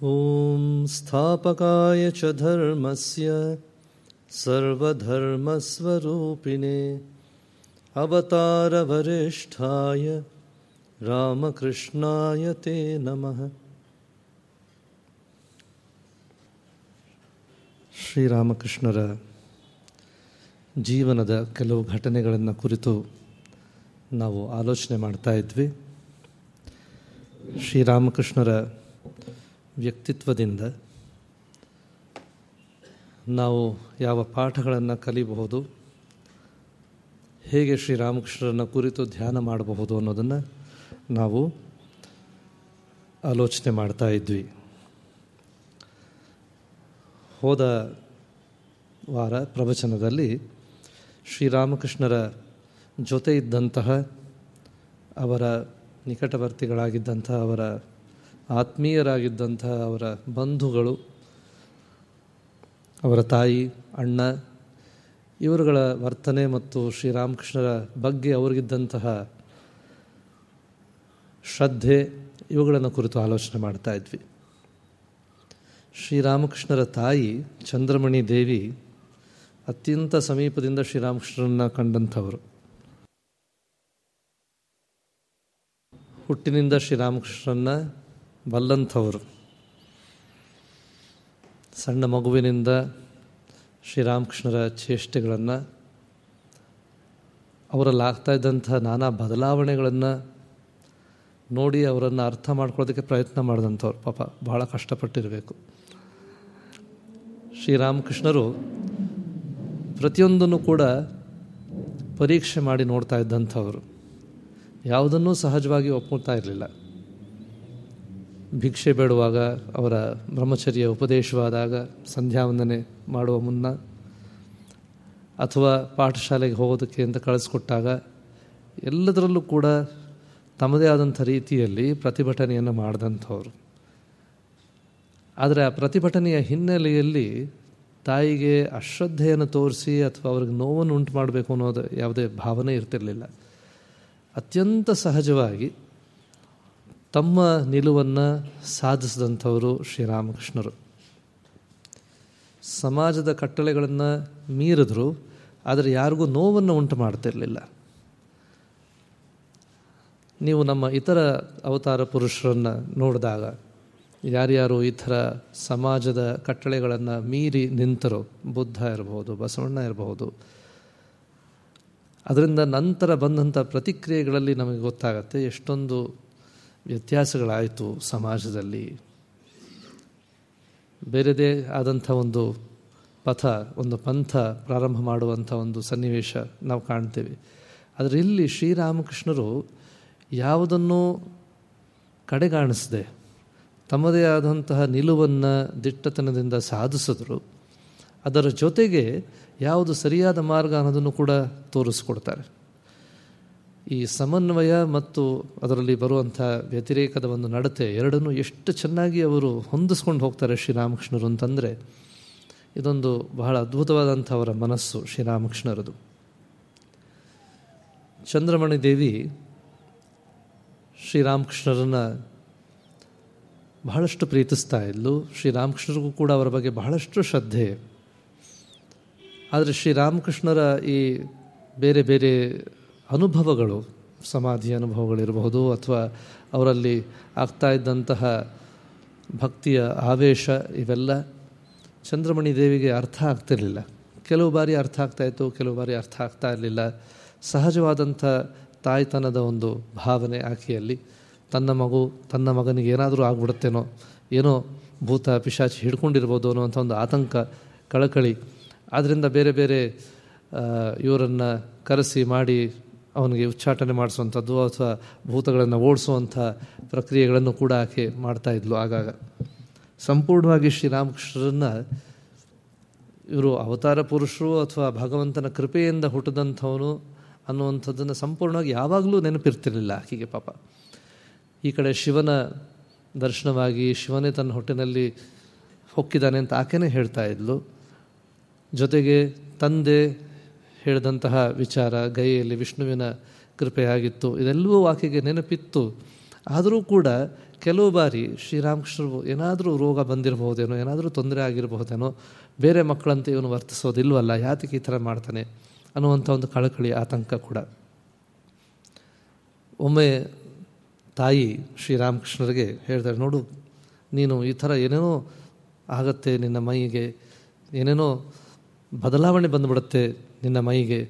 ॐ स्थापकाय च धर्मस्य सर्वधर्मस्वरूपिणे अवतारवरिष्ठाय रामकृष्णाय ते नमः ಶ್ರೀರಾಮಕೃಷ್ಣರ ಜೀವನದ ಕೆಲವು ಘಟನೆಗಳನ್ನು ಕುರಿತು ನಾವು ಆಲೋಚನೆ ಮಾಡ್ತಾ ಇದ್ವಿ ಶ್ರೀರಾಮಕೃಷ್ಣರ ವ್ಯಕ್ತಿತ್ವದಿಂದ ನಾವು ಯಾವ ಪಾಠಗಳನ್ನು ಕಲಿಬಹುದು, ಹೇಗೆ ಶ್ರೀರಾಮಕೃಷ್ಣರನ್ನು ಕುರಿತು ಧ್ಯಾನ ಮಾಡಬಹುದು ಅನ್ನೋದನ್ನು ನಾವು ಆಲೋಚನೆ ಮಾಡ್ತಾ ಇದ್ವಿ. ಹೋದ ವಾರ ಪ್ರವಚನದಲ್ಲಿ ಶ್ರೀರಾಮಕೃಷ್ಣರ ಜೊತೆ ಇದ್ದಂತಹ ಅವರ ನಿಕಟವರ್ತಿಗಳಾಗಿದ್ದಂತಹ ಅವರ ಆತ್ಮೀಯರಾಗಿದ್ದಂತಹ ಅವರ ಬಂಧುಗಳು, ಅವರ ತಾಯಿ, ಅಣ್ಣ, ಇವರುಗಳ ವರ್ತನೆ ಮತ್ತು ಶ್ರೀರಾಮಕೃಷ್ಣರ ಬಗ್ಗೆ ಅವರಿಗಿದ್ದಂತಹ ಶ್ರದ್ಧೆ, ಇವುಗಳನ್ನು ಕುರಿತು ಆಲೋಚನೆ ಮಾಡ್ತಾ ಇದ್ವಿ. ಶ್ರೀರಾಮಕೃಷ್ಣರ ತಾಯಿ ಚಂದ್ರಮಣಿ ದೇವಿ ಅತ್ಯಂತ ಸಮೀಪದಿಂದ ಶ್ರೀರಾಮಕೃಷ್ಣರನ್ನ ಕಂಡಂಥವರು. ಹುಟ್ಟಿನಿಂದ ಶ್ರೀರಾಮಕೃಷ್ಣರನ್ನ ಬಲ್ಲಂಥವರು ಸಣ್ಣ ಮಗುವಿನಿಂದ ಶ್ರೀರಾಮಕೃಷ್ಣರ ಚೇಷ್ಟೆಗಳನ್ನು ಅವರಲ್ಲಿ ಆಗ್ತಾ ಇದ್ದಂಥ ನಾನಾ ಬದಲಾವಣೆಗಳನ್ನು ನೋಡಿ ಅವರನ್ನು ಅರ್ಥ ಮಾಡ್ಕೊಳ್ಳೋದಕ್ಕೆ ಪ್ರಯತ್ನ ಮಾಡಿದಂಥವ್ರು. ಪಾಪ ಭಾಳ ಕಷ್ಟಪಟ್ಟಿರಬೇಕು. ಶ್ರೀರಾಮಕೃಷ್ಣರು ಪ್ರತಿಯೊಂದನ್ನು ಕೂಡ ಪರೀಕ್ಷೆ ಮಾಡಿ ನೋಡ್ತಾ ಇದ್ದಂಥವರು. ಯಾವುದನ್ನೂ ಸಹಜವಾಗಿ ಒಪ್ಪುತ್ತಾ ಇರಲಿಲ್ಲ. ಭಿಕ್ಷೆ ಬೇಡುವಾಗ ಅವರ ಬ್ರಹ್ಮಚರ್ಯ ಉಪದೇಶವಾದಾಗ ಸಂಧ್ಯಾ ವಂದನೆ ಮಾಡುವ ಮುನ್ನ ಅಥವಾ ಪಾಠಶಾಲೆಗೆ ಹೋಗೋದಕ್ಕೆ ಅಂತ ಕಳಿಸ್ಕೊಟ್ಟಾಗ ಎಲ್ಲದರಲ್ಲೂ ಕೂಡ ತಮ್ಮದೇ ಆದಂಥ ರೀತಿಯಲ್ಲಿ ಪ್ರತಿಭಟನೆಯನ್ನು ಮಾಡಿದಂಥವ್ರು. ಆದರೆ ಆ ಪ್ರತಿಭಟನೆಯ ಹಿನ್ನೆಲೆಯಲ್ಲಿ ತಾಯಿಗೆ ಅಶ್ರದ್ಧೆಯನ್ನು ತೋರಿಸಿ ಅಥವಾ ಅವ್ರಿಗೆ ನೋವನ್ನು ಉಂಟು ಮಾಡಬೇಕು ಅನ್ನೋದು ಯಾವುದೇ ಭಾವನೆ ಇರ್ತಿರಲಿಲ್ಲ. ಅತ್ಯಂತ ಸಹಜವಾಗಿ ತಮ್ಮ ನಿಲುವನ್ನು ಸಾಧಿಸಿದಂಥವರು ಶ್ರೀರಾಮಕೃಷ್ಣರು. ಸಮಾಜದ ಕಟ್ಟಳೆಗಳನ್ನು ಮೀರಿದ್ರು, ಆದರೆ ಯಾರಿಗೂ ನೋವನ್ನು ಉಂಟು ಮಾಡ್ತಿರಲಿಲ್ಲ. ನೀವು ನಮ್ಮ ಇತರ ಅವತಾರ ಪುರುಷರನ್ನು ನೋಡಿದಾಗ, ಯಾರ್ಯಾರು ಈ ಥರ ಸಮಾಜದ ಕಟ್ಟಳೆಗಳನ್ನು ಮೀರಿ ನಿಂತರೋ, ಬುದ್ಧ ಇರಬಹುದು ಬಸವಣ್ಣ ಇರಬಹುದು ಅದರಿಂದ ನಂತರ ಬಂದಂಥ ಪ್ರತಿಕ್ರಿಯೆಗಳಲ್ಲಿ ನಮಗೆ ಗೊತ್ತಾಗತ್ತೆ ಎಷ್ಟೊಂದು ವ್ಯತ್ಯಾಸಗಳಾಯಿತು ಸಮಾಜದಲ್ಲಿ. ಬೇರೆದೇ ಆದಂಥ ಒಂದು ಪಥ, ಒಂದು ಪಂಥ ಪ್ರಾರಂಭ ಮಾಡುವಂಥ ಒಂದು ಸನ್ನಿವೇಶ ನಾವು ಕಾಣ್ತೇವೆ. ಆದರೆ ಇಲ್ಲಿ ಶ್ರೀರಾಮಕೃಷ್ಣರು ಯಾವುದನ್ನು ಕಡೆಗಾಣಿಸದೆ. ತಮ್ಮದೇ ಆದಂತಹ ನಿಲುವನ್ನು, ದಿಟ್ಟತನದಿಂದ ಸಾಧಿಸಿದ್ರು. ಅದರ ಜೊತೆಗೆ ಯಾವುದು ಸರಿಯಾದ ಮಾರ್ಗ ಅನ್ನೋದನ್ನು ಕೂಡ ತೋರಿಸ್ಕೊಡ್ತಾರೆ. ಈ ಸಮನ್ವಯ ಮತ್ತು ಅದರಲ್ಲಿ ಬರುವಂಥ ವ್ಯತಿರೇಕದ ಒಂದು ನಡತೆ ಎರಡನ್ನೂ ಎಷ್ಟು ಚೆನ್ನಾಗಿ ಅವರು ಹೊಂದಿಸ್ಕೊಂಡು ಹೋಗ್ತಾರೆ ಶ್ರೀರಾಮಕೃಷ್ಣರು ಅಂತಂದರೆ, ಇದೊಂದು ಬಹಳ ಅದ್ಭುತವಾದಂಥ ಅವರ ಮನಸ್ಸು ಶ್ರೀರಾಮಕೃಷ್ಣರದು. ಚಂದ್ರಮಣಿ ದೇವಿ ಶ್ರೀರಾಮಕೃಷ್ಣರನ್ನು ಬಹಳಷ್ಟು ಪ್ರೀತಿಸ್ತಾ ಇದ್ಲು. ಶ್ರೀರಾಮಕೃಷ್ಣರಿಗೂ ಕೂಡ ಅವರ ಬಗ್ಗೆ ಬಹಳಷ್ಟು ಶ್ರದ್ಧೆ. ಆದರೆ ಶ್ರೀರಾಮಕೃಷ್ಣರ ಈ ಬೇರೆ ಬೇರೆ ಅನುಭವಗಳು, ಸಮಾಧಿ ಅನುಭವಗಳಿರಬಹುದು ಅಥವಾ ಅವರಲ್ಲಿ ಆಗ್ತಾ ಇದ್ದಂತಹ ಭಕ್ತಿಯ ಆವೇಶ ಇವೆಲ್ಲ ಚಂದ್ರಮಣಿ ದೇವಿಗೆ ಅರ್ಥ ಆಗ್ತಿರಲಿಲ್ಲ. ಕೆಲವು ಬಾರಿ ಅರ್ಥ ಆಗ್ತಾಯಿತ್ತು ಕೆಲವು ಬಾರಿ ಅರ್ಥ ಆಗ್ತಾ ಇರಲಿಲ್ಲ. ಸಹಜವಾದಂಥ ತಾಯ್ತನದ ಒಂದು ಭಾವನೆ ಆಕೆಯಲ್ಲಿ. ತನ್ನ ಮಗು, ತನ್ನ ಮಗನಿಗೆ ಏನಾದರೂ ಆಗ್ಬಿಡುತ್ತೇನೋ, ಏನೋ ಭೂತ ಪಿಶಾಚಿ ಹಿಡ್ಕೊಂಡಿರ್ಬೋದು ಅನ್ನುವಂಥ ಒಂದು ಆತಂಕ, ಕಳಕಳಿ. ಆದ್ದರಿಂದ ಬೇರೆ ಬೇರೆ ಇವರನ್ನು ಕರೆಸಿ ಮಾಡಿ ಅವನಿಗೆ ಉಚ್ಚಾಟನೆ ಮಾಡಿಸುವಂಥದ್ದು ಅಥವಾ ಭೂತಗಳನ್ನು ಓಡಿಸುವಂಥ ಪ್ರಕ್ರಿಯೆಗಳನ್ನು ಕೂಡ ಆಕೆ ಮಾಡ್ತಾ ಇದ್ಲು ಆಗಾಗ. ಸಂಪೂರ್ಣವಾಗಿ ಶ್ರೀರಾಮಕೃಷ್ಣರನ್ನು ಇವರು ಅವತಾರ ಪುರುಷರು ಅಥವಾ ಭಗವಂತನ ಕೃಪೆಯಿಂದ ಹುಟ್ಟಿದಂಥವನು ಅನ್ನುವಂಥದ್ದನ್ನು ಸಂಪೂರ್ಣವಾಗಿ ಯಾವಾಗಲೂ ನೆನಪಿರ್ತಿರಲಿಲ್ಲ ಆಕೆಗೆ ಪಾಪ. ಈ ಕಡೆ ಶಿವನ ದರ್ಶನವಾಗಿ ಶಿವನೇ ತನ್ನ ಹೊಟ್ಟೆನಲ್ಲಿ ಹೊಕ್ಕಿದ್ದಾನೆ ಅಂತ ಆಕೆನೇ ಹೇಳ್ತಾ ಇದ್ಲು. ಜೊತೆಗೆ ತಂದೆ ಹೇಳಿದಂತಹ ವಿಚಾರ, ಗೈಯಲ್ಲಿ ವಿಷ್ಣುವಿನ ಕೃಪೆಯಾಗಿತ್ತು. ಇದೆಲ್ಲವೂ ಆಕೆಗೆ ನೆನಪಿತ್ತು. ಆದರೂ ಕೂಡ ಕೆಲವು ಬಾರಿ ಶ್ರೀರಾಮಕೃಷ್ಣರು ಏನಾದರೂ ರೋಗ ಬಂದಿರಬಹುದೇನೋ, ಏನಾದರೂ ತೊಂದರೆ ಆಗಿರಬಹುದೇನೋ, ಬೇರೆ ಮಕ್ಕಳಂತೆ ಇವನು ವರ್ತಿಸೋದಿಲ್ವಲ್ಲ, ಯಾತಕ್ಕೆ ಈ ಥರ ಮಾಡ್ತಾನೆ ಅನ್ನುವಂಥ ಒಂದು ಕಳಕಳಿ, ಆತಂಕ ಕೂಡ. ಒಮ್ಮೆ ತಾಯಿ ಶ್ರೀರಾಮಕೃಷ್ಣರಿಗೆ ಹೇಳ್ತಾರೆ ನೋಡು, ನೀನು ಈ ಥರ ಏನೇನೋ ಆಗತ್ತೆ ನಿನ್ನ ಮೈಗೆ, ಏನೇನೋ ಬದಲಾವಣೆ ಬಂದುಬಿಡುತ್ತೆ ನಿನ್ನ ಮೈಗೆ.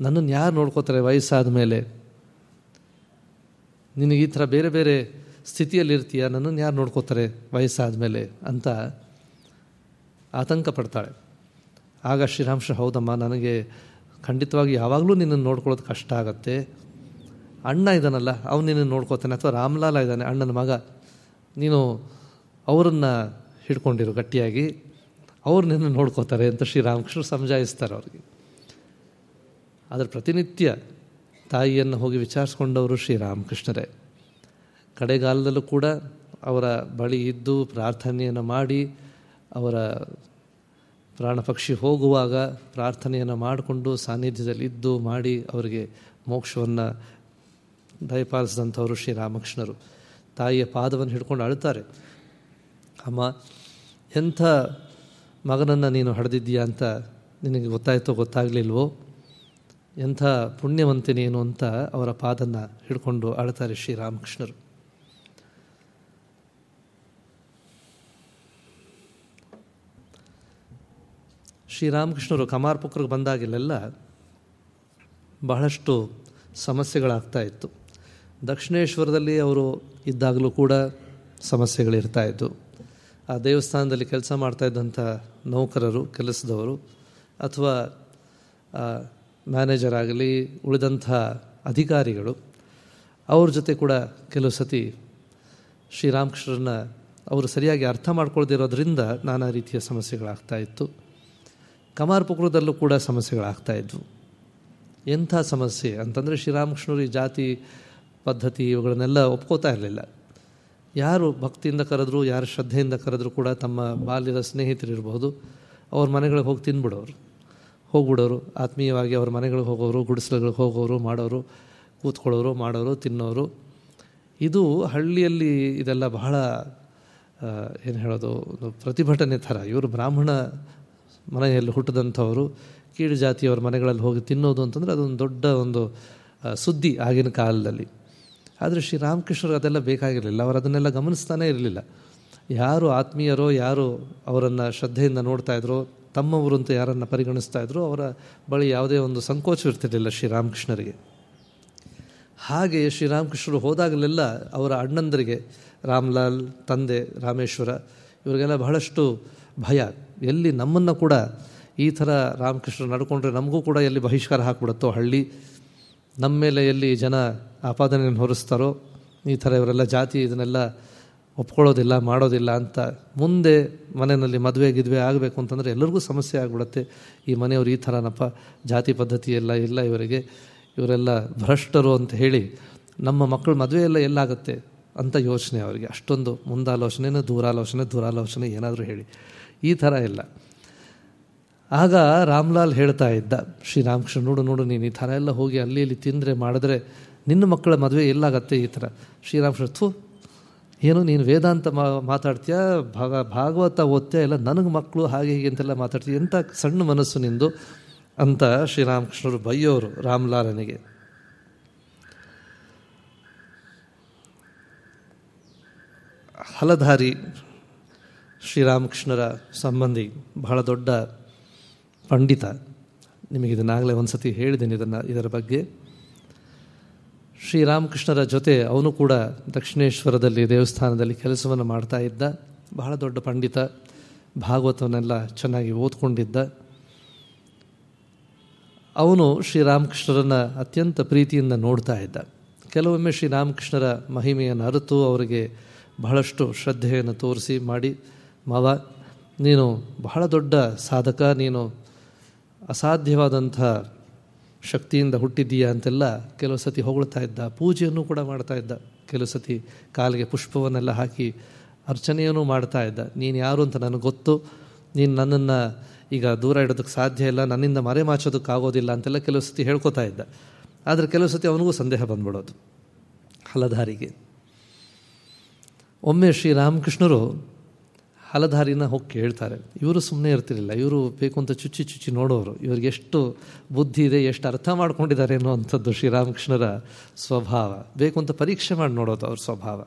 ನನ್ನನ್ನು ಯಾರು ನೋಡ್ಕೋತಾರೆ ವಯಸ್ಸಾದ ಮೇಲೆ? ನಿನಗೆ ಈ ಥರ ಬೇರೆ ಬೇರೆ ಸ್ಥಿತಿಯಲ್ಲಿರ್ತೀಯ? ನನ್ನನ್ನು ಯಾರು ನೋಡ್ಕೋತಾರೆ ವಯಸ್ಸಾದ ಮೇಲೆ ಅಂತ ಆತಂಕ ಪಡ್ತಾಳೆ ಆಗ ಶ್ರೀರಾಂಶ ಹೌದಮ್ಮ, ನನಗೆ ಖಂಡಿತವಾಗಿ ಯಾವಾಗಲೂ ನಿನ್ನನ್ನು ನೋಡ್ಕೊಳ್ಳೋದು ಕಷ್ಟ ಆಗತ್ತೆ. ಅಣ್ಣ ಇದ್ದಾನಲ್ಲ ಅವನು ನಿನ್ನನ್ನು ನೋಡ್ಕೋತಾನೆ. ಅಥವಾ ರಾಮ್ಲಾಲ ಇದ್ದಾನೆ ಅಣ್ಣನ ಮಗ. ನೀನು ಅವರನ್ನು ಹಿಡ್ಕೊಂಡಿರು ಗಟ್ಟಿಯಾಗಿ. ಅವ್ರು ನಿನ್ನ ನೋಡ್ಕೋತಾರೆ ಅಂತ ಶ್ರೀರಾಮಕೃಷ್ಣರು ಸಮಜಾಯಿಸ್ತಾರೆ ಅವ್ರಿಗೆ. ಆದರೆ ಪ್ರತಿನಿತ್ಯ ತಾಯಿಯನ್ನು ಹೋಗಿ ವಿಚಾರಿಸ್ಕೊಂಡವರು ಶ್ರೀರಾಮಕೃಷ್ಣರೇ ಕಡೆಗಾಲದಲ್ಲೂ ಕೂಡ ಅವರ ಬಳಿ ಇದ್ದು ಪ್ರಾರ್ಥನೆಯನ್ನು ಮಾಡಿ, ಅವರ ಪ್ರಾಣ ಪಕ್ಷಿ ಹೋಗುವಾಗ ಪ್ರಾರ್ಥನೆಯನ್ನು ಮಾಡಿಕೊಂಡು ಸಾನ್ನಿಧ್ಯದಲ್ಲಿ ಇದ್ದು ಮಾಡಿ ಅವರಿಗೆ ಮೋಕ್ಷವನ್ನು ದಯಪಾಲಿಸಿದಂಥವರು ಶ್ರೀರಾಮಕೃಷ್ಣರು ತಾಯಿಯ ಪಾದವನ್ನು ಹಿಡ್ಕೊಂಡು ಅಳ್ತಾರೆ ಅಮ್ಮ, ಎಂಥ ಮಗನನ್ನು ನೀನು ಹಡೆದಿದ್ದೀಯಾ ಅಂತ ನಿನಗೆ ಗೊತ್ತಾಯಿತೋ ಗೊತ್ತಾಗಲಿಲ್ವೋ? ಎಂಥ ಪುಣ್ಯವಂತೆ ನೀನು ಅಂತ ಅವರ ಪಾದನ್ನು ಹಿಡ್ಕೊಂಡು ಆಳ್ತಾರೆ ಶ್ರೀರಾಮಕೃಷ್ಣರು. ಶ್ರೀರಾಮಕೃಷ್ಣರು ಕಮಾರ್ಪುಕ್ರಿಗೆ ಬಂದಾಗಲೆಲ್ಲ ಬಹಳಷ್ಟು ಸಮಸ್ಯೆಗಳಾಗ್ತಾ ಇತ್ತು. ದಕ್ಷಿಣೇಶ್ವರದಲ್ಲಿ ಅವರು ಇದ್ದಾಗಲೂ ಕೂಡ ಸಮಸ್ಯೆಗಳಿರ್ತಾ ಇದ್ದು. ಆ ದೇವಸ್ಥಾನದಲ್ಲಿ ಕೆಲಸ ಮಾಡ್ತಾ ಇದ್ದಂಥ ನೌಕರರು, ಕೆಲಸದವರು ಅಥವಾ ಮ್ಯಾನೇಜರ್ ಆಗಲಿ, ಉಳಿದಂಥ ಅಧಿಕಾರಿಗಳು, ಅವ್ರ ಜೊತೆ ಕೂಡ ಕೆಲವು ಸತಿ ಶ್ರೀರಾಮಕೃಷ್ಣರನ್ನ ಅವರು ಸರಿಯಾಗಿ ಅರ್ಥ ಮಾಡ್ಕೊಳ್ದಿರೋದ್ರಿಂದ ನಾನಾ ರೀತಿಯ ಸಮಸ್ಯೆಗಳಾಗ್ತಾ ಇತ್ತು. ಕಮಾರ್ಪುಕುರದಲ್ಲೂ ಕೂಡ ಸಮಸ್ಯೆಗಳಾಗ್ತಾ ಇದ್ವು. ಎಂಥ ಸಮಸ್ಯೆ ಅಂತಂದರೆ ಶ್ರೀರಾಮಕೃಷ್ಣರು ಈ ಜಾತಿ ಪದ್ಧತಿ ಇವುಗಳನ್ನೆಲ್ಲ ಒಪ್ಕೋತಾ ಇರಲಿಲ್ಲ. ಯಾರು ಭಕ್ತಿಯಿಂದ ಕರೆದ್ರು, ಯಾರು ಶ್ರದ್ಧೆಯಿಂದ ಕರೆದ್ರು ಕೂಡ ತಮ್ಮ ಬಾಲ್ಯದ ಸ್ನೇಹಿತರಿರ್ಬೋದು ಅವ್ರ ಮನೆಗಳಿಗೆ ಹೋಗಿ ತಿಂದ್ಬಿಡೋರು ಹೋಗ್ಬಿಡೋರು. ಆತ್ಮೀಯವಾಗಿ ಅವ್ರ ಮನೆಗಳಿಗೆ ಹೋಗೋರು, ಗುಡಿಸಲುಗಳಿಗೆ ಹೋಗೋರು, ಮಾಡೋರು, ಕೂತ್ಕೊಳ್ಳೋರು, ಮಾಡೋರು, ತಿನ್ನೋರು. ಇದು ಹಳ್ಳಿಯಲ್ಲಿ ಇದೆಲ್ಲ ಬಹಳ ಏನು ಹೇಳೋದು, ಒಂದು ಪ್ರತಿಭಟನೆ ಥರ. ಇವರು ಬ್ರಾಹ್ಮಣ ಮನೆಯಲ್ಲಿ ಹುಟ್ಟಿದಂಥವರು, ಕೀಳು ಜಾತಿಯವರ ಮನೆಗಳಲ್ಲಿ ಹೋಗಿ ತಿನ್ನೋದು ಅಂತಂದರೆ ಅದೊಂದು ದೊಡ್ಡ ಒಂದು ಸುದ್ದಿ ಆಗಿನ ಕಾಲದಲ್ಲಿ. ಆದರೆ ಶ್ರೀರಾಮಕೃಷ್ಣರು ಅದೆಲ್ಲ ಬೇಕಾಗಿರಲಿಲ್ಲ. ಅವರು ಅದನ್ನೆಲ್ಲ ಗಮನಿಸ್ತಾನೇ ಇರಲಿಲ್ಲ. ಯಾರು ಆತ್ಮೀಯರೋ, ಯಾರು ಅವರನ್ನು ಶ್ರದ್ಧೆಯಿಂದ ನೋಡ್ತಾ ಇದ್ರೋ ತಮ್ಮವರು ಅಂತ ಯಾರನ್ನು ಪರಿಗಣಿಸ್ತಾ ಇದ್ರು, ಅವರ ಬಳಿ ಯಾವುದೇ ಒಂದು ಸಂಕೋಚವಿರ್ತಿರಲಿಲ್ಲ ಶ್ರೀರಾಮಕೃಷ್ಣರಿಗೆ. ಹಾಗೆ ಶ್ರೀರಾಮಕೃಷ್ಣರು ಹೋದಾಗಲೆಲ್ಲ ಅವರ ಅಣ್ಣಂದರಿಗೆ, ರಾಮ್ಲಾಲ್, ತಂದೆ ರಾಮೇಶ್ವರ, ಇವರಿಗೆಲ್ಲ ಬಹಳಷ್ಟು ಭಯ. ಎಲ್ಲಿ ನಮ್ಮನ್ನು ಕೂಡ ಈ ಥರ ರಾಮಕೃಷ್ಣ ನಡ್ಕೊಂಡ್ರೆ ನಮಗೂ ಕೂಡ ಎಲ್ಲಿ ಬಹಿಷ್ಕಾರ ಹಾಕ್ಬಿಡುತ್ತೋ ಹಳ್ಳಿ ನಮ್ಮ ಮೇಲೆ ಎಲ್ಲಿ ಜನ ಆಪಾದನೆಯನ್ನು ಹೊರಿಸ್ತಾರೋ ಈ ಥರ ಇವರೆಲ್ಲ ಜಾತಿ ಇದನ್ನೆಲ್ಲ ಒಪ್ಕೊಳ್ಳೋದಿಲ್ಲ, ಮಾಡೋದಿಲ್ಲ ಅಂತ ಮುಂದೆ ಮನೆಯಲ್ಲಿ ಮದುವೆ, ಗಿದ್ವೆ ಆಗಬೇಕು ಅಂತಂದರೆ ಎಲ್ಲರಿಗೂ ಸಮಸ್ಯೆ ಆಗಿಬಿಡುತ್ತೆ. ಈ ಮನೆಯವರು ಈ ಥರನಪ್ಪ, ಜಾತಿ ಪದ್ಧತಿ ಎಲ್ಲ ಇಲ್ಲ ಇವರಿಗೆ. ಇವರೆಲ್ಲ ಭ್ರಷ್ಟರು ಅಂತ ಹೇಳಿ ನಮ್ಮ ಮಕ್ಕಳು ಮದುವೆ ಎಲ್ಲ ಎಲ್ಲಾಗುತ್ತೆ ಅಂತ ಯೋಚನೆ ಅವರಿಗೆ. ಅಷ್ಟೊಂದು ಮುಂದಾಲೋಚನೆ, ದೂರಾಲೋಚನೆ ದೂರಾಲೋಚನೆ ಏನಾದರೂ ಹೇಳಿ. ಈ ಥರ ಇಲ್ಲ. ಆಗ ರಾಮ್ಲಾಲ್ ಹೇಳ್ತಾ ಇದ್ದ ಶ್ರೀರಾಮಕೃಷ್ಣ ನೋಡು ನೋಡು, ನೀನು ಈ ಥರ ಎಲ್ಲ ಹೋಗಿ ಅಲ್ಲಿ ಇಲ್ಲಿ ತಿಂದರೆ ಮಾಡಿದ್ರೆ ನಿನ್ನ ಮಕ್ಕಳ ಮದುವೆ ಎಲ್ಲಾಗತ್ತೆ ಈ ಥರ. ಶ್ರೀರಾಮಕೃಷ್ಣ ಥೂ, ಏನು ನೀನು ವೇದಾಂತ ಮಾತಾಡ್ತೀಯ? ಭಾಗ, ಭಾಗವತ ಓದ್ತೀಯ? ಎಲ್ಲ ನನಗೆ ಮಕ್ಕಳು ಹಾಗೆ ಹೀಗೆ ಅಂತೆಲ್ಲ ಮಾತಾಡ್ತೀಯ? ಎಂಥ ಸಣ್ಣ ಮನಸ್ಸು ನಿಂದು? ಅಂತ ಶ್ರೀರಾಮಕೃಷ್ಣರು ಬೈಯೋರು ರಾಮ್ಲಾಲನಿಗೆ. ಹಲಧಾರಿ ಶ್ರೀರಾಮಕೃಷ್ಣರ ಸಂಬಂಧಿ ಬಹಳ ದೊಡ್ಡ ಪಂಡಿತ, ನಿಮಗೆ ಇದನ್ನಾಗಲೇ ಒಂದು ಸತಿ ಹೇಳಿದ್ದೀನಿ ಇದನ್ನು, ಇದರ ಬಗ್ಗೆ. ಶ್ರೀರಾಮಕೃಷ್ಣರ ಜೊತೆ ಅವನು ಕೂಡ ದಕ್ಷಿಣೇಶ್ವರದಲ್ಲಿ ದೇವಸ್ಥಾನದಲ್ಲಿ ಕೆಲಸವನ್ನು ಮಾಡ್ತಾ ಇದ್ದ. ಬಹಳ ದೊಡ್ಡ ಪಂಡಿತ, ಭಾಗವತವನ್ನೆಲ್ಲ ಚೆನ್ನಾಗಿ ಓದ್ಕೊಂಡಿದ್ದ. ಅವನು ಶ್ರೀರಾಮಕೃಷ್ಣರನ್ನು ಅತ್ಯಂತ ಪ್ರೀತಿಯಿಂದ ನೋಡ್ತಾ ಇದ್ದ. ಕೆಲವೊಮ್ಮೆ ಶ್ರೀರಾಮಕೃಷ್ಣರ ಮಹಿಮೆಯನ್ನು ಅರಿತು ಅವರಿಗೆ ಬಹಳಷ್ಟು ಶ್ರದ್ಧೆಯನ್ನು ತೋರಿಸಿ ಮಾಡಿ, ಮಾವ, ನೀನು ಬಹಳ ದೊಡ್ಡ ಸಾಧಕ, ನೀನು ಅಸಾಧ್ಯವಾದಂಥ ಶಕ್ತಿಯಿಂದ ಹುಟ್ಟಿದ್ದೀಯಾ ಅಂತೆಲ್ಲ ಕೆಲವು ಸತಿ ಹೊಗಳ್ತಾ ಇದ್ದ, ಪೂಜೆಯನ್ನು ಕೂಡ ಮಾಡ್ತಾ ಇದ್ದ. ಕೆಲವು ಸತಿ ಕಾಲಿಗೆ ಪುಷ್ಪವನ್ನೆಲ್ಲ ಹಾಕಿ ಅರ್ಚನೆಯನ್ನು ಮಾಡ್ತಾ ಇದ್ದ. ನೀನು ಯಾರು ಅಂತ ನನಗೆ ಗೊತ್ತು. ನೀನು ನನ್ನನ್ನು ಈಗ ದೂರ ಇಡೋದಕ್ಕೆ ಸಾಧ್ಯ ಇಲ್ಲ, ನನ್ನಿಂದ ಮರೆ ಮಾಚೋದಕ್ಕಾಗೋದಿಲ್ಲ ಅಂತೆಲ್ಲ ಕೆಲವು ಸತಿ ಹೇಳ್ಕೊತಾ ಇದ್ದ. ಆದರೆ ಕೆಲವು ಸತಿ ಅವನಿಗೂ ಸಂದೇಹ ಬಂದ್ಬಿಡೋದು. ಹಲಧಾರಿಗೆ ಒಮ್ಮೆ ಶ್ರೀರಾಮಕೃಷ್ಣರು ಹಲಧಾರಿನ ಹೋಗಿ ಕೇಳ್ತಾರೆ. ಇವರು ಸುಮ್ಮನೆ ಇರ್ತಿರಲಿಲ್ಲ. ಇವರು ಬೇಕು ಅಂತ ಚುಚ್ಚಿ ಚುಚ್ಚಿ ನೋಡೋರು. ಇವ್ರಿಗೆ ಎಷ್ಟು ಬುದ್ಧಿ ಇದೆ, ಎಷ್ಟು ಅರ್ಥ ಮಾಡ್ಕೊಂಡಿದ್ದಾರೆ ಅನ್ನುವಂಥದ್ದು ಶ್ರೀರಾಮಕೃಷ್ಣರ ಸ್ವಭಾವ. ಬೇಕು ಅಂತ ಪರೀಕ್ಷೆ ಮಾಡಿ ನೋಡೋದು ಅವ್ರ ಸ್ವಭಾವ.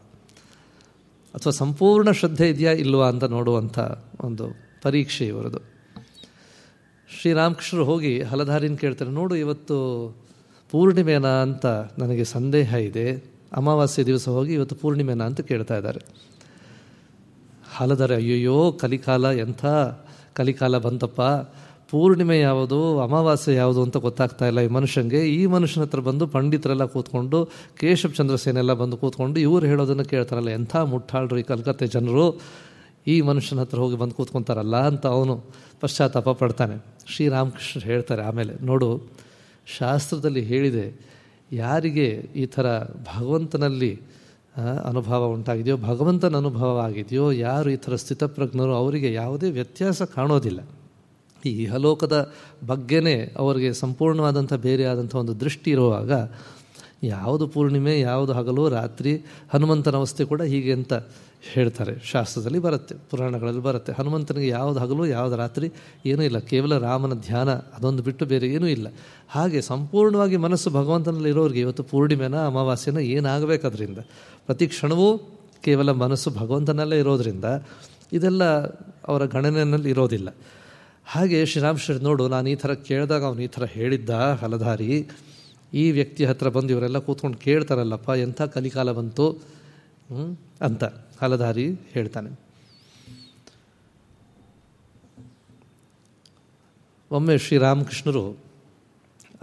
ಅಥವಾ ಸಂಪೂರ್ಣ ಶ್ರದ್ಧೆ ಇದೆಯಾ ಇಲ್ವಾ ಅಂತ ನೋಡುವಂಥ ಒಂದು ಪರೀಕ್ಷೆ ಇವರದು ಶ್ರೀರಾಮಕೃಷ್ಣರು ಹೋಗಿ ಹಲಧಾರಿನ ಕೇಳ್ತಾರೆ, ನೋಡು, ಇವತ್ತು ಪೂರ್ಣಿಮೆನಾ ಅಂತ ನನಗೆ ಸಂದೇಹ ಇದೆ. ಅಮಾವಾಸ್ಯೆ ದಿವಸ ಹೋಗಿ ಇವತ್ತು ಪೂರ್ಣಿಮೆನಾ ಅಂತ ಕೇಳ್ತಾ ಇದ್ದಾರೆ. ಹಲದರೆ ಅಯ್ಯಯ್ಯೋ, ಕಲಿಕಾಲ, ಎಂಥ ಕಲಿಕಾಲ ಬಂತಪ್ಪ. ಪೂರ್ಣಿಮೆ ಯಾವುದು, ಅಮಾವಾಸ್ಯೆ ಯಾವುದು ಅಂತ ಗೊತ್ತಾಗ್ತಾ ಇಲ್ಲ ಈ ಮನುಷ್ಯನಿಗೆ ಈ ಮನುಷ್ಯನ ಹತ್ರ ಬಂದು ಪಂಡಿತರೆಲ್ಲ ಕೂತ್ಕೊಂಡು ಕೇಶವ್ ಚಂದ್ರಸೇನೆಲ್ಲ ಬಂದು ಕೂತ್ಕೊಂಡು, ಇವ್ರು ಹೇಳೋದನ್ನು ಕೇಳ್ತಾರಲ್ಲ, ಎಂಥ ಮುಟ್ಟಾಳ್ರು ಈ ಕಲ್ಕತ್ತೆ ಜನರು. ಈ ಮನುಷ್ಯನ ಹತ್ರ ಹೋಗಿ ಬಂದು ಕೂತ್ಕೊತಾರಲ್ಲ ಅಂತ ಅವನು ಪಶ್ಚಾತ್ತಾಪ ಪಡ್ತಾನೆ. ಶ್ರೀರಾಮಕೃಷ್ಣ ಹೇಳ್ತಾರೆ ಆಮೇಲೆ, ನೋಡು, ಶಾಸ್ತ್ರದಲ್ಲಿ ಹೇಳಿದೆ, ಯಾರಿಗೆ ಈ ಥರ ಭಗವಂತನಲ್ಲಿ ಅನುಭವ ಉಂಟಾಗಿದೆಯೋ, ಭಗವಂತನ ಅನುಭವ ಆಗಿದೆಯೋ ಯಾರು ಈ ಥರ ಸ್ಥಿತಪ್ರಜ್ಞರು, ಅವರಿಗೆ ಯಾವುದೇ ವ್ಯತ್ಯಾಸ ಕಾಣೋದಿಲ್ಲ. ಈ ಇಹಲೋಕದ ಬಗ್ಗೆನೇ ಅವರಿಗೆ ಸಂಪೂರ್ಣವಾದಂಥ ಬೇರೆ ಆದಂಥ ಒಂದು ದೃಷ್ಟಿ ಇರುವಾಗ, ಯಾವುದು ಪೂರ್ಣಿಮೆ, ಯಾವುದು ಹಗಲು, ರಾತ್ರಿ, ಹನುಮಂತನ ಅವಸ್ಥೆ ಕೂಡ ಹೀಗೆ ಅಂತ ಹೇಳ್ತಾರೆ. ಶಾಸ್ತ್ರದಲ್ಲಿ ಬರುತ್ತೆ, ಪುರಾಣಗಳಲ್ಲಿ ಬರುತ್ತೆ. ಹನುಮಂತನಿಗೆ ಯಾವುದು ಹಗಲು, ಯಾವುದು ರಾತ್ರಿ ಏನೂ ಇಲ್ಲ. ಕೇವಲ ರಾಮನ ಧ್ಯಾನ, ಅದೊಂದು ಬಿಟ್ಟು ಬೇರೆ ಏನೂ ಇಲ್ಲ. ಹಾಗೆ ಸಂಪೂರ್ಣವಾಗಿ ಮನಸ್ಸು ಭಗವಂತನಲ್ಲಿ ಇರೋರಿಗೆ ಇವತ್ತು ಪೂರ್ಣಿಮೆನ, ಅಮಾವಾಸ್ಯನ ಏನಾಗಬೇಕಾದ್ರಿಂದ, ಪ್ರತಿ ಕ್ಷಣವೂ ಕೇವಲ ಮನಸ್ಸು ಭಗವಂತನಲ್ಲೇ ಇರೋದರಿಂದ ಇದೆಲ್ಲ ಅವರ ಗಣನೆಯಲ್ಲಿ ಇರೋದಿಲ್ಲ. ಹಾಗೆ ಶ್ರೀರಾಮಶ್ರೀ ನೋಡು, ನಾನು ಈ ಥರ ಕೇಳಿದಾಗ ಅವನು ಈ ಥರ ಹೇಳಿದ್ದ ಹಲಧಾರಿ ಈ ವ್ಯಕ್ತಿ ಹತ್ರ ಬಂದು ಇವರೆಲ್ಲ ಕೂತ್ಕೊಂಡು ಕೇಳ್ತಾರಲ್ಲಪ್ಪ, ಎಂಥ ಕಲಿಕಾಲ ಬಂತು ಅಂತ. ಹಲಧಾರಿ ಹೇಳ್ತಾನೆ. ಒಮ್ಮೆ ಶ್ರೀರಾಮಕೃಷ್ಣರು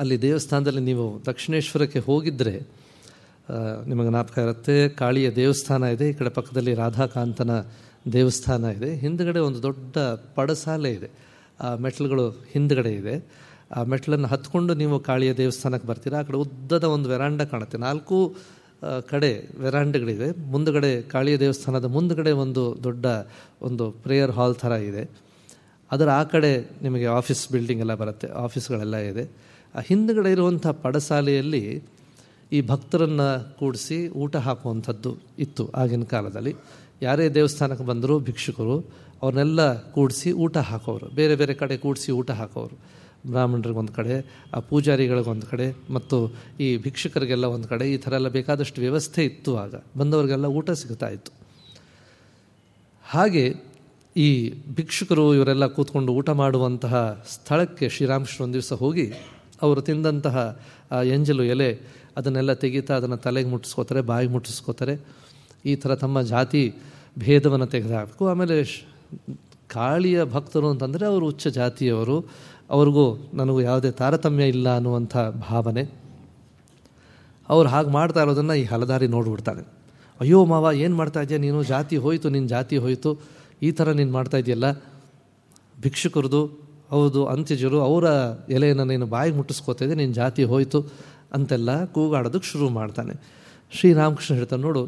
ಅಲ್ಲಿ ದೇವಸ್ಥಾನದಲ್ಲಿ ನೀವು ದಕ್ಷಿಣೇಶ್ವರಕ್ಕೆ ಹೋಗಿದ್ದರೆ ನಿಮಗೆ ಜ್ಞಾಪಕ ಇರುತ್ತೆ, ಕಾಳಿಯ ದೇವಸ್ಥಾನ ಇದೆ, ಈ ಕಡೆ ಪಕ್ಕದಲ್ಲಿ ರಾಧಾಕಾಂತನ ದೇವಸ್ಥಾನ ಇದೆ, ಹಿಂದ್ಗಡೆ ಒಂದು ದೊಡ್ಡ ಪಡಸಾಲೆ ಇದೆ, ಆ ಮೆಟ್ಲುಗಳು ಹಿಂದ್ಗಡೆ ಇದೆ, ಆ ಮೆಟ್ಲನ್ನು ಹತ್ಕೊಂಡು ನೀವು ಕಾಳಿಯ ದೇವಸ್ಥಾನಕ್ಕೆ ಬರ್ತೀರಾ? ಆ ಕಡೆ ಉದ್ದದ ಒಂದು ವೆರಾಂಡ ಕಾಣುತ್ತೆ, ನಾಲ್ಕು ಕಡೆ ವೆರಾಂಡಗಳಿವೆ ಮುಂದುಗಡೆ ಕಾಳಿಯ ದೇವಸ್ಥಾನದ ಮುಂದುಗಡೆ ಒಂದು ದೊಡ್ಡ ಒಂದು ಪ್ರೇಯರ್ ಹಾಲ್ ಥರ ಇದೆ. ಅದರ ಆ ಕಡೆ ನಿಮಗೆ ಆಫೀಸ್ ಬಿಲ್ಡಿಂಗ್ ಎಲ್ಲ ಬರುತ್ತೆ, ಆಫೀಸ್ಗಳೆಲ್ಲ ಇದೆ. ಆ ಹಿಂದುಗಡೆ ಇರುವಂಥ ಪಡಸಾಲೆಯಲ್ಲಿ ಈ ಭಕ್ತರನ್ನು ಕೂಡಿಸಿ ಊಟ ಹಾಕುವಂಥದ್ದು ಇತ್ತು ಆಗಿನ ಕಾಲದಲ್ಲಿ. ಯಾರೇ ದೇವಸ್ಥಾನಕ್ಕೆ ಬಂದರೂ ಭಿಕ್ಷುಕರು ಅವ್ರನ್ನೆಲ್ಲ ಕೂಡಿಸಿ ಊಟ ಹಾಕೋರು. ಬೇರೆ ಬೇರೆ ಕಡೆ ಕೂಡಿಸಿ ಊಟ ಹಾಕೋರು. ಬ್ರಾಹ್ಮಣರಿಗೊಂದು ಕಡೆ, ಆ ಪೂಜಾರಿಗಳಿಗೊಂದು ಕಡೆ, ಮತ್ತು ಈ ಭಿಕ್ಷುಕರಿಗೆಲ್ಲ ಒಂದು ಕಡೆ, ಈ ಥರ ಎಲ್ಲ ಬೇಕಾದಷ್ಟು ವ್ಯವಸ್ಥೆ ಇತ್ತು ಆಗ. ಬಂದವರಿಗೆಲ್ಲ ಊಟ ಸಿಗ್ತಾ ಇತ್ತು. ಹಾಗೆ ಈ ಭಿಕ್ಷುಕರು ಇವರೆಲ್ಲ ಕೂತ್ಕೊಂಡು ಊಟ ಮಾಡುವಂತಹ ಸ್ಥಳಕ್ಕೆ ಶ್ರೀರಾಮಕೃಷ್ಣ ಒಂದು ದಿವಸ ಹೋಗಿ, ಅವರು ತಿಂದಂತಹ, ಆ, ಎಂಜಲು ಎಲೆ, ಅದನ್ನೆಲ್ಲ ತೆಗೀತಾ ಅದನ್ನು ತಲೆಗೆ ಮುಟ್ಟಿಸ್ಕೋತಾರೆ ಬಾಯಿಗೆ ಮುಟ್ಟಿಸ್ಕೋತಾರೆ. ಈ ಥರ ತಮ್ಮ ಜಾತಿ ಭೇದವನ್ನು ತೆಗೆದುಹಾಕಬೇಕು ಆಮೇಲೆ ಕಾಳಿಯ ಭಕ್ತರು ಅಂತಂದರೆ ಅವರು ಉಚ್ಚ ಜಾತಿಯವರು. ಅವ್ರಿಗೂ ನನಗೂ ಯಾವುದೇ ತಾರತಮ್ಯ ಇಲ್ಲ ಅನ್ನುವಂಥ ಭಾವನೆ. ಅವ್ರು ಹಾಗೆ ಮಾಡ್ತಾ ಇರೋದನ್ನು ಈ ಹಲದಾರಿ ನೋಡಿಬಿಡ್ತಾನೆ ಅಯ್ಯೋ ಮಾವ, ಏನು ಮಾಡ್ತಾ ಇದೆಯಾ ನೀನು? ಜಾತಿ ಹೋಯಿತು ನಿನ್ನ ಜಾತಿ ಹೋಯಿತು. ಈ ಥರ ನೀನು ಮಾಡ್ತಾ ಇದೆಯಲ್ಲ? ಭಿಕ್ಷುಕರದು, ಹೌದು, ಅಂತ್ಯಜರು, ಅವರ ಎಲೆಯನ್ನು ನೀನು ಬಾಯಿಗೆ ಮುಟ್ಟಿಸ್ಕೋತಾ ಇದೆ ನಿನ್ನ ಜಾತಿ ಹೋಯಿತು ಅಂತೆಲ್ಲ ಕೂಗಾಡೋದಕ್ಕೆ ಶುರು ಮಾಡ್ತಾನೆ. ಶ್ರೀರಾಮಕೃಷ್ಣ ಹೇಳ್ತಾನೆ, ನೋಡು,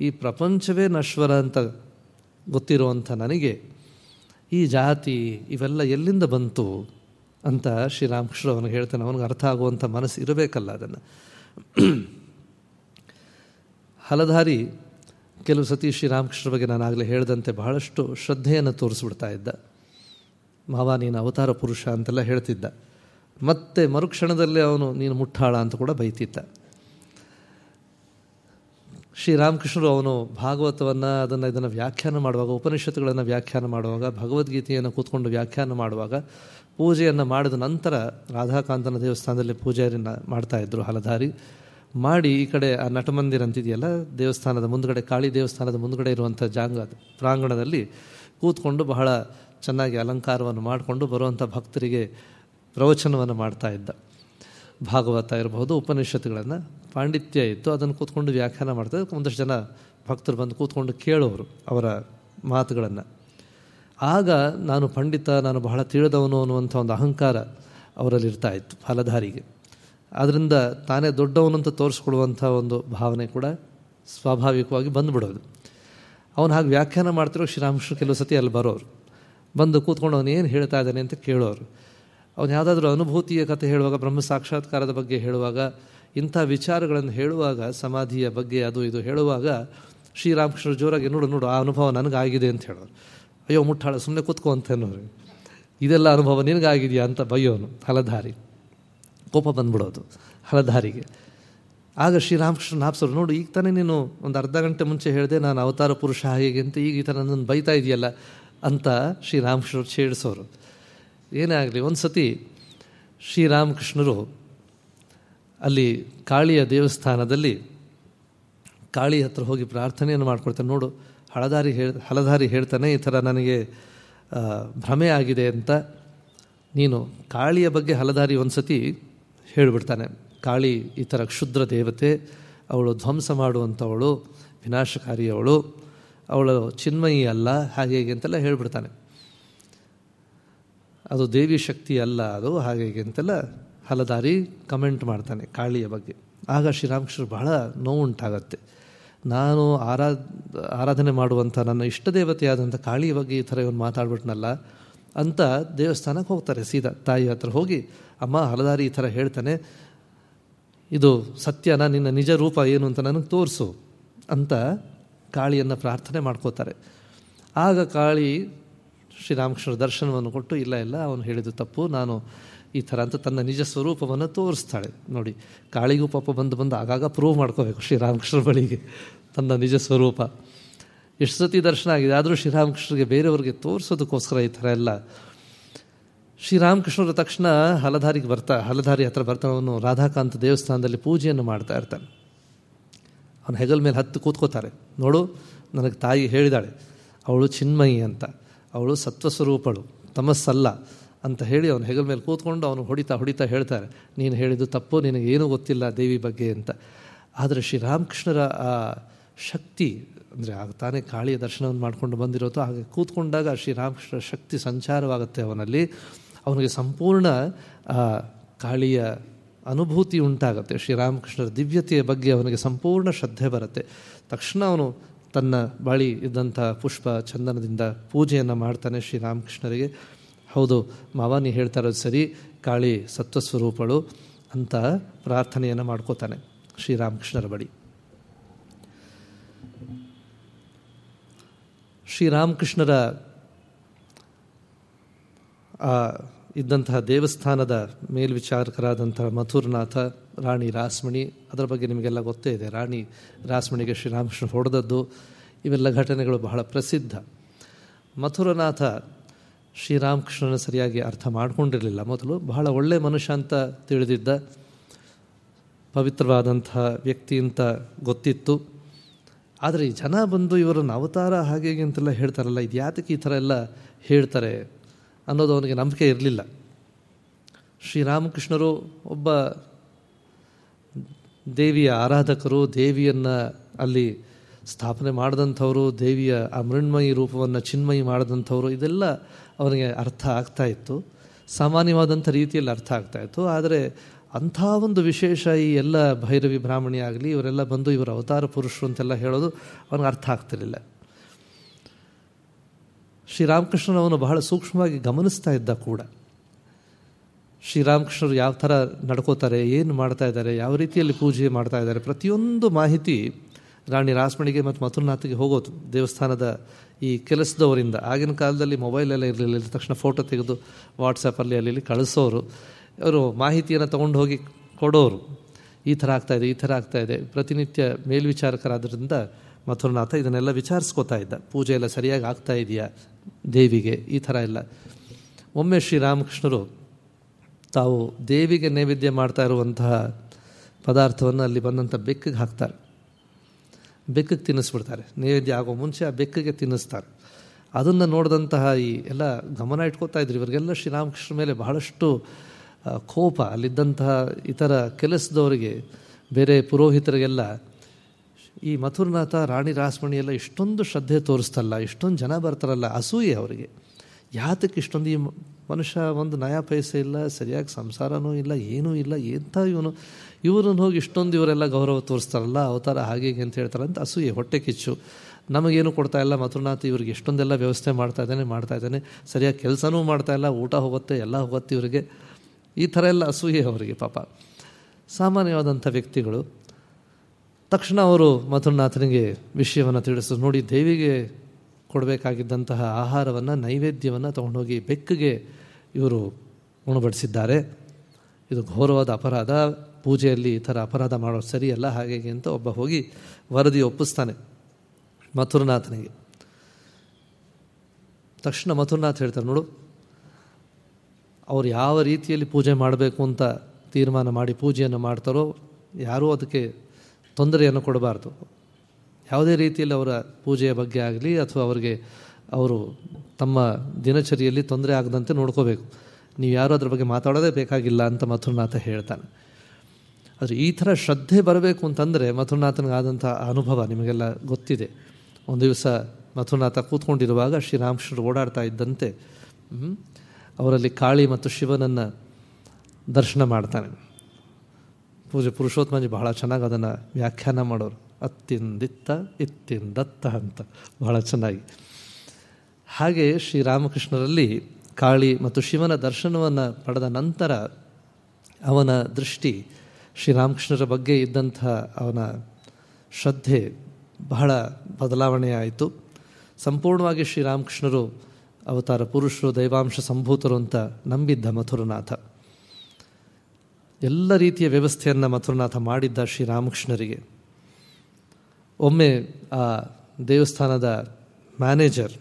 ಈ ಪ್ರಪಂಚವೇ ನಶ್ವರ ಅಂತ ಗೊತ್ತಿರುವಂಥ ನನಗೆ ಈ ಜಾತಿ ಇವೆಲ್ಲ ಎಲ್ಲಿಂದ ಬಂತು? ಅಂತ ಶ್ರೀರಾಮಕೃಷ್ಣ ಅವನಿಗೆ ಹೇಳ್ತಾನೆ, ಅವನಿಗೆ ಅರ್ಥ ಆಗುವಂಥ ಮನಸ್ಸು ಇರಬೇಕಲ್ಲ ಅದನ್ನು. ಹಲಧಾರಿ ಕೆಲವು ಸತಿ ಶ್ರೀರಾಮಕೃಷ್ಣ ಬಗ್ಗೆ ನಾನು ಆಗಲೇ ಹೇಳಿದಂತೆ ಬಹಳಷ್ಟು ಶ್ರದ್ಧೆಯನ್ನು ತೋರಿಸ್ಬಿಡ್ತಾ ಇದ್ದ. ಮಾವ, ನೀನು ಅವತಾರ ಪುರುಷ ಅಂತೆಲ್ಲ ಹೇಳ್ತಿದ್ದ. ಮತ್ತೆ ಮರುಕ್ಷಣದಲ್ಲೇ ಅವನು, ನೀನು ಮುಟ್ಟಾಳ ಅಂತ ಕೂಡ ಬೈತಿದ್ದ. ಶ್ರೀರಾಮಕೃಷ್ಣರು ಅವನು ಭಾಗವತವನ್ನು ಅದನ್ನು ಇದನ್ನು ವ್ಯಾಖ್ಯಾನ ಮಾಡುವಾಗ, ಉಪನಿಷತ್ತುಗಳನ್ನು ವ್ಯಾಖ್ಯಾನ ಮಾಡುವಾಗ, ಭಗವದ್ಗೀತೆಯನ್ನು ಕೂತ್ಕೊಂಡು ವ್ಯಾಖ್ಯಾನ ಮಾಡುವಾಗ ಪೂಜೆಯನ್ನು ಮಾಡಿದ ನಂತರ ರಾಧಾಕಾಂತನ ದೇವಸ್ಥಾನದಲ್ಲಿ ಪೂಜೆಯನ್ನು ಮಾಡ್ತಾಯಿದ್ರು ಹಲಧಾರಿ ಮಾಡಿ ಈ ಕಡೆ ಆ ನಟಮಂದಿರ ಅಂತಿದೆಯಲ್ಲ, ದೇವಸ್ಥಾನದ ಮುಂದ್ಗಡೆ, ಕಾಳಿ ದೇವಸ್ಥಾನದ ಮುಂದ್ಗಡೆ ಇರುವಂಥ ಜಾಂಗ, ಪ್ರಾಂಗಣದಲ್ಲಿ ಕೂತ್ಕೊಂಡು ಬಹಳ ಚೆನ್ನಾಗಿ ಅಲಂಕಾರವನ್ನು ಮಾಡಿಕೊಂಡು ಬರುವಂಥ ಭಕ್ತರಿಗೆ ಪ್ರವಚನವನ್ನು ಮಾಡ್ತಾ ಇದ್ದ. ಭಾಗವತ ಇರಬಹುದು, ಉಪನಿಷತ್ತುಗಳನ್ನು ಪಾಂಡಿತ್ಯ ಇತ್ತು, ಅದನ್ನು ಕೂತ್ಕೊಂಡು ವ್ಯಾಖ್ಯಾನ ಮಾಡ್ತಾ ಒಂದಷ್ಟು ಜನ ಭಕ್ತರು ಬಂದು ಕೂತ್ಕೊಂಡು ಕೇಳೋರು ಅವರ ಮಾತುಗಳನ್ನು. ಆಗ ನಾನು ಪಂಡಿತ, ನಾನು ಬಹಳ ತಿಳಿದವನು ಅನ್ನುವಂಥ ಒಂದು ಅಹಂಕಾರ ಅವರಲ್ಲಿರ್ತಾ ಇತ್ತು, ಫಲಧಾರಿಗೆ. ಆದ್ದರಿಂದ ತಾನೇ ದೊಡ್ಡವನಂತ ತೋರಿಸ್ಕೊಳ್ಳುವಂಥ ಒಂದು ಭಾವನೆ ಕೂಡ ಸ್ವಾಭಾವಿಕವಾಗಿ ಬಂದುಬಿಡೋದು. ಅವನು ಹಾಗೆ ವ್ಯಾಖ್ಯಾನ ಮಾಡ್ತಿರೋ ಶ್ರೀರಾಮಕೃಷ್ಣ ಕೆಲವು ಸತಿ ಅಲ್ಲಿ ಬರೋರು. ಬಂದು ಕೂತ್ಕೊಂಡು ಅವನು ಏನು ಹೇಳ್ತಾ ಇದ್ದಾನೆ ಅಂತ ಕೇಳೋರು. ಅವನು ಯಾವುದಾದ್ರೂ ಅನುಭೂತಿಯ ಕಥೆ ಹೇಳುವಾಗ, ಬ್ರಹ್ಮ ಸಾಕ್ಷಾತ್ಕಾರದ ಬಗ್ಗೆ ಹೇಳುವಾಗ, ಇಂಥ ವಿಚಾರಗಳನ್ನು ಹೇಳುವಾಗ, ಸಮಾಧಿಯ ಬಗ್ಗೆ ಅದು ಇದು ಹೇಳುವಾಗ ಶ್ರೀರಾಮಕೃಷ್ಣ ಜೋರಾಗಿ, ನೋಡು ನೋಡು, ಆ ಅನುಭವ ನನಗಾಗಿದೆ ಅಂತ ಹೇಳೋರು. ಅಯ್ಯೋ ಮುಟ್ಟಾಳ ಸುಮ್ಮನೆ ಕೂತ್ಕೋ ಇದೆಲ್ಲ ಅನುಭವ ನಿನಗಾಗಿದೆಯಾ ಅಂತ ಬೈಯೋನು ಹಲಧಾರಿ ಕೋಪ ಬಂದ್ಬಿಡೋದು ಹಲಧಾರಿಗೆ ಆಗ ಶ್ರೀರಾಮಕೃಷ್ಣ ನಾಪ್ಸರು, ನೋಡು, ಈಗ ತಾನೇ ನೀನು ಒಂದು ಅರ್ಧ ಗಂಟೆ ಮುಂಚೆ ಹೇಳಿದೆ ನಾನು ಅವತಾರ ಪುರುಷ ಹೇಗೆ ಅಂತ, ಈಗ ಈ ಥರ ನನ್ನನ್ನು ಬೈತಾ ಇದೆಯಲ್ಲ ಅಂತ ಶ್ರೀರಾಮಕೃಷ್ಣರು ಛೇಡಿಸೋರು. ಏನೇ ಆಗಲಿ ಒಂದು ಸತಿ ಶ್ರೀರಾಮಕೃಷ್ಣರು ಅಲ್ಲಿ ಕಾಳಿಯ ದೇವಸ್ಥಾನದಲ್ಲಿ ಕಾಳಿ ಹತ್ರ ಹೋಗಿ ಪ್ರಾರ್ಥನೆಯನ್ನು ಮಾಡ್ಕೊಳ್ತಾರೆ. ನೋಡು ಹಳದಾರಿ ಹೇಳ ಹಲಧಾರಿ ಹೇಳ್ತಾನೆ, ಈ ಥರ ನನಗೆ ಭ್ರಮೆ ಆಗಿದೆ ಅಂತ ನೀನು ಕಾಳಿಯ ಬಗ್ಗೆ ಹಲದಾರಿ ಒಂದು ಸತಿ ಹೇಳಿಬಿಡ್ತಾನೆ. ಕಾಳಿ ಈ ಥರ ಕ್ಷುದ್ರ ದೇವತೆ, ಅವಳು ಧ್ವಂಸ ಮಾಡುವಂಥವಳು ವಿನಾಶಕಾರಿಯವಳು ಅವಳು ಚಿನ್ಮಯಿ ಅಲ್ಲ, ಹಾಗೆ ಹೀಗೆ ಅಂತೆಲ್ಲ ಹೇಳಿಬಿಡ್ತಾನೆ. ಅದು ದೇವಿ ಶಕ್ತಿ ಅಲ್ಲ, ಅದು ಹಾಗೆ ಹೀಗೆ ಅಂತೆಲ್ಲ ಹಲದಾರಿ ಕಮೆಂಟ್ ಮಾಡ್ತಾನೆ ಕಾಳಿಯ ಬಗ್ಗೆ. ಆಗ ಶ್ರೀರಾಮಕೃಷ್ಣರು ಬಹಳ ನೋವುಂಟಾಗತ್ತೆ. ನಾನು ಆರಾ, ಆರಾಧನೆ ಮಾಡುವಂಥ ನನ್ನ ಇಷ್ಟ ದೇವತೆಯಾದಂಥ ಕಾಳಿ ಬಗ್ಗೆ ಈ ಥರ ಇವನು ಮಾತಾಡ್ಬಿಟ್ನಲ್ಲ ಅಂತ ದೇವಸ್ಥಾನಕ್ಕೆ ಹೋಗ್ತಾರೆ ಸೀದಾ ತಾಯಿ ಹತ್ರ ಹೋಗಿ, ಅಮ್ಮ, ಹಲದಾರಿ ಈ ಥರ ಹೇಳ್ತಾನೆ. ಇದು ಸತ್ಯನ ನಿನ್ನ ನಿಜ ರೂಪ ಏನು ಅಂತ ನನಗೆ ತೋರಿಸು ಅಂತ ಕಾಳಿಯನ್ನು ಪ್ರಾರ್ಥನೆ ಮಾಡ್ಕೋತಾರೆ. ಆಗ ಕಾಳಿ ಶ್ರೀರಾಮಕೃಷ್ಣ ದರ್ಶನವನ್ನು ಕೊಟ್ಟು, ಇಲ್ಲ ಇಲ್ಲ, ಅವನು ಹೇಳಿದ್ದು ತಪ್ಪು. ನಾನು ಈ ಥರ ಅಂತ ತನ್ನ ನಿಜ ಸ್ವರೂಪವನ್ನು ತೋರಿಸ್ತಾಳೆ. ನೋಡಿ, ಕಾಳಿಗೂ ಪಾಪ ಬಂದು ಬಂದು ಆಗಾಗ ಪ್ರೂವ್ ಮಾಡ್ಕೋಬೇಕು ಶ್ರೀರಾಮಕೃಷ್ಣ ಬಳಿಗೆ ತನ್ನ ನಿಜ ಸ್ವರೂಪ. ಎಷ್ಟು ಸತಿ ದರ್ಶನ ಆಗಿದೆ, ಆದರೂ ಶ್ರೀರಾಮಕೃಷ್ಣರಿಗೆ ಬೇರೆಯವ್ರಿಗೆ ತೋರಿಸೋದಕ್ಕೋಸ್ಕರ ಈ ಥರ ಎಲ್ಲ. ಶ್ರೀರಾಮಕೃಷ್ಣರ ತಕ್ಷಣ ಹಲಧಾರಿಗೆ ಬರ್ತಾ ಹಲಧಾರಿ ಹತ್ರ ಬರ್ತಾವನು ರಾಧಾಕಾಂತ ದೇವಸ್ಥಾನದಲ್ಲಿ ಪೂಜೆಯನ್ನು ಮಾಡ್ತಾ ಇರ್ತಾನೆ. ಅವನು ಹೆಗಲ ಮೇಲೆ ಹತ್ತು ಕೂತ್ಕೋತಾರೆ. ನೋಡು, ನನಗೆ ತಾಯಿ ಹೇಳಿದಾಳೆ, ಅವಳು ಚಿನ್ಮಯಿ ಅಂತ. ಅವಳು ಸತ್ವಸ್ವರೂಪಳು, ತಮಸ್ಸಲ್ಲ. ಅಂತ ಹೇಳಿ ಅವನು ಹೆಗಲ ಮೇಲೆ ಕೂತ್ಕೊಂಡು ಅವನು ಹೊಡಿತಾ ಹೊಡಿತಾ ಹೇಳ್ತಾರೆ, ನೀನು ಹೇಳಿದ್ದು ತಪ್ಪು ನಿನಗೆ ಏನೂ ಗೊತ್ತಿಲ್ಲ ದೇವಿ ಬಗ್ಗೆ ಅಂತ. ಆದರೆ ಶ್ರೀರಾಮಕೃಷ್ಣರ ಆ ಶಕ್ತಿ, ಅಂದರೆ ಆಗ ತಾನೇ ಕಾಳಿಯ ದರ್ಶನವನ್ನು ಮಾಡಿಕೊಂಡು ಬಂದಿರೋದು, ಹಾಗೆ ಕೂತ್ಕೊಂಡಾಗ ಶ್ರೀರಾಮಕೃಷ್ಣರ ಶಕ್ತಿ ಸಂಚಾರವಾಗುತ್ತೆ ಅವನಲ್ಲಿ. ಅವನಿಗೆ ಸಂಪೂರ್ಣ ಕಾಳಿಯ ಅನುಭೂತಿ ಉಂಟಾಗುತ್ತೆ. ಶ್ರೀರಾಮಕೃಷ್ಣರ ದಿವ್ಯತೆಯ ಬಗ್ಗೆ ಅವನಿಗೆ ಸಂಪೂರ್ಣ ಶ್ರದ್ಧೆ ಬರುತ್ತೆ. ತಕ್ಷಣ ಅವನು ತನ್ನ ಬಳಿ ಇದ್ದಂಥ ಪುಷ್ಪ ಚಂದನದಿಂದ ಪೂಜೆಯನ್ನು ಮಾಡ್ತಾನೆ ಶ್ರೀರಾಮಕೃಷ್ಣರಿಗೆ. ಹೌದು ಮಾವ ನೀ ಹೇಳ್ತಾ ಇರೋದು ಸರಿ, ಕಾಳಿ ಸತ್ವಸ್ವರೂಪಳು ಅಂತ ಪ್ರಾರ್ಥನೆಯನ್ನು ಮಾಡ್ಕೋತಾನೆ ಶ್ರೀರಾಮಕೃಷ್ಣರ ಬಳಿ. ಶ್ರೀರಾಮಕೃಷ್ಣರ ಇದ್ದಂತಹ ದೇವಸ್ಥಾನದ ಮೇಲ್ವಿಚಾರಕರಾದಂತಹ ಮಥುರನಾಥ, ರಾಣಿ ರಾಸ್ಮಣಿ, ಅದರ ಬಗ್ಗೆ ನಿಮಗೆಲ್ಲ ಗೊತ್ತೇ ಇದೆ. ರಾಣಿ ರಾಸ್ಮಣಿಗೆ ಶ್ರೀರಾಮಕೃಷ್ಣ ಹೊಡೆದದ್ದು, ಇವೆಲ್ಲ ಘಟನೆಗಳು ಬಹಳ ಪ್ರಸಿದ್ಧ. ಮಥುರನಾಥ ಶ್ರೀರಾಮಕೃಷ್ಣನ ಸರಿಯಾಗಿ ಅರ್ಥ ಮಾಡಿಕೊಂಡಿರಲಿಲ್ಲ. ಮೊದಲು ಬಹಳ ಒಳ್ಳೆಯ ಮನುಷ್ಯ ಅಂತ ತಿಳಿದಿದ್ದ ಪವಿತ್ರವಾದಂಥ ವ್ಯಕ್ತಿ ಅಂತ ಗೊತ್ತಿತ್ತು. ಆದರೆ ಜನ ಬಂದು ಇವರನ್ನು ಅವತಾರ ಹಾಗೆ ಹೀಗೆ ಅಂತೆಲ್ಲ ಹೇಳ್ತಾರಲ್ಲ, ಇದು ಯಾತಕ್ಕೆ ಈ ಥರ ಎಲ್ಲ ಹೇಳ್ತಾರೆ ಅನ್ನೋದು ಅವನಿಗೆ ನಂಬಿಕೆ ಇರಲಿಲ್ಲ. ಶ್ರೀರಾಮಕೃಷ್ಣರು ಒಬ್ಬ ದೇವಿಯ ಆರಾಧಕರು, ದೇವಿಯನ್ನು ಅಲ್ಲಿ ಸ್ಥಾಪನೆ ಮಾಡಿದಂಥವರು, ದೇವಿಯ ಆ ಮೃಣ್ಮಯಿ ರೂಪವನ್ನು ಚಿನ್ಮಯಿ ಮಾಡಿದಂಥವರು, ಇದೆಲ್ಲ ಅವನಿಗೆ ಅರ್ಥ ಆಗ್ತಾ ಇತ್ತು. ಸಾಮಾನ್ಯವಾದಂಥ ರೀತಿಯಲ್ಲಿ ಅರ್ಥ ಆಗ್ತಾ ಇತ್ತು. ಆದರೆ ಅಂಥ ಒಂದು ವಿಶೇಷ ಈ ಎಲ್ಲ ಭೈರವಿ ಬ್ರಾಹ್ಮಣಿ ಆಗಲಿ, ಇವರೆಲ್ಲ ಬಂದು ಇವರ ಅವತಾರ ಪುರುಷರು ಅಂತೆಲ್ಲ ಹೇಳೋದು ಅವನಿಗೆ ಅರ್ಥ ಆಗ್ತಿರಲಿಲ್ಲ. ಶ್ರೀರಾಮಕೃಷ್ಣನವನು ಬಹಳ ಸೂಕ್ಷ್ಮವಾಗಿ ಗಮನಿಸ್ತಾ ಇದ್ದ ಕೂಡ. ಶ್ರೀರಾಮಕೃಷ್ಣರು ಯಾವ ಥರ ನಡ್ಕೋತಾರೆ, ಏನು ಮಾಡ್ತಾ ಇದ್ದಾರೆ, ಯಾವ ರೀತಿಯಲ್ಲಿ ಪೂಜೆ ಮಾಡ್ತಾ ಇದ್ದಾರೆ, ಪ್ರತಿಯೊಂದು ಮಾಹಿತಿ ರಾಣಿ ರಾಸ್ಮಣಿಗೆ ಮತ್ತು ಮಥುರನಾಥಿಗೆ ಹೋಗೋದು ದೇವಸ್ಥಾನದ ಈ ಕೆಲಸದವರಿಂದ, ಆಗಿನ ಕಾಲದಲ್ಲಿ ಮೊಬೈಲೆಲ್ಲ ಇರಲಿಲ್ಲ ತಕ್ಷಣ ಫೋಟೋ ತೆಗೆದು ವಾಟ್ಸಪ್ಪಲ್ಲಿ ಅಲ್ಲಿ ಕಳಿಸೋರು. ಅವರು ಮಾಹಿತಿಯನ್ನು ತೊಗೊಂಡು ಹೋಗಿ ಕೊಡೋರು. ಈ ಥರ ಆಗ್ತಾಯಿದೆ ಈ ಥರ ಆಗ್ತಾಯಿದೆ ಪ್ರತಿನಿತ್ಯ ಮೇಲ್ವಿಚಾರಕರಾದ್ರಿಂದ ಮಥುರನಾಥ ಇದನ್ನೆಲ್ಲ ವಿಚಾರಿಸ್ಕೋತಾ ಇದ್ದ. ಪೂಜೆ ಎಲ್ಲ ಸರಿಯಾಗಿ ಆಗ್ತಾ ಇದೆಯಾ ದೇವಿಗೆ? ಈ ಥರ ಎಲ್ಲ. ಒಮ್ಮೆ ಶ್ರೀರಾಮಕೃಷ್ಣರು ತಾವು ದೇವಿಗೆ ನೈವೇದ್ಯ ಮಾಡ್ತಾ ಇರುವಂತಹ ಪದಾರ್ಥವನ್ನು ಅಲ್ಲಿ ಬಂದಂಥ ಬೆಕ್ಕಿಗೆ ಹಾಕ್ತಾರೆ. ಬೆಕ್ಕಿಗೆ ತಿನ್ನಿಸ್ಬಿಡ್ತಾರೆ. ನೈವೇದ್ಯ ಆಗೋ ಮುಂಚೆ ಆ ಬೆಕ್ಕಿಗೆ ತಿನ್ನಿಸ್ತಾರೆ. ಅದನ್ನು ನೋಡಿದಂತಹ ಈ ಎಲ್ಲ ಗಮನ ಇಟ್ಕೋತಾ ಇದ್ರು. ಇವರಿಗೆಲ್ಲ ಶ್ರೀರಾಮಕೃಷ್ಣ ಮೇಲೆ ಬಹಳಷ್ಟು ಕೋಪ. ಅಲ್ಲಿದ್ದಂತಹ ಇತರ ಕೆಲಸದವರಿಗೆ, ಬೇರೆ ಪುರೋಹಿತರಿಗೆಲ್ಲ ಈ ಮಥುರನಾಥ, ರಾಣಿ ರಾಸ್ಮಣಿ ಎಲ್ಲ ಇಷ್ಟೊಂದು ಶ್ರದ್ಧೆ ತೋರಿಸ್ತಲ್ಲ ಇಷ್ಟೊಂದು ಜನ ಬರ್ತಾರಲ್ಲ, ಅಸೂಯೆ ಅವರಿಗೆ. ಯಾತಕ್ಕೆ ಇಷ್ಟೊಂದು ಈ ಮನುಷ್ಯ ಒಂದು ನಯಾ ಪೈಸೆ ಇಲ್ಲ, ಸರಿಯಾಗಿ ಸಂಸಾರನೂ ಇಲ್ಲ, ಏನೂ ಇಲ್ಲ, ಎಂಥ ಇವನು? ಇವ್ರನ್ನ ಹೋಗಿ ಇಷ್ಟೊಂದು ಇವರೆಲ್ಲ ಗೌರವ ತೋರಿಸ್ತಾರಲ್ಲ, ಅವತಾರ ಹಾಗೆ ಅಂತ ಹೇಳ್ತಾರೆ ಅಂತ ಅಸೂಯೆ, ಹೊಟ್ಟೆ ಕಿಚ್ಚು. ನಮಗೇನು ಕೊಡ್ತಾ ಇಲ್ಲ ಮಥುರನಾಥ್ ಇವ್ರಿಗೆ ಎಷ್ಟೊಂದೆಲ್ಲ ವ್ಯವಸ್ಥೆ ಮಾಡ್ತಾ ಇದ್ದಾನೆ ಮಾಡ್ತಾ ಇದ್ದಾನೆ. ಸರಿಯಾಗಿ ಕೆಲಸನೂ ಮಾಡ್ತಾ ಇಲ್ಲ, ಊಟ ಹೋಗುತ್ತೆ, ಎಲ್ಲ ಹೋಗುತ್ತೆ ಇವರಿಗೆ. ಈ ಥರ ಎಲ್ಲ ಅಸೂಯೆ ಅವರಿಗೆ ಪಾಪ. ಸಾಮಾನ್ಯವಾದಂಥ ವ್ಯಕ್ತಿಗಳು. ತಕ್ಷಣ ಅವರು ಮಥುರನಾಥನಿಗೆ ವಿಷಯವನ್ನು ತಿಳಿಸಿದ್ರು ನೋಡಿ, ದೇವಿಗೆ ಕೊಡಬೇಕಾಗಿದ್ದಂತಹ ಆಹಾರವನ್ನು, ನೈವೇದ್ಯವನ್ನು ತೊಗೊಂಡೋಗಿ ಬೆಕ್ಕಿಗೆ ಇವರು ಉಣಬಡಿಸಿದ್ದಾರೆ. ಇದು ಘೋರವಾದ ಅಪರಾಧ. ಪೂಜೆಯಲ್ಲಿ ಈ ಥರ ಅಪರಾಧ ಮಾಡೋದು ಸರಿಯಲ್ಲ ಹಾಗೆ ಅಂತ ಒಬ್ಬ ಹೋಗಿ ವರದಿ ಒಪ್ಪಿಸ್ತಾನೆ ಮಥುರನಾಥನಿಗೆ. ತಕ್ಷಣ ಮಥುರನಾಥ್ ಹೇಳ್ತಾರೆ ನೋಡು, ಅವ್ರು ಯಾವ ರೀತಿಯಲ್ಲಿ ಪೂಜೆ ಮಾಡಬೇಕು ಅಂತ ತೀರ್ಮಾನ ಮಾಡಿ ಪೂಜೆಯನ್ನು ಮಾಡ್ತಾರೋ, ಯಾರೂ ಅದಕ್ಕೆ ತೊಂದರೆಯನ್ನು ಕೊಡಬಾರ್ದು. ಯಾವುದೇ ರೀತಿಯಲ್ಲಿ ಅವರ ಪೂಜೆಯ ಬಗ್ಗೆ ಆಗಲಿ ಅಥವಾ ಅವರಿಗೆ ಅವರು ತಮ್ಮ ದಿನಚರಿಯಲ್ಲಿ ತೊಂದರೆ ಆಗದಂತೆ ನೋಡ್ಕೋಬೇಕು. ನೀವು ಯಾರೂ ಅದ್ರ ಬಗ್ಗೆ ಮಾತಾಡೋದೇ ಬೇಕಾಗಿಲ್ಲ ಅಂತ ಮಥುರನಾಥ ಹೇಳ್ತಾನೆ. ಆದರೆ ಈ ಥರ ಶ್ರದ್ಧೆ ಬರಬೇಕು ಅಂತಂದರೆ ಮಥುರನಾಥನಿಗಾದಂಥ ಅನುಭವ ನಿಮಗೆಲ್ಲ ಗೊತ್ತಿದೆ. ಒಂದು ದಿವಸ ಮಥುರನಾಥ ಕೂತ್ಕೊಂಡಿರುವಾಗ ಶ್ರೀರಾಮಕೃಷ್ಣರು ಓಡಾಡ್ತಾ ಇದ್ದಂತೆ ಅವರಲ್ಲಿ ಕಾಳಿ ಮತ್ತು ಶಿವನನ್ನು ದರ್ಶನ ಮಾಡ್ತಾನೆ. ಪೂಜೆ ಪುರುಷೋತ್ತಮಜಿ ಬಹಳ ಚೆನ್ನಾಗಿ ಅದನ್ನು ವ್ಯಾಖ್ಯಾನ ಮಾಡೋರು. ಅತ್ತಿಂದಿತ್ತ ಇತ್ತಿಂದತ್ತ ಅಂತ ಬಹಳ ಚೆನ್ನಾಗಿ. ಹಾಗೆ ಶ್ರೀರಾಮಕೃಷ್ಣರಲ್ಲಿ ಕಾಳಿ ಮತ್ತು ಶಿವನ ದರ್ಶನವನ್ನು ಪಡೆದ ನಂತರ ಅವನ ದೃಷ್ಟಿ ಶ್ರೀರಾಮಕೃಷ್ಣರ ಬಗ್ಗೆ ಇದ್ದಂಥ ಅವನ ಶ್ರದ್ಧೆ ಬಹಳ ಬದಲಾವಣೆಯಾಯಿತು. ಸಂಪೂರ್ಣವಾಗಿ ಶ್ರೀರಾಮಕೃಷ್ಣರು ಅವತಾರ ಪುರುಷರು, ದೈವಾಂಶ ಸಂಭೂತರು ಅಂತ ನಂಬಿದ್ದ ಮಥುರನಾಥ. ಎಲ್ಲ ರೀತಿಯ ವ್ಯವಸ್ಥೆಯನ್ನು ಮಥುರನಾಥ ಮಾಡಿದ್ದ ಶ್ರೀರಾಮಕೃಷ್ಣರಿಗೆ. ಒಮ್ಮೆ ಆ ದೇವಸ್ಥಾನದ ಮ್ಯಾನೇಜರ್,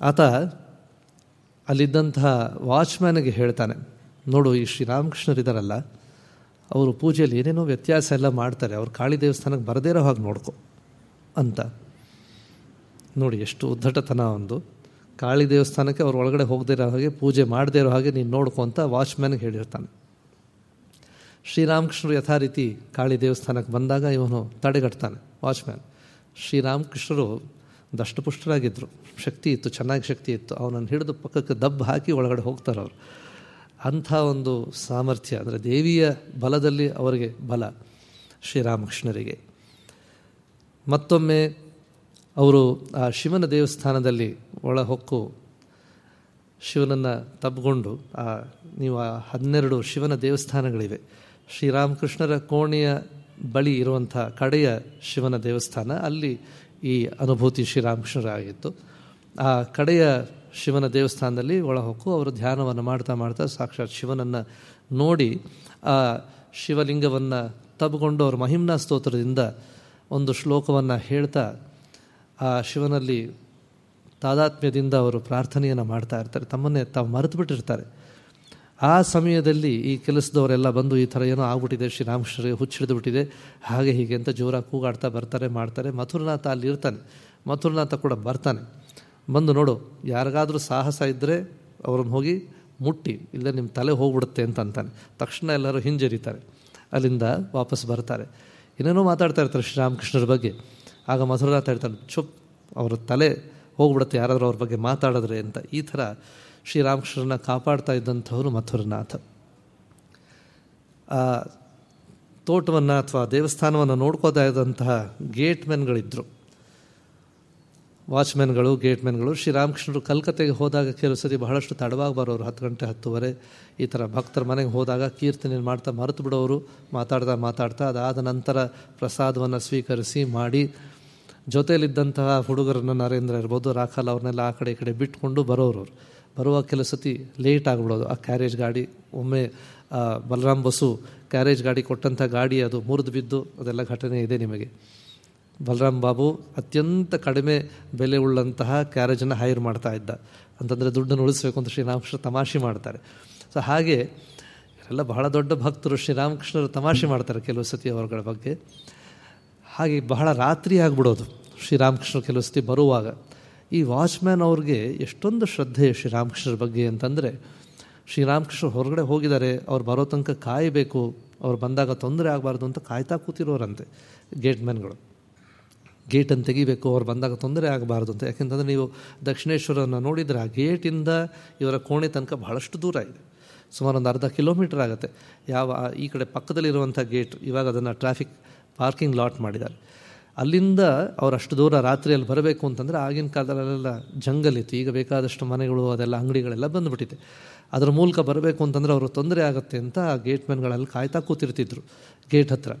ಆತ ಅಲ್ಲಿದ್ದಂತಹ ವಾಚ್ಮ್ಯಾನಿಗೆ ಹೇಳ್ತಾನೆ ನೋಡು, ಈ ಶ್ರೀರಾಮಕೃಷ್ಣರಿದ್ದಾರಲ್ಲ ಅವರು ಪೂಜೆಯಲ್ಲಿ ಏನೇನೋ ವ್ಯತ್ಯಾಸ ಎಲ್ಲ ಮಾಡ್ತಾರೆ, ಅವ್ರು ಕಾಳಿ ದೇವಸ್ಥಾನಕ್ಕೆ ಬರದೇ ಇರೋ ಹಾಗೆ ನೋಡ್ಕೊ ಅಂತ. ನೋಡಿ, ಎಷ್ಟು ಉದ್ದಟತನ ಒಂದು. ಕಾಳಿ ದೇವಸ್ಥಾನಕ್ಕೆ ಅವ್ರು ಒಳಗಡೆ ಹೋಗದೇ ಇರೋ ಹಾಗೆ, ಪೂಜೆ ಮಾಡದೇ ಇರೋ ಹಾಗೆ ನೀನು ನೋಡ್ಕೊ ಅಂತ ವಾಚ್ಮ್ಯಾನ್ಗೆ ಹೇಳಿರ್ತಾನೆ. ಶ್ರೀರಾಮಕೃಷ್ಣರು ಯಥಾ ರೀತಿ ಕಾಳಿ ದೇವಸ್ಥಾನಕ್ಕೆ ಬಂದಾಗ ಇವನು ತಡೆಗಟ್ತಾನೆ, ವಾಚ್ಮ್ಯಾನ್. ಶ್ರೀರಾಮಕೃಷ್ಣರು ದಷ್ಟಪುಷ್ಟರಾಗಿದ್ದರು ಶಕ್ತಿ ಇತ್ತು, ಚೆನ್ನಾಗಿ ಶಕ್ತಿ ಇತ್ತು. ಅವನನ್ನು ಹಿಡಿದು ಪಕ್ಕಕ್ಕೆ ದಬ್ಬು ಹಾಕಿ ಒಳಗಡೆ ಹೋಗ್ತಾರೆ ಅವರು ಅಂಥ ಒಂದು ಸಾಮರ್ಥ್ಯ, ಅಂದರೆ ದೇವಿಯ ಬಲದಲ್ಲಿ ಅವರಿಗೆ ಬಲ, ಶ್ರೀರಾಮಕೃಷ್ಣರಿಗೆ. ಮತ್ತೊಮ್ಮೆ ಅವರು ಆ ಶಿವನ ದೇವಸ್ಥಾನದಲ್ಲಿ ಒಳ ಹೊಕ್ಕು ಶಿವನನ್ನು ತಬ್ಕೊಂಡು, ಆ ನೀವು ಆ ಹನ್ನೆರಡು ಶಿವನ ದೇವಸ್ಥಾನಗಳಿವೆ. ಶ್ರೀರಾಮಕೃಷ್ಣರ ಕೋಣೆಯ ಬಳಿ ಇರುವಂಥ ಕಡೆಯ ಶಿವನ ದೇವಸ್ಥಾನ, ಅಲ್ಲಿ ಈ ಅನುಭೂತಿ ಶ್ರೀರಾಮಕೃಷ್ಣರಾಗಿತ್ತು. ಆ ಕಡೆಯ ಶಿವನ ದೇವಸ್ಥಾನದಲ್ಲಿ ಒಳಹೊಕ್ಕು. ಅವರು ಧ್ಯಾನವನ್ನು ಮಾಡ್ತಾ ಮಾಡ್ತಾ ಸಾಕ್ಷಾತ್ ಶಿವನನ್ನು ನೋಡಿ ಆ ಶಿವಲಿಂಗವನ್ನು ತಬ್ಕೊಂಡು ಅವರು ಮಹಿಮ್ನ ಸ್ತೋತ್ರದಿಂದ ಒಂದು ಶ್ಲೋಕವನ್ನು ಹೇಳ್ತಾ ಆ ಶಿವನಲ್ಲಿ ತಾದಾತ್ಮ್ಯದಿಂದ ಅವರು ಪ್ರಾರ್ಥನೆಯನ್ನು ಮಾಡ್ತಾ ಇರ್ತಾರೆ. ತಮ್ಮನ್ನೇ ತಾವು ಮರೆತು ಬಿಟ್ಟಿರ್ತಾರೆ ಆ ಸಮಯದಲ್ಲಿ ಈ ಕೆಲಸದವರೆಲ್ಲ ಬಂದು ಈ ಥರ ಏನೋ ಆಗ್ಬಿಟ್ಟಿದೆ, ಶ್ರೀರಾಮಕೃಷ್ಣರಿಗೆ ಹುಚ್ಚಿಡಿದು ಬಿಟ್ಟಿದೆ, ಹಾಗೆ ಹೀಗೆ ಅಂತ ಜೋರಾಗಿ ಕೂಗಾಡ್ತಾ ಬರ್ತಾರೆ, ಮಾಡ್ತಾರೆ. ಮಥುರನಾಥ ಅಲ್ಲಿ ಇರ್ತಾನೆ. ಮಥುರನಾಥ ಕೂಡ ಬರ್ತಾನೆ. ಬಂದು ನೋಡು, ಯಾರಿಗಾದರೂ ಸಾಹಸ ಇದ್ದರೆ ಅವ್ರನ್ನ ಹೋಗಿ ಮುಟ್ಟಿ, ಇಲ್ಲ ನಿಮ್ಮ ತಲೆ ಹೋಗ್ಬಿಡುತ್ತೆ ಅಂತ ಅಂತಾನೆ. ತಕ್ಷಣ ಎಲ್ಲರೂ ಹಿಂಜರಿತಾರೆ. ಅಲ್ಲಿಂದ ವಾಪಸ್ ಬರ್ತಾರೆ. ಏನೇನೋ ಮಾತಾಡ್ತಾ ಇರ್ತಾರೆ ಶ್ರೀರಾಮಕೃಷ್ಣರ ಬಗ್ಗೆ. ಆಗ ಮಧುರನಾಥ ಹೇಳ್ತಾನೆ ಚುಪ್ ಅವರ ತಲೆ ಹೋಗ್ಬಿಡುತ್ತೆ, ಯಾರಾದರೂ ಅವ್ರ ಬಗ್ಗೆ ಮಾತಾಡಿದ್ರೆ ಅಂತ. ಈ ಥರ ಶ್ರೀರಾಮಕೃಷ್ಣರನ್ನ ಕಾಪಾಡ್ತಾ ಇದ್ದಂಥವರು ಮಥುರನಾಥ ತೋಟವನ್ನು ಅಥವಾ ದೇವಸ್ಥಾನವನ್ನು ನೋಡ್ಕೋತಾ ಇದ್ದಂತಹ ಗೇಟ್ಮೆನ್ಗಳಿದ್ದರು ವಾಚ್ಮೆನ್ಗಳು ಗೇಟ್ಮೆನ್ಗಳು ಶ್ರೀರಾಮಕೃಷ್ಣರು ಕಲ್ಕತ್ತೆಗೆ ಹೋದಾಗ ಕೆಲವು ಸರಿ ಬಹಳಷ್ಟು ತಡವಾಗಿ ಬರೋರು, ಹತ್ತು ಗಂಟೆ ಹತ್ತುವರೆ, ಈ ಥರ ಭಕ್ತರ ಮನೆಗೆ ಹೋದಾಗ ಕೀರ್ತನೆ ಮಾಡ್ತಾ ಮರೆತು ಬಿಡೋರು, ಮಾತಾಡ್ತಾ ಮಾತಾಡ್ತಾ ಅದಾದ ನಂತರ ಪ್ರಸಾದವನ್ನು ಸ್ವೀಕರಿಸಿ ಮಾಡಿ, ಜೊತೆಯಲ್ಲಿದ್ದಂತಹ ಹುಡುಗರನ್ನು ನರೇಂದ್ರ ಇರ್ಬೋದು ರಾಖಲ್ ಅವ್ರನ್ನೆಲ್ಲ ಆ ಕಡೆ ಈ ಕಡೆ ಬಿಟ್ಕೊಂಡು ಬರೋರು ಬರುವ ಕೆಲವು ಸತಿ ಲೇಟ್ ಆಗಿಬಿಡೋದು. ಆ ಕ್ಯಾರೇಜ್ ಗಾಡಿ, ಒಮ್ಮೆ ಬಲರಾಮ್ ಬಸು ಕ್ಯಾರೇಜ್ ಗಾಡಿ ಕೊಟ್ಟಂಥ ಗಾಡಿ ಅದು, ಮುರಿದು ಬಿದ್ದು ಅದೆಲ್ಲ ಘಟನೆ ಇದೆ ನಿಮಗೆ. ಬಲರಾಮ್ ಬಾಬು ಅತ್ಯಂತ ಕಡಿಮೆ ಬೆಲೆ ಉಳ್ಳಂತಹ ಕ್ಯಾರೇಜನ್ನು ಹೈರ್ ಮಾಡ್ತಾ ಇದ್ದ. ಅಂತಂದರೆ ದುಡ್ಡನ್ನು ಉಳಿಸಬೇಕು ಅಂತ ಶ್ರೀರಾಮಕೃಷ್ಣ ತಮಾಷೆ ಮಾಡ್ತಾರೆ. ಸೊ ಹಾಗೆ ಎಲ್ಲ ಬಹಳ ದೊಡ್ಡ ಭಕ್ತರು ಶ್ರೀರಾಮಕೃಷ್ಣರು ತಮಾಷೆ ಮಾಡ್ತಾರೆ ಕೆಲವು ಸತಿ ಅವರುಗಳ ಬಗ್ಗೆ. ಹಾಗೆ ಬಹಳ ರಾತ್ರಿ ಆಗಿಬಿಡೋದು ಶ್ರೀರಾಮಕೃಷ್ಣರು ಕೆಲವು ಸತಿ ಬರುವಾಗ. ಈ ವಾಚ್ಮ್ಯಾನ್ ಅವ್ರಿಗೆ ಎಷ್ಟೊಂದು ಶ್ರದ್ಧೆ ಶ್ರೀರಾಮಕೃಷ್ಣರ ಬಗ್ಗೆ ಅಂತಂದರೆ ಶ್ರೀರಾಮಕೃಷ್ಣ ಹೊರಗಡೆ ಹೋಗಿದ್ದಾರೆ, ಅವ್ರು ಬರೋ ತನಕ ಕಾಯಬೇಕು, ಅವ್ರು ಬಂದಾಗ ತೊಂದರೆ ಆಗಬಾರ್ದು ಅಂತ ಕಾಯ್ತಾ ಕೂತಿರೋರಂತೆ ಗೇಟ್ಮ್ಯಾನ್ಗಳು. ಗೇಟನ್ನು ತೆಗಿಬೇಕು, ಅವ್ರು ಬಂದಾಗ ತೊಂದರೆ ಆಗಬಾರ್ದು ಅಂತ. ಯಾಕೆಂತಂದರೆ ನೀವು ದಕ್ಷಿಣೇಶ್ವರನ ನೋಡಿದರೆ ಆ ಗೇಟಿಂದ ಇವರ ಕೋಣೆ ತನಕ ಬಹಳಷ್ಟು ದೂರ ಇದೆ. ಸುಮಾರು ಒಂದು ಅರ್ಧ ಕಿಲೋಮೀಟರ್ ಆಗುತ್ತೆ. ಯಾವ ಈ ಕಡೆ ಪಕ್ಕದಲ್ಲಿರುವಂಥ ಗೇಟ್, ಇವಾಗ ಅದನ್ನು ಟ್ರಾಫಿಕ್ ಪಾರ್ಕಿಂಗ್ ಲಾಟ್ ಮಾಡಿದ್ದಾರೆ. ಅಲ್ಲಿಂದ ಅವ್ರು ಅಷ್ಟು ದೂರ ರಾತ್ರಿಯಲ್ಲಿ ಬರಬೇಕು ಅಂತಂದರೆ ಆಗಿನ ಕಾಲದಲ್ಲೆಲ್ಲ ಜಂಗಲ್ ಇತ್ತು. ಈಗ ಬೇಕಾದಷ್ಟು ಮನೆಗಳು, ಅದೆಲ್ಲ ಅಂಗಡಿಗಳೆಲ್ಲ ಬಂದುಬಿಟ್ಟಿದೆ. ಅದರ ಮೂಲಕ ಬರಬೇಕು ಅಂತಂದರೆ ಅವರು ತೊಂದರೆ ಆಗುತ್ತೆ ಅಂತ ಆ ಗೇಟ್ಮೆನ್ಗಳಲ್ಲಿ ಕಾಯ್ತಾ ಕೂತಿರ್ತಿದ್ರು ಗೇಟ್ ಹತ್ರ.